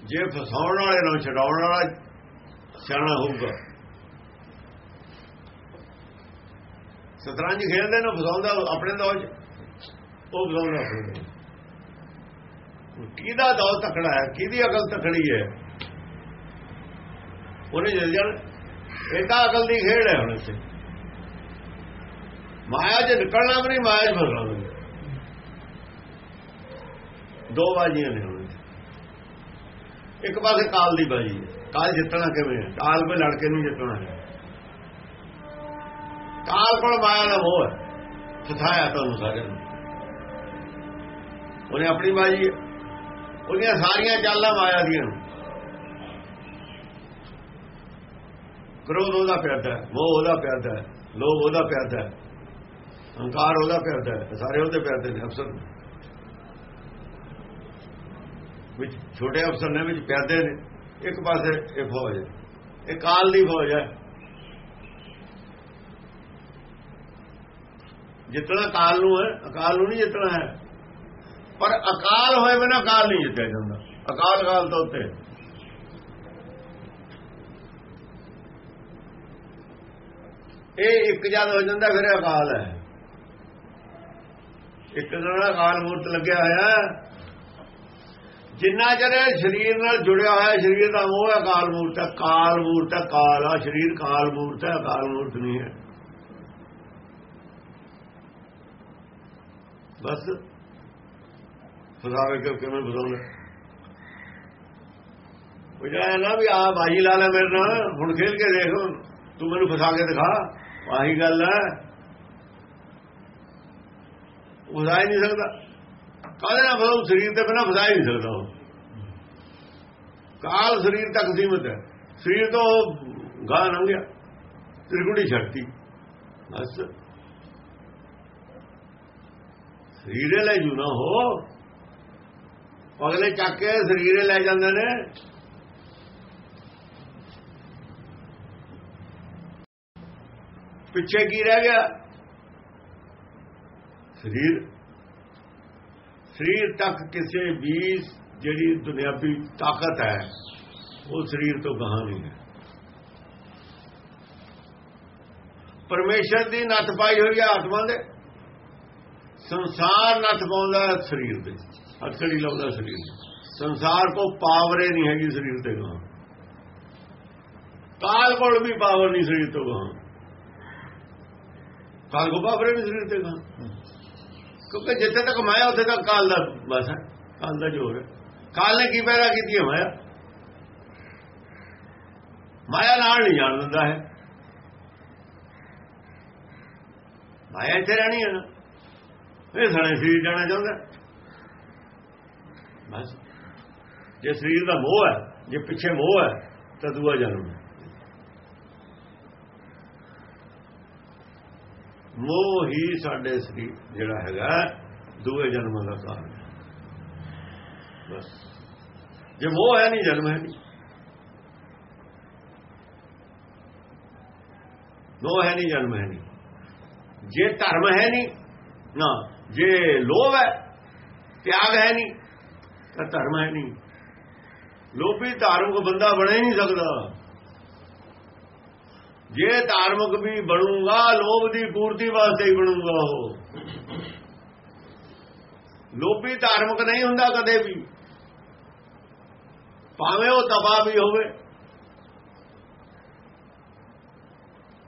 Speaker 2: ਜੇ ਫਸਾਉਣ ਵਾਲੇ ਨੂੰ ਛਡਾਉਣ ਵਾਲਾ ਸਿਆਣਾ ਹੋਊਗਾ। ਸਤਰੰਜ ਖੇਡਦੇ ਨੇ, ਫਸਾਉਂਦਾ ਆਪਣੇ ਦੌਰ ਉਹ ਫਸਾਉਂਦਾ ਆਪਣੇ ਕਿਹਦਾ ਦੌਲ ਤਕੜਾ ਹੈ? ਕਿਹਦੀ ਅਕਲ ਤਕੜੀ ਹੈ? ਉਹਨੇ ਜਲ ਇਹਦਾ ਅਕਲ ਦੀ ਖੇਡ ਹੈ ਹੁਣ ਇੱਥੇ। ਮਾਇਆ ਜੇ ਨਿਕਲਣਾ ਵੀ ਨਹੀਂ, ਮਾਇਆ ਚ ਫਸਣਾ ਦੋ ਬਾਜੀਆਂ ਨੇ ਹੁਣ ਇੱਕ ਪਾਸੇ ਕਾਲ ਦੀ ਬਾਜੀ ਹੈ। ਕਾਲ ਜਿੱਤਣਾ ਕਿਵੇਂ ਹੈ? ਕਾਲ 'ਤੇ ਲੜ ਕੇ ਨਹੀਂ ਜਿੱਤਣਾ ਹੈ। ਕਾਲ ਕੋਲ ਮਾਇਆ ਦਾ ਮੋਹ ਹੈ। ਸਥਾਇਆ ਤੁਹਾਨੂੰ ਸਾਰਿਆਂ ਨੂੰ। ਉਹਨੇ ਆਪਣੀ ਬਾਜੀ ਉਹਦੀਆਂ ਸਾਰੀਆਂ ਚਾਲਾਂ ਮਾਇਆ ਦੀਆਂ। ਕ੍ਰੋਧ ਉਹਦਾ ਪਿਆਦਾ ਮੋਹ ਉਹਦਾ ਪਿਆਦਾ ਲੋਭ ਉਹਦਾ ਪਿਆਦਾ ਹੰਕਾਰ ਉਹਦਾ ਪਿਆਦਾ ਸਾਰੇ ਉਹਦੇ ਪਿਆਦੇ ਨੇ, ਅਫਸਰ। ਵਿੱਚ ਛੋਟੇ ਅਫਸਰ ਨੇ, ਵਿੱਚ ਪਿਆਦੇ ਨੇ। ਇੱਕ ਪਾਸੇ ਇਹ ਫੌਜ ਹੈ, ਇਹ ਕਾਲ ਦੀ ਫੌਜ ਹੈ। ਜਿੱਤਣਾ ਕਾਲ ਨੂੰ ਹੈ, ਅਕਾਲ ਨੂੰ ਨਹੀਂ ਜਿੱਤਣਾ ਹੈ। ਪਰ ਅਕਾਲ ਹੋਏ ਬਿਨਾ ਕਾਲ ਨਹੀਂ ਜਿੱਤਿਆ ਜਾਂਦਾ। ਅਕਾਲ ਕਾਲ ਤੋਂ ਉੱਤੇ। ਇਹ ਇੱਕ ਜਦ ਹੋ ਜਾਂਦਾ ਫਿਰ ਅਕਾਲ ਹੈ। ਇੱਕ ਜਣਾ ਅਕਾਲ ਮੂਰਤ ਲੱਗਿਆ ਹੋਇਆ। ਜਿੰਨਾ ਚਿਰ ਸਰੀਰ ਨਾਲ ਜੁੜਿਆ ਹੋਇਆ, ਸਰੀਰ ਦਾ ਮੋਹ ਹੈ ਕਾਲ ਮੂਰਤ ਹੈ, ਕਾਲ ਮੂਰਤ ਹੈ, ਕਾਲ ਆ, ਸਰੀਰ ਕਾਲ ਮੂਰਤ ਹੈ, ਅਕਾਲ ਮੂਰਤ ਨਹੀਂ ਹੈ। ਬਸ ਫਸਾਵੇ ਕਿ ਕਿਵੇਂ ਫਸਾਉਣਾ ਉਹ ਜਾਇਆ ਨਾ ਵੀ ਆ ਬਾਜੀ ਲਾ ਲੈ ਮੇਰੇ ਨਾਲ, ਹੁਣ ਖੇਲ ਕੇ ਦੇਖ, ਤੂੰ ਮੈਨੂੰ ਫਸਾ ਕੇ ਦਿਖਾ। ਆਹੀ ਗੱਲ ਹੈ। ਫਸਾ ਹੀ ਨਹੀਂ ਸਕਦਾ। ਕਾਹਦੇ ਨਾਲ ਫਸਾਉ ਸਰੀਰ ਤੇ ਬਿਨਾ ਫਸਾ ਹੀ ਨਹੀਂ ਸਕਦਾ ਉਹ। ਕਾਲ ਸਰੀਰ ਤੱਕ ਸੀਮਤ ਹੈ। ਸਰੀਰ ਤੋਂ ਗਾਹ ਲੰਘ ਗਿਆ। ਤ੍ਰਿਗੁਣੀ ਸ਼ਕਤੀ। ਬਸ। ਸਰੀਰੇ ਲੈ ਜੂ ਨਾ ਹੋ ਅਗਲੇ ਚੱਕ ਕੇ ਸਰੀਰੇ ਲੈ ਜਾਂਦੇ ਨੇ। ਪਿੱਛੇ ਕੀ ਰਹਿ ਗਿਆ? ਸਰੀਰ। ਸਰੀਰ ਤੱਕ ਕਿਸੇ ਵੀ ਜਿਹੜੀ ਦੁਨਿਆਵੀ ਤਾਕਤ ਹੈ, ਉਹ ਸਰੀਰ ਤੋਂ ਗਾਹਾਂ ਨਹੀਂ ਹੈ। ਪਰਮੇਸ਼ਰ ਦੀ ਨੱਥ ਪਾਈ ਹੋਈ ਹੈ ਆਤਮਾ ਦੇ। ਸੰਸਾਰ ਨੱਥ ਪਾਉਂਦਾ ਸਰੀਰ ਦੇ ਹੱਥੜੀ ਲਾਉਂਦਾ ਸਰੀਰ। ਸੰਸਾਰ ਕੋ ਪਾਵਰੇ ਨਹੀਂ ਹੈਗੀ ਸਰੀਰ ਤੇ ਗਾਹਾਂ ਕਾਲ ਕੋਲ ਵੀ ਪਾਵਰ ਨਹੀਂ ਸਰੀਰ ਤੋਂ ਗਾਹਾਂ ਕਾਲ ਕੋ ਪਾਵਰੇ ਨਹੀਂ ਸਰੀਰ ਤੇ ਗਾਹਾਂ ਕਿਉਂਕਿ ਜਿੱਥੇ ਤੱਕ ਮਾਇਆ, ਉੱਥੇ ਤੱਕ ਕਾਲ ਦਾ ਬਸ ਹੈ। ਕਾਲ ਦਾ ਜੋਰ ਹੈ। ਕਾਲ ਨੇ ਕੀ ਪੈਦਾ ਕੀਤੀ ਹੈ ਮਾਇਆ? ਮਾਇਆ ਨਾਲ ਨਹੀਂ ਜਾਣ ਦਿੰਦਾ ਹੈ। ਮਾਇਆ ਇੱਥੇ ਰਹਿਣੀ ਹੈ ਨਾ। ਇਹ ਸਾਡੇ ਸਰੀਰ ਜਾਣਾ ਚਾਹੁੰਦਾ ਬਸ। ਜੇ ਸਰੀਰ ਦਾ ਮੋਹ ਹੈ, ਜੇ ਪਿੱਛੇ ਮੋਹ ਹੈ, ਤਾਂ ਦੂਆ ਜਨਮ ਹੈ। ਮੋਹ ਹੀ ਸਾਡੇ ਸਰੀਰ ਜਿਹੜਾ ਹੈਗਾ, ਦੂਏ ਜਨਮਾਂ ਦਾ ਕਾਰਨ ਹੈ। ਬਸ। ਜੇ ਮੋਹ ਹੈ ਨਹੀਂ, ਜਨਮ ਹੈ ਨਹੀਂ। ਮੋਹ ਹੈ ਨਹੀਂ, ਜਨਮ ਹੈ ਨਹੀਂ। ਜੇ ਧਰਮ ਹੈ ਨਹੀਂ, ਨਾ, ਜੇ ਲੋਭ ਹੈ, ਤਿਆਗ ਹੈ ਨਹੀਂ ਤਾਂ ਧਰਮ ਹੈ ਨਹੀਂ। ਲੋਭੀ ਧਾਰਮਿਕ ਬੰਦਾ ਬਣੇ ਨਹੀਂ ਸਕਦਾ। ਜੇ ਧਾਰਮਿਕ ਵੀ ਬਣੂਗਾ, ਲੋਭ ਦੀ ਪੂਰਤੀ ਵਾਸਤੇ ਹੀ ਬਣੂਗਾ ਉਹ। ਲੋਭੀ ਧਾਰਮਿਕ ਨਹੀਂ ਹੁੰਦਾ ਕਦੇ ਵੀ। ਭਾਵੇਂ ਉਹ ਤਬਾ ਵੀ ਹੋਵੇ।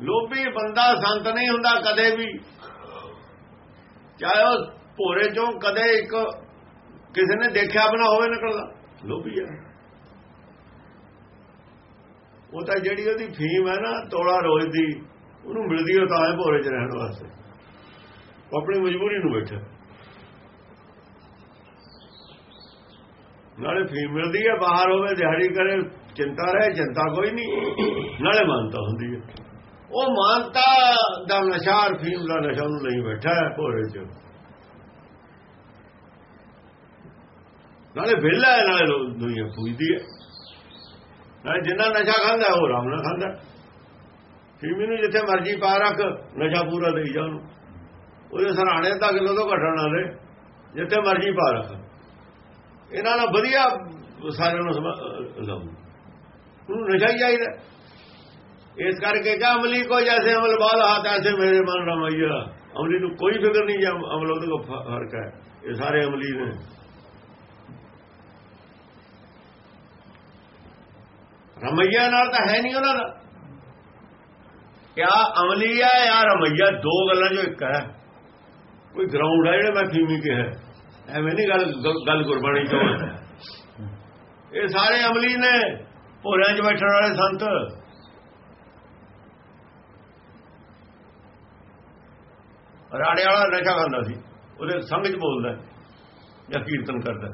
Speaker 2: ਲੋਭੀ ਬੰਦਾ ਸੰਤ ਨਹੀਂ ਹੁੰਦਾ ਕਦੇ ਵੀ। ਚਾਹੇ ਉਹ ਭੋਰੇ ਚੋਂ ਕਦੇ ਇੱਕ ਕਿਸੇ ਨੇ ਦੇਖਿਆ ਬਣਾ ਹੋਵੇ ਨਿਕਲਦਾ। ਲੋਭੀ ਹੈ ਉਹ ਤਾਂ ਜਿਹੜੀ ਉਹਦੀ ਫੀਮ ਹੈ ਨਾ, ਤੋਲਾ ਰੋਜ਼ ਦੀ, ਉਹਨੂੰ ਮਿਲਦੀ ਉਹ ਤਾਂ ਹੈ ਭੋਰੇ 'ਚ ਰਹਿਣ ਵਾਸਤੇ। ਉਹ ਆਪਣੀ ਮਜਬੂਰੀ ਨੂੰ ਬੈਠਾ। ਨਾਲੇ ਫੀਮ ਮਿਲਦੀ ਹੈ ਬਾਹਰ ਹੋਵੇ, ਦਿਹਾੜੀ ਕਰੇ, ਚਿੰਤਾ ਰਹੇ, ਚਿੰਤਾ ਕੋਈ ਨਹੀਂ। ਨਾਲੇ ਮਾਨਤਾ ਹੁੰਦੀ ਹੈ ਉਹ ਮਾਨਤਾ ਦਾ ਨਸ਼ਾ ਫੀਮ ਦਾ ਨਸ਼ਾ ਉਹਨੂੰ ਨਹੀਂ ਬੈਠਾ ਹੈ ਭੋਰੇ 'ਚ। ਨਾਲੇ ਵਿਹਲਾ ਹੈ, ਨਾਲੇ ਦੁਨੀਆ ਪੁੱਜਦੀ ਹੈ। ਨਾਲੇ ਜਿੰਨਾ ਨਸ਼ਾ ਖਾਂਦਾ, ਉਹ ਆਰਾਮ ਨਾਲ ਖਾਂਦਾ। ਫੀਮੀ ਨੂੰ ਜਿੱਥੇ ਮਰਜ਼ੀ ਪਾ ਰੱਖ, ਨਸ਼ਾ ਪੂਰਾ ਦੇਈ ਜਾ ਉਹਨੂੰ। ਉਹਦੇ ਸਰਾਣੇ ਤਾਂ ਕਿਲੋ ਤੋਂ ਘਟਣ ਨਾ ਜਿੱਥੇ ਮਰਜ਼ੀ ਪਾ ਰੱਖ। ਇਹਨਾਂ ਨਾਲ ਵਧੀਆ ਸਾਰਿਆਂ ਨੂੰ ਲਾਉ ਉਹਨੂੰ ਨਸ਼ਾ ਹੀ ਚਾਹੀਦਾ। ਇਸ ਕਰਕੇ ਕਾ ਅਮਲੀ ਕੋ ਜੈਸੇ ਅਮਲ ਬਾਲ ਹਾਥ ਐਸੇ ਮੇਰੇ ਮਨ ਰਮਈਆ ਅਮਲੀ ਨੂੰ ਕੋਈ ਫਿਕਰ ਨਹੀਂ ਜੇ ਅਮਲ ਉਹਦੇ ਕੋ ਫ਼ਰਕ ਹੈ। ਇਹ ਸਾਰੇ ਅਮਲੀ ਨੇ। ਰਮਈਆ ਨਾਲ ਤਾਂ ਹੈ ਨਹੀਂ ਉਹਨਾਂ ਦਾ। ਕਿਆ ਅਮਲੀ ਹੈ ਜਾਂ ਰਮਈਆ, ਦੋ ਗੱਲਾਂ ਜੋ ਇੱਕ ਹੈ। ਕੋਈ ਗਰਾਊਂਡ ਹੈ ਜਿਹੜਾ ਮੈਂ ਫੀਮੀ ਕਿਹਾ। ਐਵੇਂ ਨਹੀਂ ਗੱਲ ਗੱਲ ਗੁਰਬਾਣੀ ਚੋਂ ਇਹ ਸਾਰੇ ਅਮਲੀ ਨੇ ਭੋਰਿਆਂ 'ਚ ਬੈਠਣ ਵਾਲੇ ਸੰਤ। ਰਾੜੇ ਵਾਲਾ ਨਸ਼ਾ ਖਾਂਦਾ ਸੀ, ਉਹਦੇ ਸੰਗ 'ਚ ਬੋਲਦਾ ਜਾਂ ਕੀਰਤਨ ਕਰਦਾ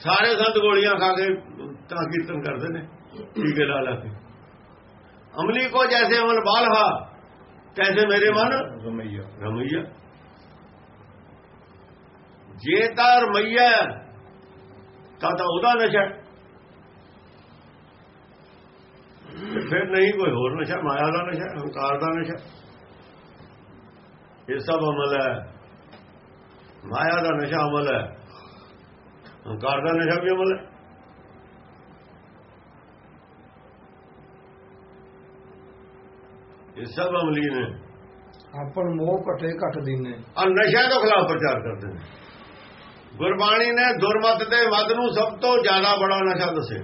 Speaker 2: ਸਾਰੇ ਸੰਤ ਗੋਲੀਆਂ ਖਾ ਕੇ ਤਾਂ ਕੀਰਤਨ ਕਰਦੇ ਨੇ ਟੀਕੇ ਲਾ ਲਾ ਕੇ। ਅਮਲੀ ਕੋ ਜੈਸੇ ਅਮਲ ਬਾਲਹਾ ਤੈਸੇ ਮੇਰੇ ਮਨ
Speaker 3: ਰਮਈਆ।
Speaker 2: ਰਮਈਆ। ਜੇ ਤਾਂ ਰਮਈਆ ਤਾਂ ਤਾਂ ਉਹਦਾ ਨਸ਼ਾ ਫਿਰ ਨਹੀਂ ਕੋਈ ਹੋਰ ਨਸ਼ਾ ਮਾਇਆ ਦਾ ਨਸ਼ਾ ਹੰਕਾਰ ਦਾ ਨਸ਼ਾ। ਇਹ ਸਭ ਅਮਲ ਹੈ। ਮਾਇਆ ਦਾ ਨਸ਼ਾ ਅਮਲ ਹੈ। ਹੰਕਾਰ ਦਾ ਨਸ਼ਾ ਵੀ ਅਮਲ ਹੈ ਇਹ ਸਭ ਅਮਲੀ ਨੇ।
Speaker 1: ਆਪਣ ਮੋਹ ਘਟੇ ਘਟ ਦੀਨੇ
Speaker 2: ਆ ਨਸ਼ਾ ਤੋਂ ਖਿਲਾਫ ਪ੍ਰਚਾਰ ਕਰਦੇ ਨੇ। ਗੁਰਬਾਣੀ ਨੇ ਦੁਰਮਤ ਦੇ ਮਦ ਨੂੰ ਸਭ ਤੋਂ ਜ਼ਿਆਦਾ ਬੜਾ ਨਸ਼ਾ ਦੱਸਿਆ।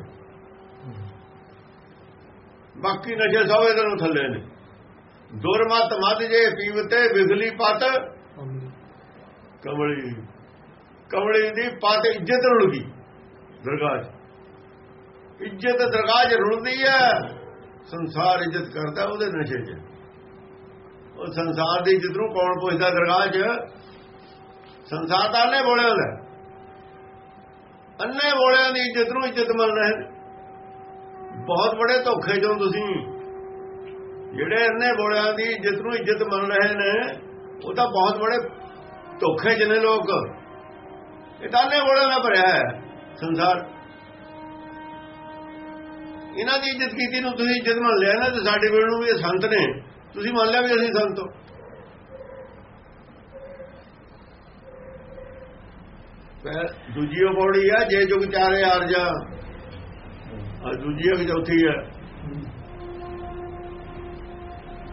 Speaker 2: ਬਾਕੀ ਨਸ਼ੇ ਸਭ ਇਹਦੇ ਨੂੰ ਥੱਲੇ ਨੇ। ਦੁਰਮਤ ਮਤ ਜੇ ਪੀਵਤੇ ਬਿਗਲੀ ਪਤ। ਕਮਲੀ। ਕਮਲੀ ਦੀ ਪਤ ਇੱਜ਼ਤ ਰੁਲ ਗਈ ਦਰਗਾਹ 'ਚ। ਇੱਜ਼ਤ ਦਰਗਾਹ 'ਚ ਰੁਲਦੀ ਹੈ। ਸੰਸਾਰ ਇੱਜ਼ਤ ਕਰਦਾ ਉਹਦੇ ਨਸ਼ੇ 'ਚ। ਉਹ ਸੰਸਾਰ ਦੀ ਇੱਜ਼ਤ ਨੂੰ ਕੌਣ ਪੁੱਛਦਾ ਦਰਗਾਹ 'ਚ? ਸੰਸਾਰ ਤਾਂ ਅੰਨੇ ਬੋਲੇ ਹੁੰਦਾ ਅੰਨੇ ਬੋਲਿਆਂ ਦੀ ਇੱਜ਼ਤ ਨੂੰ ਇੱਜ਼ਤ ਮੰਨ ਰਹੇ ਨੇ ਬਹੁਤ ਬੜੇ ਧੋਖੇ ਚੋਂ ਤੁਸੀਂ। ਜਿਹੜੇ ਅੰਨੇ ਬੋਲਿਆਂ ਦੀ ਇੱਜ਼ਤ ਨੂੰ ਇੱਜ਼ਤ ਮੰਨ ਰਹੇ ਨੇ, ਉਹ ਤਾਂ ਬਹੁਤ ਬੜੇ ਧੋਖੇ ਜਿਹਨੇ ਲੋਕ। ਇਹ ਤਾਂ ਅੰਨੇ ਬੋਲਿਆਂ ਦਾ ਭਰਿਆ ਹੈ ਸੰਸਾਰ। ਇਹਨਾਂ ਦੀ ਇੱਜ਼ਤ ਕੀਤੀ ਨੂੰ ਤੁਸੀਂ ਇੱਜ਼ਤ ਮੰਨ ਲਿਆ ਨਾ, ਤੇ ਸਾਡੇ ਵੇਲੇ ਨੂੰ ਵੀ ਇਹ ਸੰਤ ਨੇ। ਤੁਸੀਂ ਮੰਨ ਲਿਆ ਵੀ ਅਸੀਂ ਸੰਤ ਹਾਂ। ਫਿਰ ਦੂਜੀ ਉਹ ਪੌੜੀ ਆ, ਜੇ ਜੁਗ ਚਾਰੇ ਆਰਜਾ ਆ ਦੂਜੀ ਇੱਕ ਚੌਥੀ ਹੈ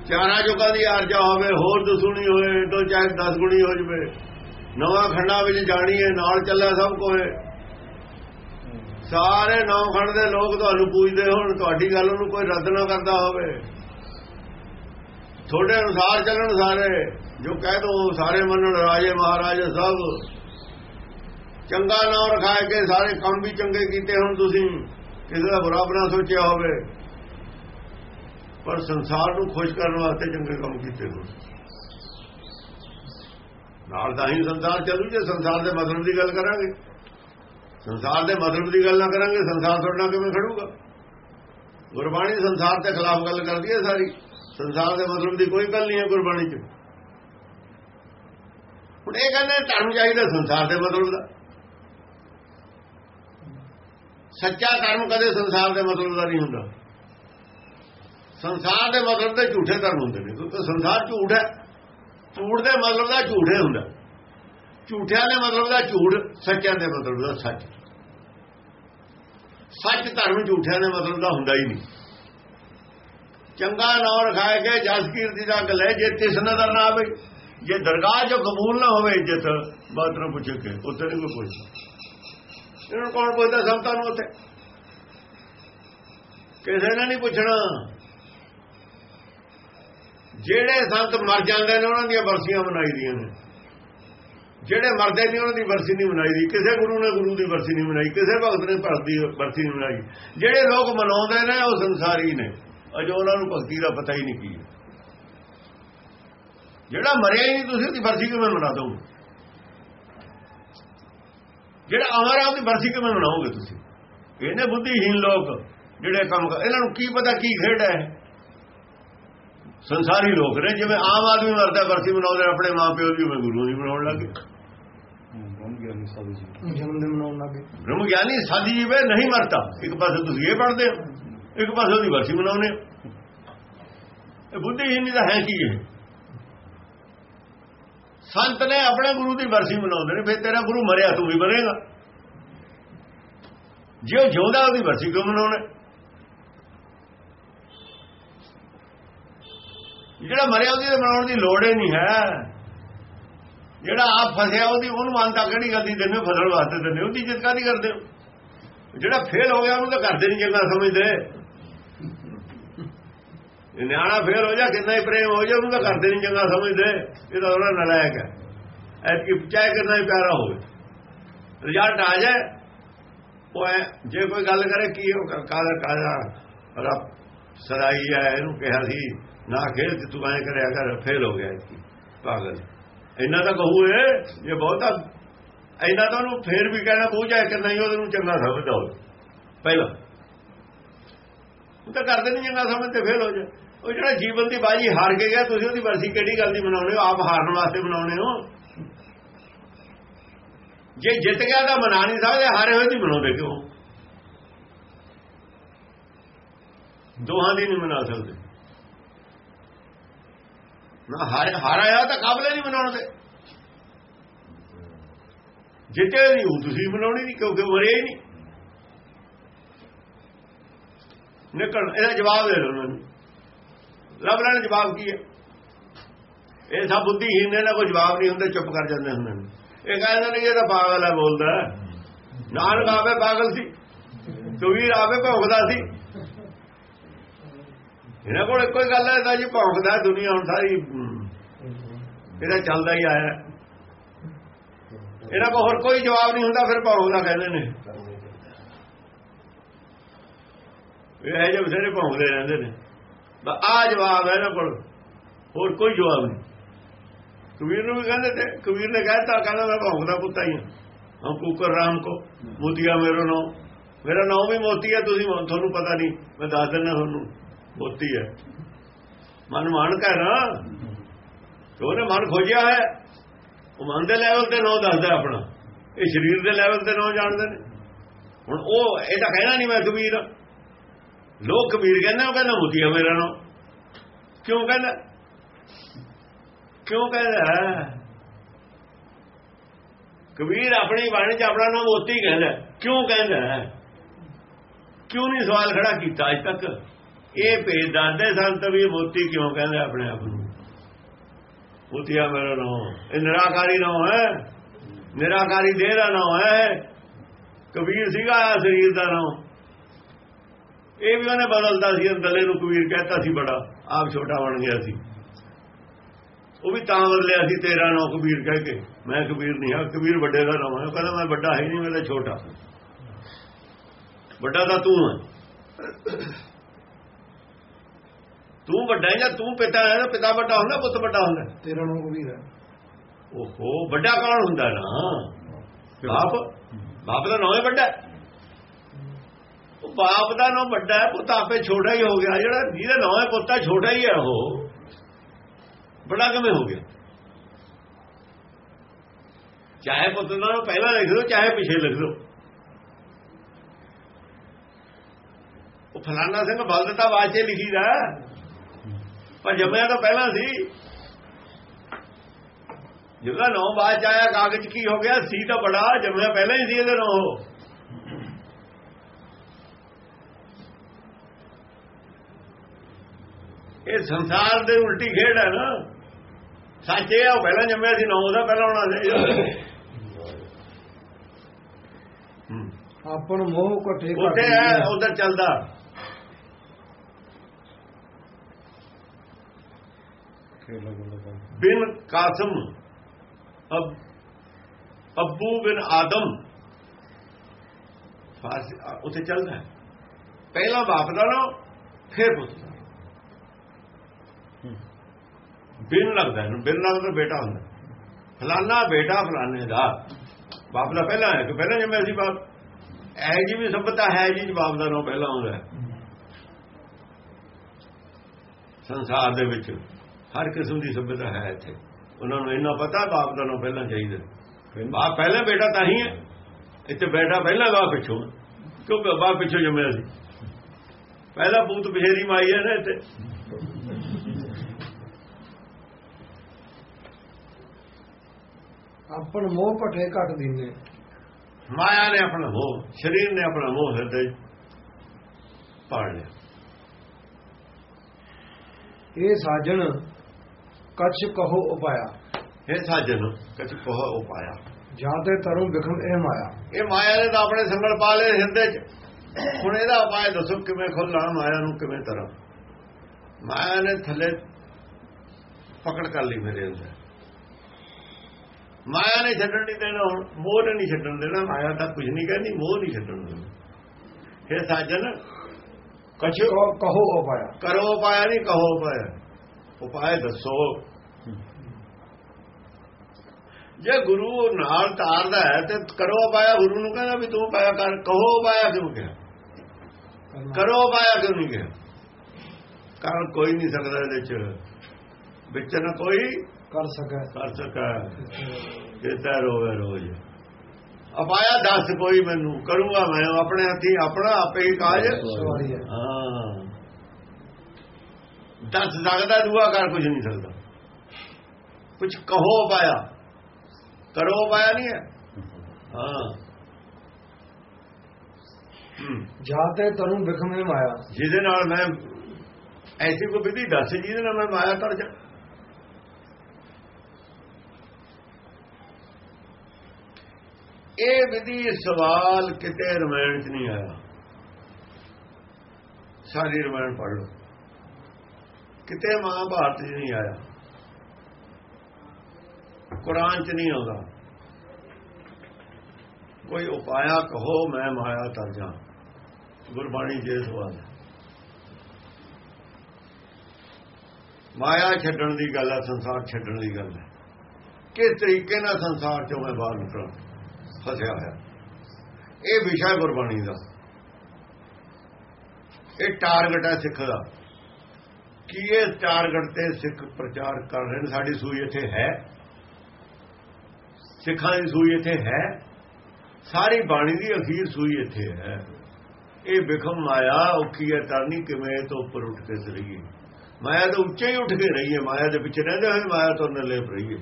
Speaker 2: ਚਾਰਾਂ ਜੁਗਾਂ ਦੀ ਆਰਜਾ ਹੋਵੇ, ਹੋਰ ਦਸੂਣੀ ਹੋਏ ਤੋਂ ਚਾਹੇ 10 ਗੁਣੀ ਹੋ ਜਵੇ। ਨਵਾਂ ਖੰਡਾ ਵਿੱਚ ਜਾਣੀ ਹੈ ਨਾਲ ਚੱਲਿਆ ਸਭ ਕੋਏ ਸਾਰੇ ਨੌ ਖੰਡ ਦੇ ਲੋਕ ਤੁਹਾਨੂੰ ਪੁੱਛਦੇ ਹੋਣ, ਤੁਹਾਡੀ ਗੱਲ ਨੂੰ ਕੋਈ ਰੱਦ ਨਾ ਕਰਦਾ ਹੋਵੇ। ਤੁਹਾਡੇ ਅਨੁਸਾਰ ਚੱਲਣ ਸਾਰੇ। ਜੋ ਕਹਿ ਦੋ, ਸਾਰੇ ਮੰਨਣ ਰਾਜੇ, ਮਹਾਰਾਜੇ ਸਭ। ਚੰਗਾ ਨਾਮ ਰਖਾਏ ਕੇ ਸਾਰੇ ਕੰਮ ਵੀ ਚੰਗੇ ਕੀਤੇ ਹੁਣ ਤੁਸੀਂ। ਕਿਸੇ ਦਾ ਬੁਰਾ ਬਣਾ ਸੋਚਿਆ ਹੋਵੇ। ਪਰ ਸੰਸਾਰ ਨੂੰ ਖੁਸ਼ ਕਰਨ ਵਾਸਤੇ ਚੰਗੇ ਕੰਮ ਕੀਤੇ ਹੋ ਨਾਲ ਤਾਂ ਹੀ ਸੰਸਾਰ ਚੱਲੂ, ਜੇ ਸੰਸਾਰ ਦੇ ਮਤਲਬ ਦੀ ਗੱਲ ਕਰਾਂਗੇ। ਸੰਸਾਰ ਦੇ ਮਤਲਬ ਦੀ ਗੱਲ ਨਾ ਕਰਾਂਗੇ, ਸੰਸਾਰ ਤੁਹਾਡੇ ਨਾਲ ਕਿਵੇਂ ਖੜੂਗਾ? ਗੁਰਬਾਣੀ ਸੰਸਾਰ ਦੇ ਖਿਲਾਫ ਗੱਲ ਕਰਦੀ ਹੈ ਸਾਰੀ। ਸੰਸਾਰ ਦੇ ਮਤਲਬ ਦੀ ਕੋਈ ਗੱਲ ਨਹੀਂ ਹੈ ਗੁਰਬਾਣੀ 'ਚ। ਹੁਣ ਇਹ ਕਹਿੰਦੇ ਧਰਮ ਚਾਹੀਦਾ ਸੰਸਾਰ ਦੇ ਮਤਲਬ ਦਾ। ਸੱਚਾ ਧਰਮ ਕਦੇ ਸੰਸਾਰ ਦੇ ਮਤਲਬ ਦਾ ਨਹੀਂ ਹੁੰਦਾ। ਸੰਸਾਰ ਦੇ ਮਤਲਬ ਦੇ ਝੂਠੇ ਧਰਮ ਹੁੰਦੇ ਨੇ, ਕਿਉਂਕਿ ਸੰਸਾਰ ਝੂਠ ਹੈ। ਝੂਠ ਦੇ ਮਤਲਬ ਦਾ ਝੂਠੇ ਹੁੰਦਾ। ਝੂਠਿਆਂ ਦੇ ਮਤਲਬ ਦਾ ਝੂਠ, ਸੱਚਿਆਂ ਦੇ ਮਤਲਬ ਦਾ ਸੱਚ। ਸੱਚ ਧਰਮ ਝੂਠਿਆਂ ਦੇ ਮਤਲਬ ਦਾ ਹੁੰਦਾ ਹੀ ਨਹੀਂ। ਚੰਗਾ ਨਾਮ ਰਖਾਏ ਕੇ ਜਸ ਕੀਰਤੀ ਦਾ ਗਲੇ ਜੇ, ਤਿਸ ਨਜ਼ਰ ਨਾ ਆਵੇ ਜੇ ਦਰਗਾਹ ਜੋ ਕਬੂਲ ਨਾ ਹੋਵੇ ਇੱਜ਼ਤ ਬਾਤ ਨੂੰ ਪੁੱਛੇ ਕੇ ਉੱਥੇ ਨਹੀਂ ਕੋਈ ਪੁੱਛਦਾ। ਇਹਨਾਂ ਨੂੰ ਕੌਣ ਪੁੱਛਦਾ ਸੰਤਾਂ ਨੂੰ ਉੱਥੇ? ਕਿਸੇ ਨੇ ਨਹੀਂ ਪੁੱਛਣਾ। ਜਿਹੜੇ ਸੰਤ ਮਰ ਜਾਂਦੇ ਨੇ, ਉਹਨਾਂ ਦੀਆਂ ਵਰਸੀਆਂ ਮਨਾਈ ਦੀਆਂ ਨੇ। ਜਿਹੜੇ ਮਰਦੇ ਨੇ, ਉਹਨਾਂ ਦੀ ਵਰਸੀ ਨਹੀਂ ਮਨਾਈ ਦੀ। ਕਿਸੇ ਗੁਰੂ ਨੇ ਗੁਰੂ ਦੀ ਵਰਸੀ ਨਹੀਂ ਮਨਾਈ, ਕਿਸੇ ਭਗਤ ਨੇ ਭਗਤ ਦੀ ਵਰਸੀ ਨਹੀਂ ਮਨਾਈ। ਜਿਹੜੇ ਲੋਕ ਮਨਾਉਂਦੇ ਨੇ, ਉਹ ਸੰਸਾਰੀ ਨੇ। ਅਜੇ ਉਹਨਾਂ ਨੂੰ ਭਗਤੀ ਦਾ ਪਤਾ ਹੀ ਨਹੀਂ ਕੀ ਹੈ। ਜਿਹੜਾ ਮਰਿਆ ਹੀ ਨਹੀਂ, ਤੁਸੀਂ ਉਹਦੀ ਵਰਸੀ ਕਿਵੇਂ ਮਨਾ ਦੋਗੇ? ਜਿਹੜਾ ਅਮਰ ਹੈ ਉਹਦੀ ਵਰਸੀ ਕਿਵੇਂ ਮਨਾਓਗੇ ਤੁਸੀਂ? ਇਹਨੇ ਬੁੱਧੀਹੀਨ ਲੋਕ ਜਿਹੜੇ ਕੰਮ ਕਰ ਇਹਨਾਂ ਨੂੰ ਕੀ ਪਤਾ ਕੀ ਖੇਡ ਹੈ? ਸੰਸਾਰੀ ਲੋਕ ਨੇ ਜਿਵੇਂ ਆਮ ਆਦਮੀ ਮਰਦਾ ਵਰਸੀ ਮਨਾਉਂਦੇ ਆਪਣੇ ਮਾਪਿਓ ਦੀ ਉਵੇਂ ਗੁਰੂ ਦੀ ਮਨਾਉਣ ਲੱਗੇ
Speaker 3: ਬ੍ਰਹਮ ਗਿਆਨੀ ਸਾਧੂ
Speaker 2: ਜੀਵੇ ਨਹੀਂ ਮਰਦਾ। ਇੱਕ ਪਾਸੇ ਤੁਸੀਂ ਇਹ ਪੜ੍ਹਦੇ ਹੋ ਇੱਕ ਪਾਸੇ ਉਹਦੀ ਵਰਸੀ ਮਨਾਉਨੇ ਹੋ। ਇਹ ਬੁੱਧੀਹੀਨੀ ਦਾ ਹੈ ਕੀ ਇਹ? ਸੰਤ ਨੇ ਆਪਣੇ ਗੁਰੂ ਦੀ ਵਰਸੀ ਮਨਾਉਂਦੇ ਨੇ ਫਿਰ ਤੇਰਾ ਗੁਰੂ ਮਰਿਆ ਤੂੰ ਵੀ ਬਣੇਗਾ। ਜੇ ਉਹ ਜਿਉਂਦਾ ਉਹਦੀ ਵਰਸੀ ਕਿਉਂ ਮਨਾਉਣਾ ਜਿਹੜਾ ਮਰਿਆ ਉਹਦੀ ਮਨਾਉਣ ਦੀ ਲੋੜ ਹੀ ਨਹੀਂ ਹੈ। ਜਿਹੜਾ ਆਪ ਫਸਿਆ ਉਹਦੀ, ਉਹਨੂੰ ਮਾਨਤਾ ਕਿਹੜੀ ਗੱਲ ਦੀ ਦਿੰਦੇ ਫਸਣ ਵਾਸਤੇ ਦਿੰਦੇ ਉਹਦੀ ਇੱਜ਼ਤ ਕਾਦੀ ਕਰਦੇ ਹੋ? ਜਿਹੜਾ ਫੇਲ ਹੋ ਗਿਆ, ਉਹਨੂੰ ਤਾਂ ਕਰਦੇ ਨਹੀਂ ਚੰਗਾ ਸਮਝਦੇ। ਨਿਆਣਾ ਫੇਲ ਹੋ ਜਾ, ਕਿੰਨਾ ਹੀ ਪ੍ਰੇਮ ਹੋ ਜਾ, ਉਹਨੂੰ ਤਾਂ ਕਰਦੇ ਨਹੀਂ ਚੰਗਾ ਸਮਝਦੇ। ਇਹ ਤਾਂ ਉਹਨਾਂ ਨਲਾਇਕ ਹੈ। ਐਤਕੀ ਚਾਹੇ ਕਿੰਨਾ ਹੀ ਪਿਆਰਾ ਹੋਵੇ। ਰਿਜ਼ਲਟ ਆ ਜਾਏ, ਉਹ ਜੇ ਕੋਈ ਗੱਲ ਕਰੇ, ਕੀ ਉਹ ਕਾਲਾ ਕਾਲਾ ਰੱਬ ਸਦਾਈ ਹੈ, ਇਹਨੂੰ ਕਿਹਾ ਸੀ ਨਾ ਖੇਡ ਤੇ ਤੂੰ ਐਂ ਕਰਿਆ ਕਰ ਫੇਲ ਹੋ ਗਿਆ ਐਤਕੀ ਪਾਗਲ। ਇੰਨਾ ਤਾਂ ਕਹੂ ਇਹ ਜੇ ਬਹੁਤਾ, ਇੰਨਾ ਤਾਂ ਉਹਨੂੰ ਫੇਰ ਵੀ ਕਹਿਣਾ ਪਊ ਜਾਏ ਕਿ ਨਹੀਂ ਉਹਨੂੰ ਚੰਗਾ ਸਮਝਦਾ ਹੋ ਪਹਿਲਾਂ। ਉਹ ਤਾਂ ਕਰਦੇ ਨਹੀਂ ਚੰਗਾ ਸਮਝਦੇ ਫੇਲ ਹੋ ਜਾ। ਉਹ ਜਿਹੜਾ ਜੀਵਨ ਦੀ ਬਾਜੀ ਹਾਰ ਕੇ ਗਿਆ, ਤੁਸੀਂ ਉਹਦੀ ਵਰਸੀ ਕਿਹੜੀ ਗੱਲ ਦੀ ਮਨਾਉਣੇ ਹੋ? ਆਪ ਹਾਰਨ ਵਾਸਤੇ ਮਨਾਉਣੇ ਹੋ? ਜੇ ਜਿੱਤ ਗਿਆ ਤਾਂ ਮਨਾ ਨਹੀਂ ਸਕਦੇ, ਹਾਰੇ ਹੋਏ ਦੀ ਮਨਾਉਂਦੇ ਕਿਉਂ? ਦੋਹਾਂ ਦੀ ਨਹੀਂ ਮਨਾ ਸਕਦੇ। ਨਾ, ਹਾਰ ਹਾਰਿਆ ਤਾਂ ਕਾਬਲੇ ਨਹੀਂ ਮਨਾਉਣ ਦੇ। ਜਿੱਤੇ ਨਹੀਂ ਉਹ ਤੁਸੀਂ ਮਨਾਉਣੀ ਨਹੀਂ, ਕਿਉਂਕਿ ਮਰੇ ਹੀ ਨਹੀਂ। ਨਿਕਲ, ਇਹਦਾ ਜਵਾਬ ਦੇ ਉਹਨਾਂ ਨੂੰ। ਲੱਭ ਲੈਣ ਜਵਾਬ ਕੀ ਹੈ? ਇਹ ਸਭ ਬੁੱਧੀਹੀਨ ਇਹਨਾਂ ਨਾ ਕੋਈ ਜਵਾਬ ਨਹੀਂ ਹੁੰਦੇ, ਚੁੱਪ ਕਰ ਜਾਂਦੇ ਹੁੰਦੇ ਨੇ। ਇਹ ਕਹਿੰਦੇ ਨੇ ਇਹ ਤਾਂ ਪਾਗਲ ਹੈ, ਬੋਲਦਾ ਨਾਨਕ ਆਵੇ ਪਾਗਲ ਸੀ। ਕਬੀਰ ਆਵੇ ਭੌਂਕਦਾ ਸੀ। ਇਹਨਾਂ ਕੋਲ ਇੱਕੋ ਹੀ ਗੱਲ ਹੈ ਤਾਂ ਜੀ ਭੌਂਕਦਾ ਦੁਨੀਆ ਹੁਣ ਸਾਰੀ ਹਮ, ਇਹਦਾ ਚੱਲਦਾ ਹੀ ਆਇਆ। ਇਹਨਾਂ ਕੋਲ ਹੋਰ ਕੋਈ ਜਵਾਬ ਨਹੀਂ ਹੁੰਦਾ ਫਿਰ ਭੌਂਕਦਾ ਕਹਿੰਦੇ ਨੇ। ਇਹ ਹੈ ਜੇ ਬਥੇਰੇ ਭੌਂਕਦੇ ਰਹਿੰਦੇ ਨੇ। ਬਸ ਆ ਜਵਾਬ ਹੈ ਇਹਨਾਂ ਕੋਲ ਹੋਰ ਕੋਈ ਜਵਾਬ ਨਹੀਂ। ਕਬੀਰ ਨੂੰ ਵੀ ਕਹਿੰਦੇ ਤੇ ਕਬੀਰ ਨੇ ਕਹਿਤਾ ਕਹਿੰਦਾ ਮੈਂ ਭੌਂਕਦਾ ਪੁੱਤਾ ਹੀ ਹਾਂ। ਹਮ ਕੁਕਰ ਰਾਮ ਕੋ ਮੋਤੀਆ ਮੇਰਾ ਨਾਮ ਮੇਰਾ ਨਾਮ ਵੀ ਮੋਤੀ ਹੈ ਤੁਸੀਂ ਤੁਹਾਨੂੰ ਪਤਾ ਨਹੀਂ ਮੈਂ ਦੱਸ ਦਿੰਦਾ ਤੁਹਾਨੂੰ। ਮੋਤੀ ਹੈ। ਮਨ ਮਨ ਹੈ ਉਹਨੇ ਮਨ ਖੋਜਿਆ ਹੈ, ਉਹ ਮਨ ਦੇ ਲੈਵਲ ਤੇ ਨਾਮ ਦੱਸਦਾ ਆਪਣਾ। ਇਹ ਸਰੀਰ ਦੇ ਲੈਵਲ ਤੇ ਨਾਮ ਜਾਣਦੇ ਨੇ। ਹੁਣ ਉਹ ਇਹ ਤਾਂ ਕਹਿਣਾ ਨਹੀਂ ਮੈਂ ਕਬੀਰ। ਹਾਂ। ਲੋਕ ਕਬੀਰ ਕਹਿੰਦੇ ਉਹ ਕਹਿੰਦਾ ਮੋਤੀ ਹੈ ਮੇਰਾ ਨਾਮ। ਕਿਉਂ ਕਹਿੰਦਾ? ਕਿਉਂ ਕਹਿੰਦਾ ਕਬੀਰ ਆਪਣੀ ਬਾਣੀ 'ਚ ਆਪਣਾ ਨਾਮ ਮੋਤੀ ਕਹਿੰਦਾ ਕਿਉਂ ਕਹਿੰਦਾ ਕਿਉਂ ਨਹੀਂ ਸਵਾਲ ਖੜਾ ਕੀਤਾ ਅਜ ਤੱਕ? ਇਹ ਭੇਦ ਦੱਸਦੇ ਸੰਤ ਵੀ ਮੋਤੀ ਕਿਉਂ ਕਹਿੰਦੇ ਆਪਣੇ ਆਪ ਨੂੰ? ਮੋਤੀਆ ਮੇਰਾ ਨਾਮ ਇਹ ਨਿਰਾਕਾਰੀ ਨਾਮ ਹੈ। ਨਿਰਾਕਾਰੀ ਦੇਹ ਦਾ ਨਾਮ ਹੈ। ਕਬੀਰ ਸੀਗਾ ਸਰੀਰ ਦਾ ਨਾਮ ਇਹ ਵੀ ਉਹਨੇ ਬਦਲਦਾ ਸੀ ਅੰਦਰਲੇ ਨੂੰ ਕਬੀਰ ਕਹਿੰਦਾ ਸੀ ਬੜਾ। ਆਪ ਛੋਟਾ ਬਣ ਗਿਆ ਸੀ। ਉਹ ਵੀ ਤਾਂ ਬਦਲਿਆ ਸੀ, ਤੇਰਾ ਨਾਮ ਕਬੀਰ ਕਹਿ ਕੇ। ਮੈਂ ਕਬੀਰ ਨਹੀਂ ਹਾਂ, ਕਬੀਰ ਵੱਡੇ ਦਾ ਨਾਮ ਹੈ। ਉਹ ਕਹਿੰਦਾ ਮੈਂ ਵੱਡਾ ਹੈ ਨਹੀਂ ਮੈਂ ਛੋਟਾ। ਵੱਡਾ ਤਾਂ ਤੂੰ ਹੈ। ਤੂੰ ਵੱਡਾ ਹੈ ਜਾਂ ਤੂੰ ਪਿਤਾ ਹੈ ਨਾ ਪਿਤਾ ਵੱਡਾ ਹੁੰਦਾ ਪੁੱਤ ਵੱਡਾ ਹੁੰਦਾ।
Speaker 1: ਤੇਰਾ ਨਾਮ ਕਬੀਰ ਹੈ।
Speaker 2: ਓਹੋ ਵੱਡਾ ਕੌਣ ਹੁੰਦਾ ਨਾ? ਬਾਪ ਬਾਪ ਦਾ ਨਾਮ ਹੀ ਵੱਡਾ। ਉਹ ਬਾਪ ਦਾ ਨਾਮ ਵੱਡਾ ਹੈ ਪੁੱਤ ਆਪੇ ਛੋਟਾ ਹੀ ਹੋ ਗਿਆ। ਜਿਹੜਾ ਜਿਹਦਾ ਨਾਮ ਹੈ ਪੁੱਤਾ ਛੋਟਾ ਹੀ ਹੈ ਉਹ। ਬੜਾ ਕਿਵੇਂ ਹੋ ਗਿਆ? ਚਾਹੇ ਪੁੱਤ ਦਾ ਨਾਮ ਪਹਿਲਾਂ ਲਿਖ ਲਓ ਚਾਹੇ ਪਿੱਛੇ ਲਿਖ ਲਓ ਉਹ ਫਲਾਣਾ ਸਿੰਘ ਬਲਦਤਾ ਵਾਚੇ ਲਿਖੀਦਾ। ਪਰ ਜੰਮਿਆ ਤਾਂ ਪਹਿਲਾਂ ਸੀ। ਜਿਹਦਾ ਨੌ ਬਾਅਦ 'ਚ ਆਇਆ ਕਾਗਜ਼ ਕੀ ਹੋ ਗਿਆ? ਸੀ ਤਾਂ ਬੜਾ ਜੰਮਿਆ ਪਹਿਲਾਂ ਹੀ ਸੀ ਇਹਦੇ ਨੌ। ਇਹ ਸੰਸਾਰ ਦੇ ਉਲਟੀ ਖੇਡ ਹੈ ਨਾ। ਸੱਚ ਇਹ ਆ ਪਹਿਲਾਂ ਜੰਮਿਆ ਸੀ ਨੌ ਦਾ ਪਹਿਲਾਂ ਹੋਣਾ ਸੀ।
Speaker 1: ਆਪਣ ਮੋਹ ਇਕੱਠੇ ਕਰ
Speaker 2: ਉੱਥੇ ਹੈ ਉਧਰ ਚੱਲਦਾ।
Speaker 3: ਖੇਲਾ ਗੱਲਾਂ
Speaker 2: ਬਿਨ ਕਾਸਮ, ਅਬ, ਅੱਬੂ ਬਿਨ ਆਦਮ। ਫਾਰਸੀ ਉੱਥੇ ਚੱਲਦਾ ਹੈ। ਪਹਿਲਾ ਬਾਪ ਦਾ ਨਾਮ ਫਿਰ ਪੁੱਤ ਦਾ ਬਿਨ ਲੱਗਦਾ, ਇਹਨੂੰ ਬਿਨ ਲੱਗਦਾ ਬੇਟਾ ਹੁੰਦਾ। ਫਲਾਨਾ ਬੇਟਾ, ਫਲਾਨੇ ਦਾ। ਬਾਪ ਦਾ ਪਹਿਲਾਂ ਹੈ ਕਿ ਪਹਿਲਾਂ ਜੰਮਿਆ ਸੀ ਬਾਪ ਐ ਜੀ ਵੀ ਸਭਤਾ ਹੈ ਜੀ ਬਾਪ ਦਾ ਨਾਮ ਪਹਿਲਾਂ ਆਉਂਦਾ ਸੰਸਾਰ ਦੇ ਵਿੱਚ। ਹਰ ਕਿਸਮ ਦੀ ਸਭਿਅਤਾ ਹੈ ਇੱਥੇ। ਉਹਨਾਂ ਨੂੰ ਇੰਨਾ ਪਤਾ ਬਾਪ ਦਾ ਨਾਮ ਪਹਿਲਾਂ ਚਾਹੀਦਾ। ਬਾਪ ਪਹਿਲਾਂ ਬੇਟਾ ਤਾਂ ਹੀ ਹੈ। ਇੱਥੇ ਬੇਟਾ ਪਹਿਲਾਂ ਬਾਪ ਪਿੱਛੋਂ। ਕਿਉਂ ਬਾਪ ਪਿੱਛੋਂ ਜੰਮਿਆ ਸੀ। ਪਹਿਲਾ ਪੂਤ ਬਸ਼ੇਰੀ ਮਾਈ ਹੈ ਨਾ ਇੱਥੇ।
Speaker 1: ਆਪਣ ਮੋਹ ਇਕੱਠੇ ਘਟ ਦਿੰਦੇ।
Speaker 2: ਮਾਇਆ ਨੇ ਆਪਣਾ ਮੋਹ ਸਰੀਰ ਨੇ ਆਪਣਾ ਮੋਹ ਹਿਰਦੇ ਪਾੜ ਲਿਆ।
Speaker 1: ਇਹ ਸਾਜਣ ਕਛ ਕਹੋ ਉਪਾਇਆ।
Speaker 2: ਇਹ ਸਾਜਨ ਕਛ ਕੋਹ ਉਪਾਇਆ।
Speaker 1: ਜਾਂ ਤੇ ਤਰੁ ਵਿਖਮ ਇਹ ਮਾਇਆ।
Speaker 2: ਇਹ ਮਾਇਆ ਨੇ ਤਾਂ ਆਪਣੇ ਸੰਗਲ ਪਾ ਲਏ ਹਿਰਦੇ 'ਚ। ਹੁਣ ਇਹਦਾ ਉਪਾਅ ਦੱਸੋ ਕਿਵੇਂ ਖੋਲਾਂ ਮਾਇਆ ਨੂੰ ਕਿਵੇਂ ਤਰਾਂ। ਮਾਇਆ ਨੇ ਥੱਲੇ ਪਕੜ ਕਰ ਲਈ ਮੇਰੇ ਅੰਦਰ। ਮਾਇਆ ਨੇ ਛੱਡਣ ਨਹੀਂ ਦੇਣਾ ਹੁਣ ਮੋਹ ਨੇ ਨਹੀਂ ਛੱਡਣ ਦੇਣਾ। ਮਾਇਆ ਤਾਂ ਕੁਝ ਨਹੀਂ ਕਹਿੰਦੀ ਮੋਹ ਨਹੀਂ ਛੱਡਣ ਦੇਣਾ। ਇਹ ਸਾਜਨ ਕਛ
Speaker 1: ਕਹੋ- ਕਹੋ ਉਪਾਇਆ।
Speaker 2: ਕਰੋ ਉਪਾਇਆ ਨਹੀਂ ਕਹੋ ਉਪਾਇਆ। ਉਪਾਅ ਦੱਸੋ। ਜੇ ਗੁਰੂ ਨਾਲ ਤਾਰਦਾ ਹੈ ਤੇ ਕਰੋ ਉਪਾਇਆ ਗੁਰੂ ਨੂੰ ਕਹਿੰਦਾ ਵੀ ਤੂੰ ਉਪਾਇਆ ਕਰ ਕਹੋ ਉਪਾਇਆ ਕਿਉਂ ਕਿਹਾ? ਕਰੋ ਉਪਾਇਆ ਕਿਉਂ ਨਹੀਂ ਕਿਹਾ? ਕਾਰਨ ਕੋਈ ਨਹੀਂ ਸਕਦਾ ਇਹਦੇ ਚ। ਵਿੱਚ ਨਾ ਕੋਈ
Speaker 1: ਕਰ ਸਕੈ
Speaker 2: ਕਰ ਸਕਾ ਜਿੱਤਾ ਰੋਵੇ ਰੋਜ਼। ਉਪਾਇਆ ਦੱਸ ਕੋਈ ਮੈਨੂੰ ਕਰੂੰਗਾ ਮੈਂ ਆਪਣੇ ਹੱਥੀ ਆਪਣਾ ਆਪੇ ਹੀ ਕਾਜ
Speaker 1: ਹਾਂ।
Speaker 2: ਦੱਸ ਸਕਦਾ ਦੂਆ ਕਰ ਕੁਝ ਨਹੀਂ ਸਕਦਾ। ਕੁਝ ਕਹੋ ਪਾਇਆ। ਕਰੋ ਪਾਇਆ ਨਹੀਂ ਹੈ। ਹਾਂ। ਹੂੰ।
Speaker 1: ਜਾਂ ਤੇ ਤਰੁ ਵਿਖਮ ਮਾਇਆ।
Speaker 2: ਜਿਹਦੇ ਨਾਲ ਮੈਂ ਐਸੀ ਕੋਈ ਵਿਧੀ ਦੱਸ ਜਿਹਦੇ ਨਾਲ ਮੈਂ ਮਾਇਆ ਤਰ ਜਾ। ਇਹ ਵਿਧੀ ਸਵਾਲ ਕਿਤੇ ਰਮਾਇਣ ਚ ਨਹੀਂ ਆਇਆ। ਸਾਰੀ ਰਮਾਇਣ ਪੜ੍ਹ ਲਓ। ਕਿਤੇ ਮਹਾਭਾਰਤ 'ਚ ਨਹੀਂ ਆਇਆ। ਕੁਰਾਨ 'ਚ ਨਹੀਂ ਆਉਂਦਾ। ਕੋਈ ਉਪਾਇਆ ਕਹੋ, ਮੈਂ ਮਾਇਆ ਤਰ ਜਾ ਗੁਰਬਾਣੀ ਜੇ ਸਵਾਲ ਮਾਇਆ ਛੱਡਣ ਦੀ ਗੱਲ ਹੈ, ਸੰਸਾਰ ਛੱਡਣ ਦੀ ਗੱਲ ਹੈ। ਕਿਸ ਤਰੀਕੇ ਨਾਲ ਸੰਸਾਰ ਚੋਂ ਮੈਂ ਬਾਹਰ ਨਿਕਲਾਂ? ਫਸਿਆ ਹੋਇਆ। ਇਹ ਵਿਸ਼ਾ ਗੁਰਬਾਣੀ ਦਾ। ਇਹ ਟਾਰਗੇਟ ਹੈ ਸਿੱਖ ਦਾ। ਕੀ ਇਹ ਚਾਰਗੜ ਤੇ ਸਿੱਖ ਪ੍ਰਚਾਰ ਕਰ ਰਹੇ ਨੇ? ਸਾਡੀ ਸੂਈ ਇੱਥੇ ਹੈ। ਸਿੱਖਾਂ ਦੀ ਸੂਈ ਇੱਥੇ ਹੈ। ਸਾਰੀ ਬਾਣੀ ਦੀ ਅਖੀਰ ਸੂਈ ਇੱਥੇ ਹੈ। ਇਹ ਵਿਖਮ ਮਾਇਆ ਔਖੀ ਹੈ, ਤਰਨੀ ਕਿਵੇਂ ਤੋਂ ਉੱਪਰ ਉੱਠ ਕੇ ਸਰੀਏ? ਮਾਇਆ ਤੋਂ ਉੱਚੇ ਹੀ ਉੱਠ ਕੇ ਰਹੀਏ, ਮਾਇਆ ਦੇ ਵਿੱਚ ਰਹਿੰਦੇ ਹੋਏ ਮਾਇਆ ਤੋਂ ਨਲੇਪ ਰਹੀਏ।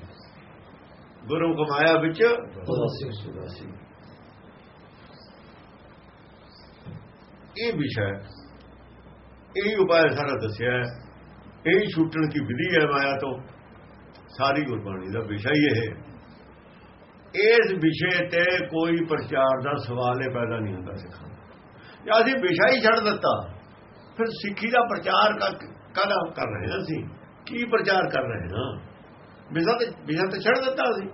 Speaker 2: ਗੁਰੂ ਕੋ ਮਾਇਆ ਵਿੱਚ ਇਹ ਵਿਸ਼ਾ ਹੈ। ਇਹ ਉਪਾਅ ਸਾਰਾ ਦੱਸਿਆ ਇਹ ਛੁੱਟਣ ਦੀ ਵਿਧੀ ਹੈ ਮਾਇਆ ਤੋਂ। ਸਾਰੀ ਗੁਰਬਾਣੀ ਦਾ ਵਿਸ਼ਾ ਹੀ ਇਹ ਇਸ ਵਿਸ਼ੇ ਤੇ ਕੋਈ ਪ੍ਰਚਾਰ ਦਾ ਸਵਾਲ ਹੀ ਪੈਦਾ ਨਹੀਂ ਹੁੰਦਾ ਸਿੱਖਾਂ ਨੂੰ। ਜੇ ਅਸੀਂ ਵਿਸ਼ਾ ਹੀ ਛੱਡ ਦਿੱਤਾ, ਫਿਰ ਸਿੱਖੀ ਦਾ ਪ੍ਰਚਾਰ ਕਾਹਦਾ ਕਰ ਰਹੇ ਹਾਂ ਅਸੀਂ? ਕੀ ਪ੍ਰਚਾਰ ਕਰ ਰਹੇ ਹਾਂ? ਵਿਸ਼ਾ ਤੇ ਵਿਸ਼ਾ ਤੇ ਛੱਡ ਦਿੱਤਾ ਅਸੀਂ।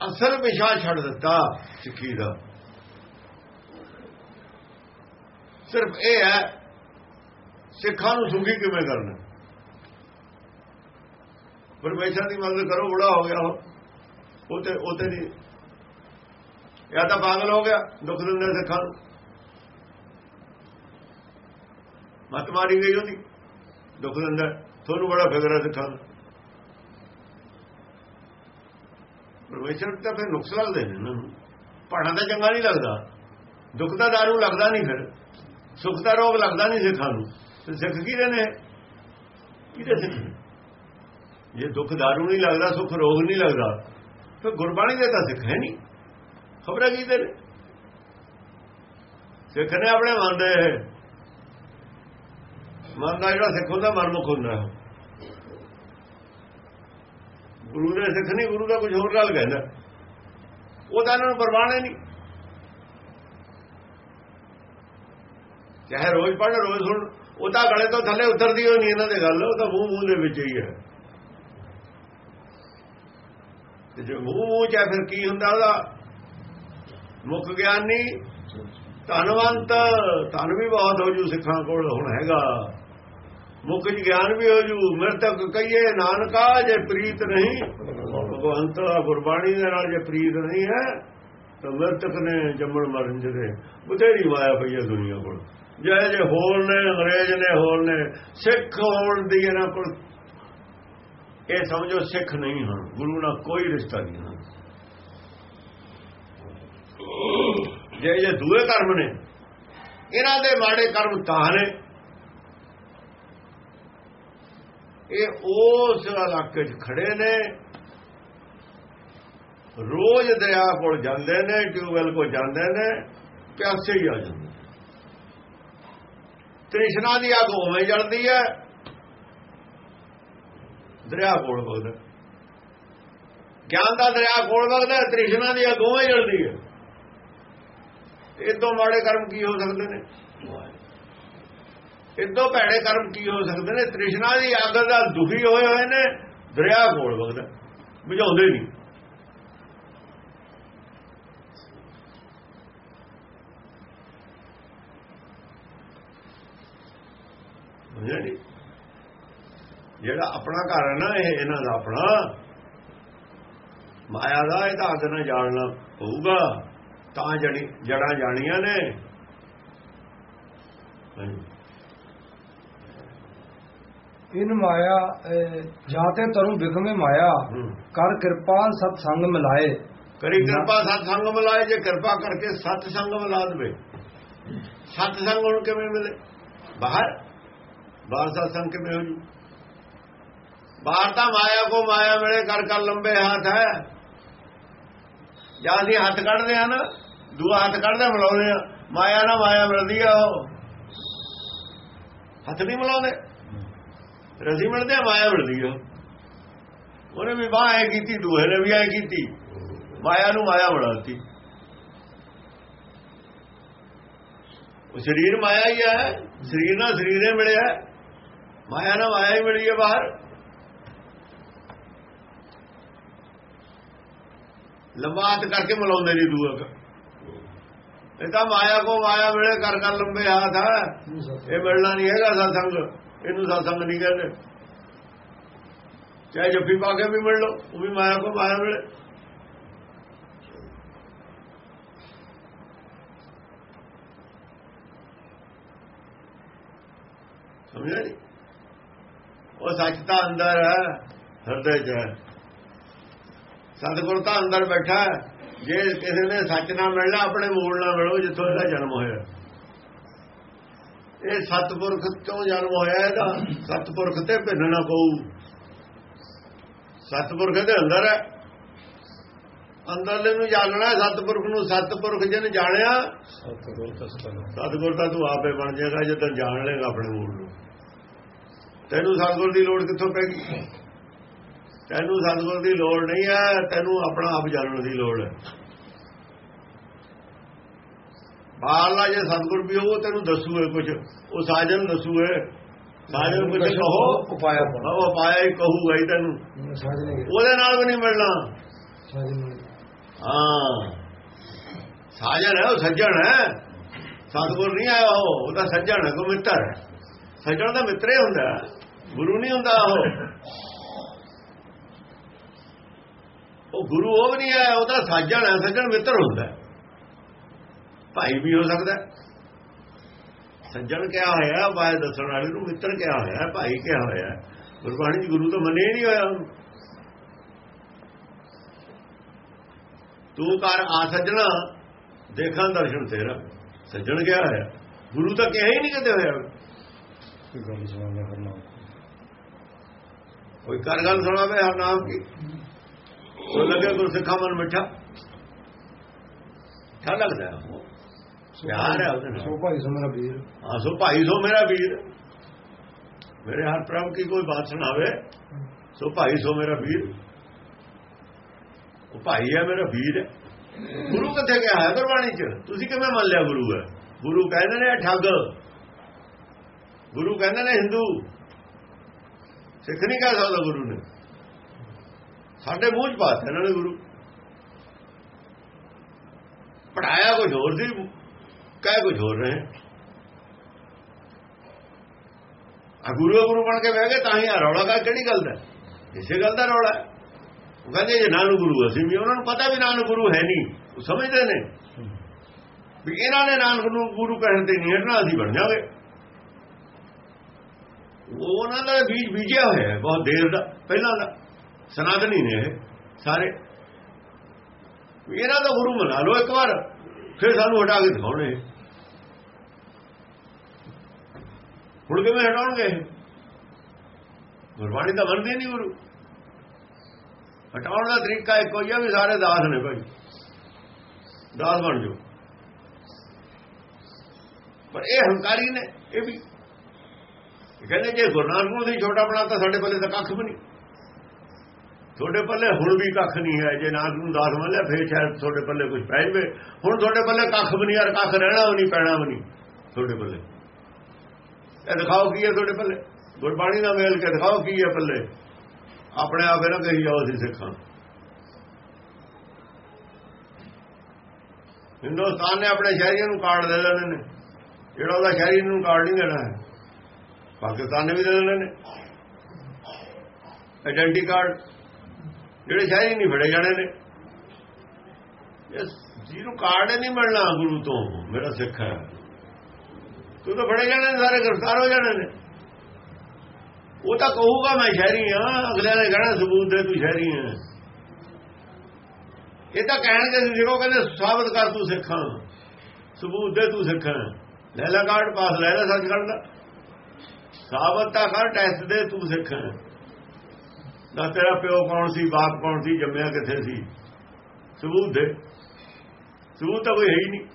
Speaker 2: ਅਸਲ ਵਿਸ਼ਾ ਛੱਡ ਦਿੱਤਾ ਸਿੱਖੀ ਦਾ। ਸਿਰਫ ਇਹ ਹੈ ਸਿੱਖਾਂ ਨੂੰ ਸੁਖੀ ਕਿਵੇਂ ਕਰਨਾ? ਪਰਮੇਸ਼ਰ ਦੀ ਮੰਗ ਕਰੋ, ਬੁੜਾ ਹੋ ਗਿਆ ਉਹ। ਤੇ ਉਹ ਤੇ ਨਹੀਂ। ਜਾਂ ਤਾਂ ਪਾਗਲ ਹੋ ਗਿਆ, ਦੁੱਖ ਦਿੰਦਾ ਸਿੱਖਾਂ ਨੂੰ। ਮਤ ਮਾਰੀ ਗਈ ਉਹਦੀ। ਦੁੱਖ ਦਿੰਦਾ। ਤੁਹਾਨੂੰ ਬੜਾ ਫਿਕਰ ਹੈ ਸਿੱਖਾਂ ਨੂੰ ਪਰਮੇਸ਼ਰ ਤਾਂ ਫਿਰ ਨੁਕਸ ਲੱਗਦੇ ਨੇ ਉਹਨਾਂ ਨੂੰ। ਪੜਨਾ ਤਾਂ ਚੰਗਾ ਨਹੀਂ ਲੱਗਦਾ। ਦੁੱਖ ਦਾ ਦਾਰੂ ਲੱਗਦਾ ਨਹੀਂ ਫਿਰ। ਸੁੱਖ ਦਾ ਰੋਗ ਲੱਗਦਾ ਨਹੀਂ ਸਿੱਖਾਂ ਨੂੰ। ਸਿੱਖ ਕਿਹਦੇ? ਨੇ ਕਿਹਦੇ ਸਿੱਖ? ਜੇ ਦੁੱਖ ਦਾਰੂ ਨਹੀਂ ਲੱਗਦਾ, ਸੁੱਖ ਰੋਗ ਨਹੀਂ ਲੱਗਦਾ, ਫਿਰ ਗੁਰਬਾਣੀ ਦੇ ਤਾਂ ਸਿੱਖ ਹੈ ਨਹੀਂ। ਖਬਰਾਂ ਕੀ ਦੇ ਨੇ ਸਿੱਖ ਨੇ ਆਪਣੇ ਮਨ ਦੇ ਮਨ ਦਾ ਜਿਹੜਾ ਸਿੱਖ ਹੁੰਦਾ ਮਨਮੁਖ ਹੁੰਦਾ। ਹੈ। ਗੁਰੂ ਦੇ ਸਿੱਖ ਨਹੀਂ, ਗੁਰੂ ਦਾ ਕੁਝ ਹੋਰ ਗੱਲ ਕਹਿੰਦਾ। ਉਹ ਤਾਂ ਇਹਨਾਂ ਨੂੰ ਪਰਵਾਹ ਨਹੀਂ। ਚਾਹੇ ਰੋਜ਼ ਪੜ੍ਹ, ਰੋਜ਼ ਸੁਣ। ਉਹ ਤਾਂ ਗਲੇ ਤੋਂ ਥੱਲੇ ਉਤਰਦੀ ਹੋਣੀ ਇਹਨਾਂ ਦੇ ਗੱਲ, ਉਹ ਤਾਂ ਮੂੰਹ ਮੂੰਹ ਦੇ ਵਿੱਚ ਹੀ ਹੈ। ਤੇ ਜੇ ਮੂੰਹ ਮੂੰਹ ਚ ਫਿਰ ਕੀ ਹੁੰਦਾ ਉਹਦਾ? ਮੁੱਖ ਗਿਆਨੀ ਧਨਵੰਤ, ਧਨ ਵੀ ਬਹੁਤ ਹੋ ਜੂ ਸਿੱਖਾਂ ਕੋਲ, ਹੁਣ ਹੈਗਾ। ਮੁੱਖ ਗਿਆਨ ਵੀ ਹੋ ਜੂ, ਮਰਤਕ ਕਹੀਏ, ਨਾਨਕਾ, ਜੇ ਪ੍ਰੀਤ ਨਹੀਂ, ਭਗਵੰਤ ਗੁਰਬਾਣੀ ਦੇ ਨਾਲ ਜੇ ਪ੍ਰੀਤ ਨਹੀਂ ਹੈ, ਤਾਂ ਮਰਤਕ ਨੇ ਜੰਮਣ ਮਰਨ ਜਦੇ ਬਥੇਰੀ ਮਾਇਆ ਪਈ ਹੈ ਦੁਨੀਆ ਕੋਲ। ਜੇ ਜੇ ਹੋਰ ਨੇ, ਅੰਗਰੇਜ਼ ਨੇ, ਹੋਰ ਨੇ, ਸਿੱਖ ਹੋਣ ਦੀ ਇਹਨਾਂ ਕੋਲ ਇਹ ਸਮਝੋ ਸਿੱਖ ਨਹੀਂ ਹਨ, ਗੁਰੂ ਨਾਲ ਕੋਈ ਰਿਸ਼ਤਾ ਨਹੀਂ ਹਨ। ਜੇ ਜੇ ਦੂਏ ਕਰਮ ਨੇ, ਇਹਨਾਂ ਦੇ ਮਾੜੇ ਕਰਮ ਤਾਂ ਨੇ। ਇਹ ਉਸ ਇਲਾਕੇ 'ਚ ਖੜੇ ਨੇ। ਰੋਜ਼ ਦਰਿਆ ਕੋਲ ਜਾਂਦੇ ਨੇ, ਟਿਊਬਵੈਲ ਕੋਲ ਜਾਂਦੇ ਨੇ ਪਿਆਸੇ ਹੀ ਆ ਜਾਂਦੇ। ਤ੍ਰਿਸ਼ਨਾ ਦੀ ਅੱਗ ਉਵੇਂ ਜਲਦੀ ਹੈ। ਦਰਿਆ ਕੋਲ ਵਗਦਾ। ਗਿਆਨ ਦਾ ਦਰਿਆ ਕੋਲ ਵਗਦਾ, ਤ੍ਰਿਸ਼ਨਾ ਦੀ ਅੱਗ ਉਵੇਂ ਜਲਦੀ ਹੈ। ਇਦੋਂ ਮਾੜੇ ਕਰਮ ਕੀ ਹੋ ਸਕਦੇ ਨੇ? ਇਦੋਂ ਭੈੜੇ ਕਰਮ ਕੀ ਹੋ ਸਕਦੇ ਨੇ? ਤ੍ਰਿਸ਼ਨਾ ਦੀ ਅੱਗ ਦਾ ਦੁਖੀ ਹੋਏ ਹੋਏ ਨੇ, ਦਰਿਆ ਕੋਲ ਵਗਦਾ। ਬੁਝਾਉਂਦੇ ਨਹੀਂ। ਜਿਹੜੀ ਜਿਹੜਾ ਆਪਣਾ ਘਰ ਹੈ ਨਾ ਇਹ ਇਹਨਾਂ ਦਾ ਆਪਣਾ। ਮਾਇਆ ਦਾ ਇਹ ਤਾਂ ਅੱਗ ਨਾਲ ਜਾਣਨਾ ਪਊਗਾ। ਤਾਂ ਜੜੀ ਜੜਾਂ ਜਾਣੀਆਂ ਨੇ।
Speaker 1: ਇਨ ਮਾਇਆ ਜਾਤੇ ਤਰੁ ਬਿਗਮੇ ਮਾਇਆ। ਕਰ ਕਿਰਪਾ ਸਤ ਸੰਗ ਮਿਲਾਏ।
Speaker 2: ਕਰੀ ਕਿਰਪਾ ਸਤ ਸੰਗ ਮਿਲਾਏ ਜੇ ਕਿਰਪਾ ਕਰਕੇ ਸਤ ਸੰਗ ਮਿਲਾ ਦੇਵੇ। ਸਤ ਸੰਗ ਹੁਣ ਕਿਵੇਂ ਮਿਲੇ? ਬਾਹਰ ਬਾਹਰ ਸਤਸੰਗ ਕਿਵੇਂ ਹੋ ਜੂ ਬਾਹਰ ਤਾਂ ਮਾਇਆ ਕੋ ਮਾਇਆ ਮਿਲੇ ਕਰ ਕਰ ਲੰਬੇ ਹੱਥ ਹੈ। ਜਾਂ ਅਸੀਂ ਹੱਥ ਕੱਢਦੇ ਆ ਨਾ, ਦੂਆ ਹੱਥ ਕੱਢਦੇ ਮਿਲਾਉਂਦੇ ਆ ਮਾਇਆ ਨਾਲ ਮਾਇਆ ਮਿਲਦੀ ਆ ਉਹ। ਹੱਥ ਨਹੀਂ ਮਿਲਾਉਂਦੇ। ਰਸੀ ਮਿਲਦੇ ਆ, ਮਾਇਆ ਮਿਲਦੀ ਆ। ਉਹਨੇ ਵੀ ਬਾਹ ਐ ਕੀਤੀ, ਦੂਹੇ ਨੇ ਵੀ ਐ ਕੀਤੀ। ਮਾਇਆ ਨੂੰ ਮਾਇਆ ਬਣਾਤੀ ਉਹ ਸਰੀਰ ਮਾਇਆ ਹੀ ਹੈ। ਸਰੀਰ ਨਾਲ ਸਰੀਰੇ ਮਿਲਿਆ। ਮਾਇਆ ਨਾਲ ਮਾਇਆ ਹੀ ਮਿਲੀ ਹੈ ਬਾਹਰ। ਲੰਬਾ ਹੱਥ ਕਰਕੇ ਮਿਲਾਉਂਦੇ ਨਹੀਂ ਦੂਆ ਇਹ ਤਾਂ ਮਾਇਆ ਕੋ ਮਾਇਆ ਮਿਲੇ ਕਰ ਕਰ ਲੰਬੇ ਹੱਥ ਹੈ ਇਹ ਮਿਲਣਾ ਨਹੀਂ ਹੈਗਾ ਸਤਸੰਗ। ਇਹਨੂੰ ਸਤਸੰਗ ਨਹੀਂ ਕਹਿੰਦੇ। ਚਾਹੇ ਜੱਫੀ ਪਾ ਕੇ ਵੀ ਮਿਲ ਲਓ ਉਹ ਵੀ ਮਾਇਆ ਕੋ ਮਾਇਆ ਮਿਲੇ ਸਮਝਿਆ ਨਹੀਂ ਉਹ ਸੱਚ ਤਾਂ ਅੰਦਰ ਹੈ ਹਿਰਦੇ 'ਚ ਹੈ। ਸਤਿਗੁਰ ਤਾਂ ਅੰਦਰ ਬੈਠਾ ਜੇ ਕਿਸੇ ਨੇ ਸੱਚ ਨਾਲ ਮਿਲਣਾ ਆਪਣੇ ਮੂਲ ਨਾਲ ਮਿਲੋ ਜਿੱਥੋਂ ਇਹਦਾ ਜਨਮ ਹੋਇਆ। ਇਹ ਸਤਪੁਰਖ ਤੋਂ ਜਨਮ ਹੋਇਆ ਇਹਦਾ ਸਤਪੁਰਖ ਤੇ ਭਿੰਨ ਨਾ ਪਊ। ਸਤਪੁਰਖ ਦੇ ਅੰਦਰ ਹੈ। ਅੰਦਰਲੇ ਨੂੰ ਜਾਣਨਾ ਹੈ ਸਤਪੁਰਖ ਨੂੰ ਸਤਪੁਰਖ ਜਿਹਨੇ ਜਾਣਿਆ
Speaker 3: ਸਤਿਗੁਰ
Speaker 2: ਤਾਂ ਤੂੰ ਆਪੇ ਬਣ ਜਾਏਗਾ ਜਦੋਂ ਜਾਣ ਲੇਗਾ ਆਪਣੇ ਮੂਲ ਨੂੰ। ਤੈਨੂੰ ਸਤਿਗੁਰ ਦੀ ਲੋੜ ਕਿੱਥੋਂ ਪੈ ਗਈ? ਤੈਨੂੰ ਸਤਿਗੁਰ ਦੀ ਲੋੜ ਨਹੀਂ ਹੈ ਤੈਨੂੰ ਆਪਣਾ ਆਪ ਜਾਣਨ ਦੀ ਲੋੜ ਹੈ। ਬਾਹਰਲਾ ਜੇ ਸਤਿਗੁਰ ਵੀ ਉਹ ਤੈਨੂੰ ਦੱਸੂਏ ਕੁਝ ਉਹ ਸਾਜਨ ਦੱਸੂਏ ਸਾਜਨ ਕੁਝ ਕਹੋ।
Speaker 1: ਉਪਾਇਆ
Speaker 2: ਉਹ ਪਾਇਆ ਹੀ ਕਹੂਗਾ ਹੀ ਤੈਨੂੰ। ਉਹਦੇ ਨਾਲ ਵੀ ਨਹੀਂ ਮਿਲਣਾ। ਹਾਂ ਸਾਜਨ ਹੈ ਉਹ ਸੱਜਣ ਹੈ। ਸਤਿਗੁਰ ਨਹੀਂ ਆਇਆ ਉਹ ਉਹਦਾ ਸੱਜਣ ਹੈ ਕੋ ਮਿੱਤਰ ਹੈ। ਸੱਜਣ ਦਾ ਮਿੱਤਰ ਹੀ ਹੁੰਦਾ। ਗੁਰੂ ਨਹੀਂ ਹੁੰਦਾ ਉਹ। ਉਹ ਗੁਰੂ ਉਹ ਵੀ ਨਹੀਂ ਹੈ ਉਹਦਾ ਸਾਜਣ ਹੈ, ਸੱਜਣ ਮਿੱਤਰ ਹੁੰਦਾ। ਭਾਈ ਵੀ ਹੋ ਸਕਦਾ। ਸੱਜਣ ਕਿਹਾ ਹੋਇਆ ਬਾਏ ਦੱਸਣ ਵਾਲੇ ਨੂੰ ਮਿੱਤਰ ਕਿਹਾ ਹੋਇਆ, ਭਾਈ ਕਿਹਾ ਹੋਇਆ। ਗੁਰਬਾਣੀ ਚ ਗੁਰੂ ਤਾਂ ਮੰਨਿਆ ਹੀ ਨਹੀਂ ਹੋਇਆ ਉਹਨੂੰ। ਤੂੰ ਕਰ ਆ ਸੱਜਣਾ, ਦੇਖਾਂ ਦਰਸ਼ਨ ਤੇਰਾ। ਸੱਜਣ ਗਿਆ ਹੋਇਆ। ਗੁਰੂ ਤਾਂ ਕਿਹਾ ਹੀ ਨਹੀਂ ਕਦੇ ਹੋਇਆ।
Speaker 3: ਕੋਈ ਗੱਲ ਸੁਣਾਉਂਦਾ ਕਰਨਾ
Speaker 2: ਕੋਈ ਕਰ ਗੱਲ ਸੁਣਾਵੇ ਹਰ ਨਾਮ ਕੀ? ਉਹ ਲੱਗੇ ਗੁਰ ਸਿੱਖਾ ਮਨ ਮਿੱਠਾ? ਠਾ ਲੱਗਦਾ। ਪਿਆਰ ਹੈ ਉਹਦੇ ਨਾਲ।
Speaker 1: ਸੋ ਭਾਈ ਸੋ ਮੇਰਾ ਵੀਰ।
Speaker 2: ਹਾਂ ਸੋ ਭਾਈ ਸੋ ਮੇਰਾ ਵੀਰ। ਮੇਰੇ ਹਰ ਪ੍ਰਭ ਕੀ ਕੋਈ ਬਾਤ ਸੁਣਾਵੇ? ਸੋ ਭਾਈ ਸੋ ਮੇਰਾ ਵੀਰ। ਉਹ ਭਾਈ ਹੈ ਮੇਰਾ ਵੀਰ ਹੈ। ਗੁਰੂ ਕਿੱਥੇ ਗਿਆ ਹੈ ਗੁਰਬਾਣੀ ਚ? ਤੁਸੀਂ ਕਿਵੇਂ ਮੰਨ ਲਿਆ ਗੁਰੂ ਹੈ? ਗੁਰੂ ਕਹਿੰਦੇ ਨੇ ਠੱਗ। ਗੁਰੂ ਕਹਿੰਦੇ ਨੇ ਹਿੰਦੂ। ਸਿੱਖ ਨਹੀਂ ਕਹਿ ਸਕਦਾ ਗੁਰੂ ਨੇ। ਸਾਡੇ ਮੂੰਹ ਚ ਬਾਤ ਇਹਨਾਂ ਨੇ ਗੁਰੂ। ਪੜਾਇਆ ਕੁਝ ਹੋਰ ਸੀ, ਕਹਿ ਕੁਝ ਹੋਰ ਰਹੇ। ਆ ਗੁਰੂ ਗੁਰੂ ਬਣ ਕੇ ਬਹਿ ਗਏ, ਤਾਂ ਹੀ ਆ ਰੌਲਾ ਕਾ, ਕਿਹੜੀ ਗੱਲ ਦਾ? ਇਸੇ ਗੱਲ ਦਾ ਰੌਲਾ ਉਹ ਕਹਿੰਦੇ ਜੇ ਨਾਨੂ ਗੁਰੂ ਅਸੀਂ ਵੀ, ਉਹਨਾਂ ਨੂੰ ਪਤਾ ਵੀ ਨਾਨੂ ਗੁਰੂ ਹੈ ਨਹੀਂ। ਉਹ ਸਮਝਦੇ ਨੇ। ਵੀ ਇਹਨਾਂ ਨੇ ਨਾਨਕ ਨੂੰ ਗੁਰੂ ਕਹਿਣ ਤੇ ਨਹੀਂ ਹਟਣਾ ਅਸੀਂ ਬਣ ਜਾਵਾਂਗੇ। ਉਹਨਾਂ ਦਾ ਬੀਜ ਬੀਜਿਆ ਹੋਇਆ ਹੈ, ਬਹੁਤ ਦੇਰ ਦਾ। ਪਹਿਲਾਂ ਦਾ। ਸਨਾਤਨੀ ਨੇ ਇਹ, ਸਾਰੇ। ਇਹਨਾਂ ਦਾ ਗੁਰੂ ਮਨਾ ਲਓ ਇੱਕ ਵਾਰ, ਫਿਰ ਸਾਨੂੰ ਹਟਾ ਕੇ ਦਿਖਾਉਣੇ। ਹੁਣ ਕਿਵੇਂ ਹਟਾਉਣਗੇ ਗੁਰਬਾਣੀ ਤਾਂ ਮੰਨਦੇ ਨਹੀਂ ਗੁਰੂ। ਹਟਾਉਣ ਦਾ ਤਰੀਕਾ ਇੱਕੋ ਹੀ ਆ ਵੀ ਸਾਰੇ ਦਾਸ ਨੇ ਭਾਈ। ਦਾਸ ਬਣ ਜਾਓ। ਪਰ ਇਹ ਹੰਕਾਰੀ ਨੇ, ਇਹ ਵੀ ਕਹਿੰਦੇ ਜੇ ਗੁਰੂ ਨਾਨਕ ਨੂੰ ਦੀ ਛੋਟਾ ਬਣਾਤਾ, ਸਾਡੇ ਪੱਲੇ ਤਾਂ ਕੱਖ ਵੀ ਨਹੀਂ। ਤੁਹਾਡੇ ਪੱਲੇ ਹੁਣ ਵੀ ਕੱਖ ਨਹੀਂ ਹੈ। ਜੇ ਨਾਨਕ ਨੂੰ ਦਾਸ ਮੰਨ ਲਿਆ, ਫੇਰ ਸ਼ਾਇਦ ਤੁਹਾਡੇ ਪੱਲੇ ਕੁਝ ਪੈ ਜਵੇ। ਹੁਣ ਤੁਹਾਡੇ ਪੱਲੇ ਕੱਖ ਵੀ ਨਹੀਂ, ਯਾਰ ਕੱਖ ਰਹਿਣਾ ਵੀ ਨਹੀਂ, ਪੈਣਾ ਵੀ ਨਹੀਂ ਤੁਹਾਡੇ ਪੱਲੇ। ਇਹ ਦਿਖਾਓ ਕੀ ਹੈ ਤੁਹਾਡੇ ਪੱਲੇ। ਗੁਰਬਾਣੀ ਨਾਲ ਮੇਲ ਕੇ ਦਿਖਾਓ ਕੀ ਹੈ ਪੱਲੇ। ਆਪਣੇ ਆਪ ਇਹਨਾਂ ਕਹੀ ਜਾਓ ਅਸੀਂ ਸਿੱਖਾਂ। ਹਿੰਦੁਸਤਾਨ ਨੇ ਆਪਣੇ ਸ਼ਹਿਰੀਆਂ ਨੂੰ ਕਾਰਡ ਦੇ ਲੈਣੇ ਨੇ। ਜਿਹੜਾ ਉਹਦਾ ਸ਼ਹਿਰੀ ਨੂੰ ਕਾਰਡ ਨਹੀਂ ਦੇਣਾ ਹੈ। ਪਾਕਿਸਤਾਨ ਨੇ ਵੀ ਦੇ ਦੇਣੇ ਨੇ। ਆਇਡੈਂਟੀ ਕਾਰਡ ਜਿਹੜੇ ਸ਼ਹਿਰੀ ਨਹੀਂ ਫੜੇ ਜਾਣੇ ਨੇ। ਜਿਹਨੂੰ ਕਾਰਡ ਨਹੀਂ ਮਿਲਣਾ ਗੁਰੂ ਤੋਂ, ਮੇਰਾ ਸਿੱਖ ਹੈ। ਤੂੰ ਤਾਂ ਫੜੇ ਜਾਣੇ ਨੇ, ਸਾਰੇ ਗ੍ਰਿਫਤਾਰ ਹੋ ਜਾਣੇ ਨੇ। ਉਹ ਤਾਂ ਕਹੂਗਾ ਮੈਂ ਸ਼ਹਿਰੀ ਹਾਂ ਅਗਲੇ ਨੇ ਕਹਿਣਾ ਸਬੂਤ ਦੇ ਤੂੰ ਸ਼ਹਿਰੀ ਹੈ। ਇਹ ਤਾਂ ਕਹਿਣਗੇ ਜਿਹੋ ਕਹਿੰਦੇ ਸਾਬਤ ਕਰ ਤੂੰ ਸਿੱਖਾਂ ਸਬੂਤ ਦੇ ਤੂੰ ਸਿੱਖਾਂ ਲੈ ਲੈ ਕਾਰਡ ਪਾਸ ਲੈ ਲੈ ਸੱਚ ਕਰਨ ਦਾ ਸਾਬਤ ਤਾਂ ਕਰ ਟੈਸਟ ਦੇ ਤੂੰ ਸਿੱਖ। ਨਾ ਤੇਰਾ ਪਿਓ ਕੌਣ ਸੀ, ਬਾਪ ਕੌਣ ਸੀ, ਜੰਮਿਆ ਕਿੱਥੇ ਸੀ? ਸਬੂਤ ਦੇ। ਸਬੂਤ ਤਾਂ ਕੋਈ ਹੈ ਹੀ ਨਹੀਂ।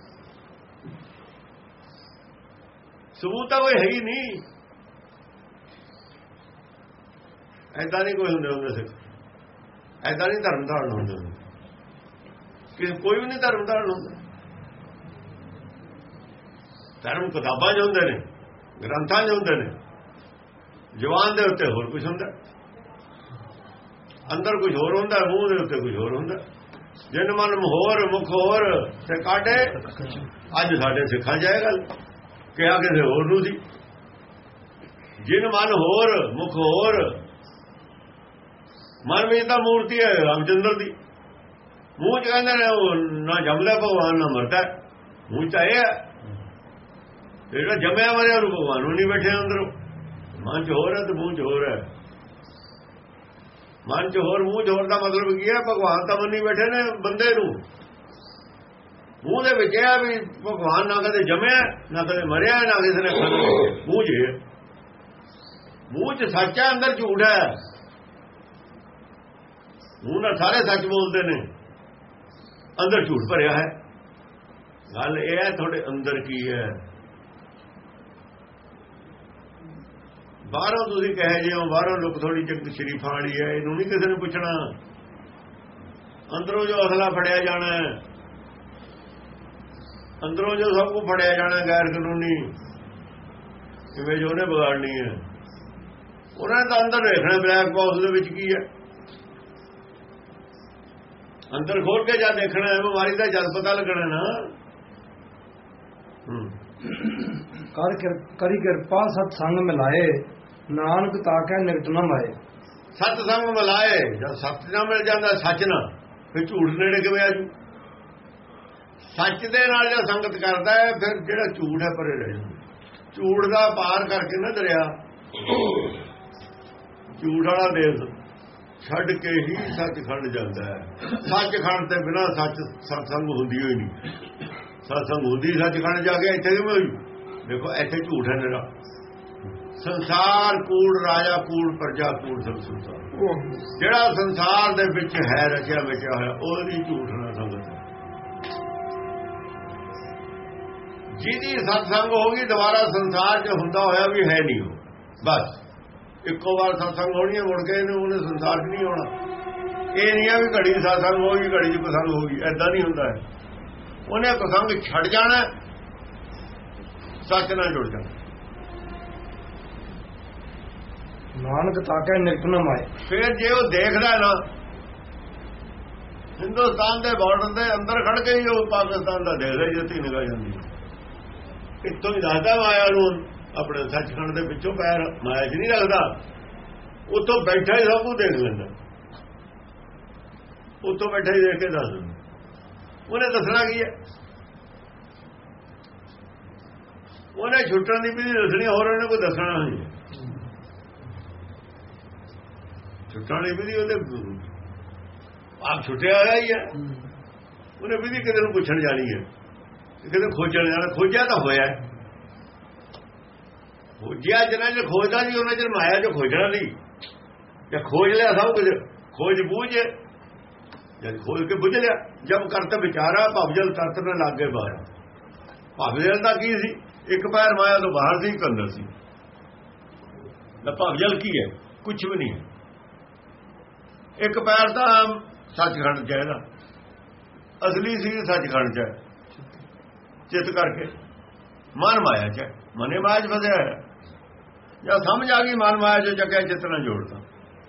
Speaker 2: ਸਬੂਤ ਤਾਂ ਕੋਈ ਹੈ ਹੀ ਨਹੀਂ। ਐਦਾਂ ਨਹੀਂ ਕੋਈ ਹੁੰਦੇ ਹੁੰਦੇ ਸਿੱਖ। ਐਦਾਂ ਨਹੀਂ ਧਰਮ ਧਾਰਨ ਹੁੰਦੇ ਹੁੰਦੇ। ਕਿ ਕੋਈ ਵੀ ਨਹੀਂ ਧਰਮ ਧਾਰਨ ਹੁੰਦਾ। ਧਰਮ ਕਿਤਾਬਾਂ 'ਚ ਹੁੰਦੇ ਨੇ, ਗ੍ਰੰਥਾਂ 'ਚ ਹੁੰਦੇ ਨੇ। ਜਵਾਨ ਦੇ ਉੱਤੇ ਹੋਰ ਕੁਝ ਹੁੰਦਾ? ਅੰਦਰ ਕੁਝ ਹੋਰ ਹੁੰਦਾ, ਮੂੰਹ ਦੇ ਉੱਤੇ ਕੁਝ ਹੋਰ ਹੁੰਦਾ? ਜਿਨ ਮਨ ਮੋਹਰ, ਮੁਖ ਹੋਰ, ਤੇ ਕਾਟੇ ਅੱਜ ਸਾਡੇ ਸਿੱਖਾਂ ਜਾਏਗਾ ਕਿਹਾ ਕਿਸੇ ਹੋਰ ਨੂੰ ਸੀ। ਜਿਨ ਮਨ ਹੋਰ, ਮੁਖ ਹੋਰ, ਮਨ ਵਿੱਚ ਤਾਂ ਮੂਰਤੀ ਹੈ ਰਾਮਚੰਦਰ ਦੀ। ਮੂੰਹ ਚ ਕਹਿੰਦੇ ਨੇ, ਉਹ ਨਾ ਜੰਮਦਾ ਭਗਵਾਨ ਨਾ ਮਰਦਾ ਮੂੰਹ ਚ ਇਹ ਹੈ। ਜਿਹੜਾ ਜੰਮਿਆ ਮਰਿਆ ਨੂੰ ਭਗਵਾਨ ਨੂੰ ਨਹੀਂ ਬੈਠੇ ਅੰਦਰੋਂ। ਮਨ ਚ ਹੋਰ ਹੈ ਤੇ ਮੂੰਹ ਚ ਹੋਰ ਹੈ। ਮਨ ਚ ਹੋਰ, ਮੂੰਹ ਚ ਹੋਰ ਦਾ ਮਤਲਬ ਕੀ ਹੈ? ਭਗਵਾਨ ਤਾਂ ਮੰਨੀ ਬੈਠੇ ਨੇ ਬੰਦੇ ਨੂੰ। ਮੂੰਹ ਦੇ ਵਿੱਚ ਇਹ ਵੀ ਭਗਵਾਨ ਨਾ ਕਦੇ ਜੰਮਿਆ, ਨਾ ਕਦੇ ਮਰਿਆ, ਨਾ ਕਿਸੇ ਨੇ ਖਾਣਾ ਮੂੰਹ ਚ ਮੂੰਹ ਚ ਸੱਚ ਹੈ, ਅੰਦਰ ਝੂਠ ਹੈ। ਮੂੰਹ ਨਾਲ ਸਾਰੇ ਸੱਚ ਬੋਲਦੇ ਨੇ। ਅੰਦਰ ਝੂਠ ਭਰਿਆ ਹੈ। ਗੱਲ ਇਹ ਹੈ, ਤੁਹਾਡੇ ਅੰਦਰ ਕੀ ਹੈ? ਬਾਹਰੋਂ ਤੁਸੀਂ ਕਹੇ ਹੋ, ਬਾਹਰੋਂ ਲੋਕ ਥੋੜੀ ਜੰਗ ਸ਼ਰੀਫਾਂ ਵਾਲੀ ਹੈ, ਇਹਨੂੰ ਨਹੀਂ ਕਿਸੇ ਨੂੰ ਪੁੱਛਣਾ। ਅੰਦਰੋਂ ਜੋ ਅਸਲਾ ਫੜਿਆ ਜਾਣਾ ਹੈ, ਅੰਦਰੋਂ ਜੋ ਸਭ ਕੁ ਫੜਿਆ ਜਾਣਾ ਗੈਰ ਕਾਨੂੰਨੀ ਕਿਵੇਂ ਜੋ ਉਹਨੇ ਵਿਗਾੜਨੀ ਹੈ। ਉਹਨਾਂ ਦਾ ਅੰਦਰ ਦੇਖਣਾ ਬਲੈਕ ਬਾਕਸ ਦੇ ਵਿੱਚ ਕੀ ਹੈ। ਅੰਦਰ ਖੋਲ ਕੇ ਜਾ ਦੇਖਣਾ ਹੈ, ਬਿਮਾਰੀ ਦਾ ਜਦ ਪਤਾ ਲੱਗਣਾ ਨਾ।
Speaker 1: ਕਰ ਕਰੀ ਕਿਰਪਾ ਸਤ ਸੰਗ ਮਿਲਾਏ। ਨਾਨਕ ਤਾਕੈ ਨਿਕਟ ਨਾ ਮਾਏ।
Speaker 2: ਸਤ ਸੰਗ ਮਿਲਾਏ ਜਦ ਸੱਚ ਨਾਲ ਮਿਲ ਜਾਂਦਾ, ਸੱਚ ਨਾਲ ਫਿਰ ਝੂਠ ਨੇੜੇ ਕਿਵੇਂ ਆਜੂ ਸੱਚ ਦੇ ਨਾਲ ਜੇ ਸੰਗਤ ਕਰਦਾ ਹੈ, ਫਿਰ ਜਿਹੜਾ ਝੂਠ ਹੈ, ਪਰੇ ਰਹਿ ਝੂਠ ਦਾ ਪਾਰ ਕਰਕੇ ਨਾ ਦਰਿਆ, ਝੂਠ ਵਾਲਾ ਦੇਸ਼ ਛੱਡ ਕੇ ਹੀ ਸੱਚ ਖੰਡ ਜਾਂਦਾ ਹੈ। ਸੱਚ ਖੰਡ ਤੇ ਬਿਨਾ ਸੱਚ ਸਤਸੰਗ ਹੁੰਦੀ ਹੋਈ ਨਹੀਂ। ਸਤਸੰਗ ਹੁੰਦੀ ਸੱਚ ਖੰਡ ਜਾ ਕੇ ਇੱਥੇ ਕਿਵੇਂ ਹੋਈ? ਦੇਖੋ, ਇੱਥੇ ਝੂਠ ਹੈ ਮੇਰਾ ਸੰਸਾਰ ਕੂੜ, ਰਾਜਾ ਕੂੜ, ਪ੍ਰਜਾ ਕੂੜ ਸਭ ਸੰਸਾਰ ਜਿਹੜਾ ਸੰਸਾਰ ਦੇ ਵਿੱਚ ਹੈ, ਰਚਿਆ ਬਚਿਆ ਹੋਇਆ, ਉਹਦੀ ਝੂਠ ਨਾ ਸੰਗਤ ਜਿਹਦੀ ਸਤਸੰਗ ਹੋ ਗਈ, ਦੁਬਾਰਾ ਸੰਸਾਰ 'ਚ ਹੁੰਦਾ ਹੋਇਆ ਵੀ ਹੈ ਨਹੀਂ ਉਹ। ਬਸ। ਇੱਕੋ ਵਾਰ ਸਤਸੰਗ ਹੋਣੀ ਹੈ, ਮੁੜ ਕੇ ਇਹਨੇ ਉਹਨੇ ਸੰਸਾਰ 'ਚ ਨਹੀਂ ਆਉਣਾ। ਇਹ ਨਹੀਂ ਆ ਵੀ ਘੜੀ ਸਤਸੰਗ ਹੋ ਗਈ, ਘੜੀ 'ਚ ਪਸੰਦ ਹੋ ਗਈ ਐਦਾਂ ਨਹੀਂ ਹੁੰਦਾ ਹੈ ਉਹਨੇ ਪਸੰਦ ਛੱਡ ਜਾਣਾ, ਸੱਚ ਨਾਲ ਜੁੜ ਜਾਣਾ।
Speaker 1: ਨਾਨਕ ਤਾਕੈ ਨਿਕਟ ਨ
Speaker 2: ਫਿਰ ਜੇ ਉਹ ਦੇਖਦਾ ਨਾ, ਹਿੰਦੁਸਤਾਨ ਦੇ ਬਾਰਡਰ ਦੇ ਅੰਦਰ ਖੜ ਕੇ ਹੀ ਉਹ ਪਾਕਿਸਤਾਨ ਦਾ ਦੇਖਦਾ ਜਿੱਥੇ ਨਿਗਾਹ ਜਾਂਦੀ ਇੱਥੋਂ ਹੀ ਦੱਸਦਾ ਮਾਇਆ ਨੂੰ ਆਪਣੇ ਸੱਚਖੰਡ ਦੇ ਵਿੱਚੋਂ ਪੈਰ ਮਾਇਆ 'ਚ ਨਹੀਂ ਲੱਗਦਾ। ਉੱਥੋਂ ਬੈਠਾ ਹੀ ਸਭ ਕੁਝ ਦੇਖ ਲੈਂਦਾ। ਉੱਥੋਂ ਬੈਠਾ ਹੀ ਦੇਖ ਕੇ ਦੱਸ ਦਿੰਦਾ। ਉਹਨੇ ਦੱਸਣਾ ਕੀ ਹੈ? ਉਹਨੇ ਛੁੱਟਣ ਦੀ ਵੀ ਦੱਸਣੀ, ਹੋਰ ਉਹਨੇ ਕੋਈ ਦੱਸਣਾ ਨਹੀਂ ਛੁੱਟਣ ਦੀ ਵੀ ਉਹਦੇ ਆਪ ਛੁੱਟਿਆ ਹੋਇਆ ਹੀ ਹੈ। ਉਹਨੇ ਵੀ ਕਿਤੇ ਨੂੰ ਪੁੱਛਣ ਜਾਣੀ ਹੈ। ਕਿਤੇ ਖੋਜਣ ਜਾਣਾ ਖੋਜਿਆ ਤਾਂ ਹੋਇਆ ਹੈ। ਖੋਜਿਆ ਜਿਹਨਾਂ ਨੇ ਖੋਜਦਾ ਨਹੀਂ ਉਹਨਾਂ ਚਿਰ ਮਾਇਆ ਜੋ ਖੋਜਣਾ ਨਹੀਂ। ਜੇ ਖੋਜ ਲਿਆ ਸਭ ਕੁਝ ਖੋਜ ਬੂਝ ਜਦ ਖੋਜ ਕੇ ਬੁੱਝ ਲਿਆ ਜਦ ਕਰਤ ਵਿਚਾਰਾ ਭਵਜਲ ਤਤ ਨੇ ਲੱਗੇ ਬਾਹਰ। ਭਵਜਲ ਦਾ ਕੀ ਸੀ? ਇੱਕ ਪੈਰ ਮਾਇਆ ਤੋਂ ਬਾਹਰ ਸੀ ਇੱਕ ਅੰਦਰ ਸੀ। ਨਾ ਭਵਜਲ ਕੀ ਹੈ? ਕੁਝ ਵੀ ਨਹੀਂ ਹੈ। ਇੱਕ ਪੈਰ ਤਾਂ ਸੱਚਖੰਡ ਚ ਹੈ ਇਹਦਾ। ਅਸਲੀ ਸੀ ਸੱਚਖੰਡ ਚ ਹੈ। ਚਿੱਤ ਕਰਕੇ। ਮਨ ਮਾਇਆ ਚ। ਮਨੇ ਮਾਇਆ ਚ ਫਸਿਆ ਹੈ ਜਦ ਸਮਝ ਆ ਗਈ ਮਨ ਮਾਇਆ ਚ ਚੱਕਿਆ ਚਿੱਤ ਨਾਲ ਜੋੜਦਾ।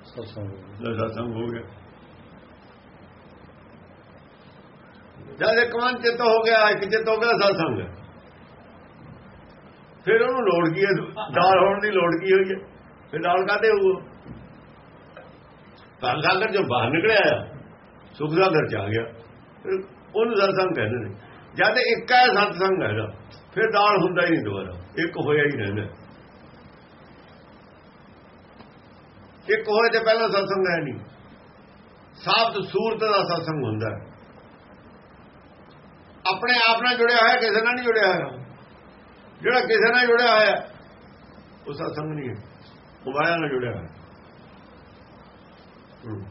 Speaker 3: ਸਤਸੰਗ
Speaker 2: ਹੋ ਗਿਆ। ਜਦ ਇੱਕ ਮਨ ਚਿੱਤ ਹੋ ਗਿਆ ਇੱਕ ਚਿੱਤ ਹੋ ਗਿਆ ਸਤਸੰਗ। ਫਿਰ ਉਹਨੂੰ ਲੋੜ ਕੀ ਹੈ? ਦਾਲ ਹੋਣ ਦੀ ਲੋੜ ਕੀ ਹੋਈ ਹੈ? ਫਿਰ ਦਾਲ ਕਾਦੇ ਹੋਊ? ਧਨ ਸਾਗਰ ਜੋ ਬਾਹਰ ਨਿਕਲਿਆ ਆ, ਸੁਖ ਸਾਗਰ ਚ ਆ ਗਿਆ। ਫਿਰ ਉਹਨੂੰ ਸਤਸੰਗ ਕਹਿੰਦੇ ਨੇ। ਜਦ ਇੱਕ ਹੈ ਸਤਸੰਗ ਹੈਗਾ। ਫਿਰ ਦਾਲ ਹੁੰਦਾ ਹੀ ਨਹੀਂ ਦੁਬਾਰਾ। ਇੱਕ ਹੋਇਆ ਹੀ ਰਹਿੰਦਾ। ਇੱਕ ਹੋਏ ਤੇ ਪਹਿਲਾਂ ਸਤਸੰਗ ਹੈ ਨਹੀਂ। ਸਾਫ਼ ਸੂਰਤ ਦਾ ਸਤਸੰਗ ਹੁੰਦਾ ਆਪਣੇ ਆਪ ਨਾਲ ਜੁੜਿਆ ਹੋਇਆ, ਕਿਸੇ ਨਾਲ ਨਹੀਂ ਜੁੜਿਆ ਹੋਇਆ। ਜਿਹੜਾ ਕਿਸੇ ਨਾਲ ਜੁੜਿਆ ਹੋਇਆ, ਉਹ ਸਤਸੰਗ ਨਹੀਂ ਹੈ। ਉਹ ਮਾਇਆ ਨਾਲ ਜੁੜਿਆ ਹੋਇਆ। Mm.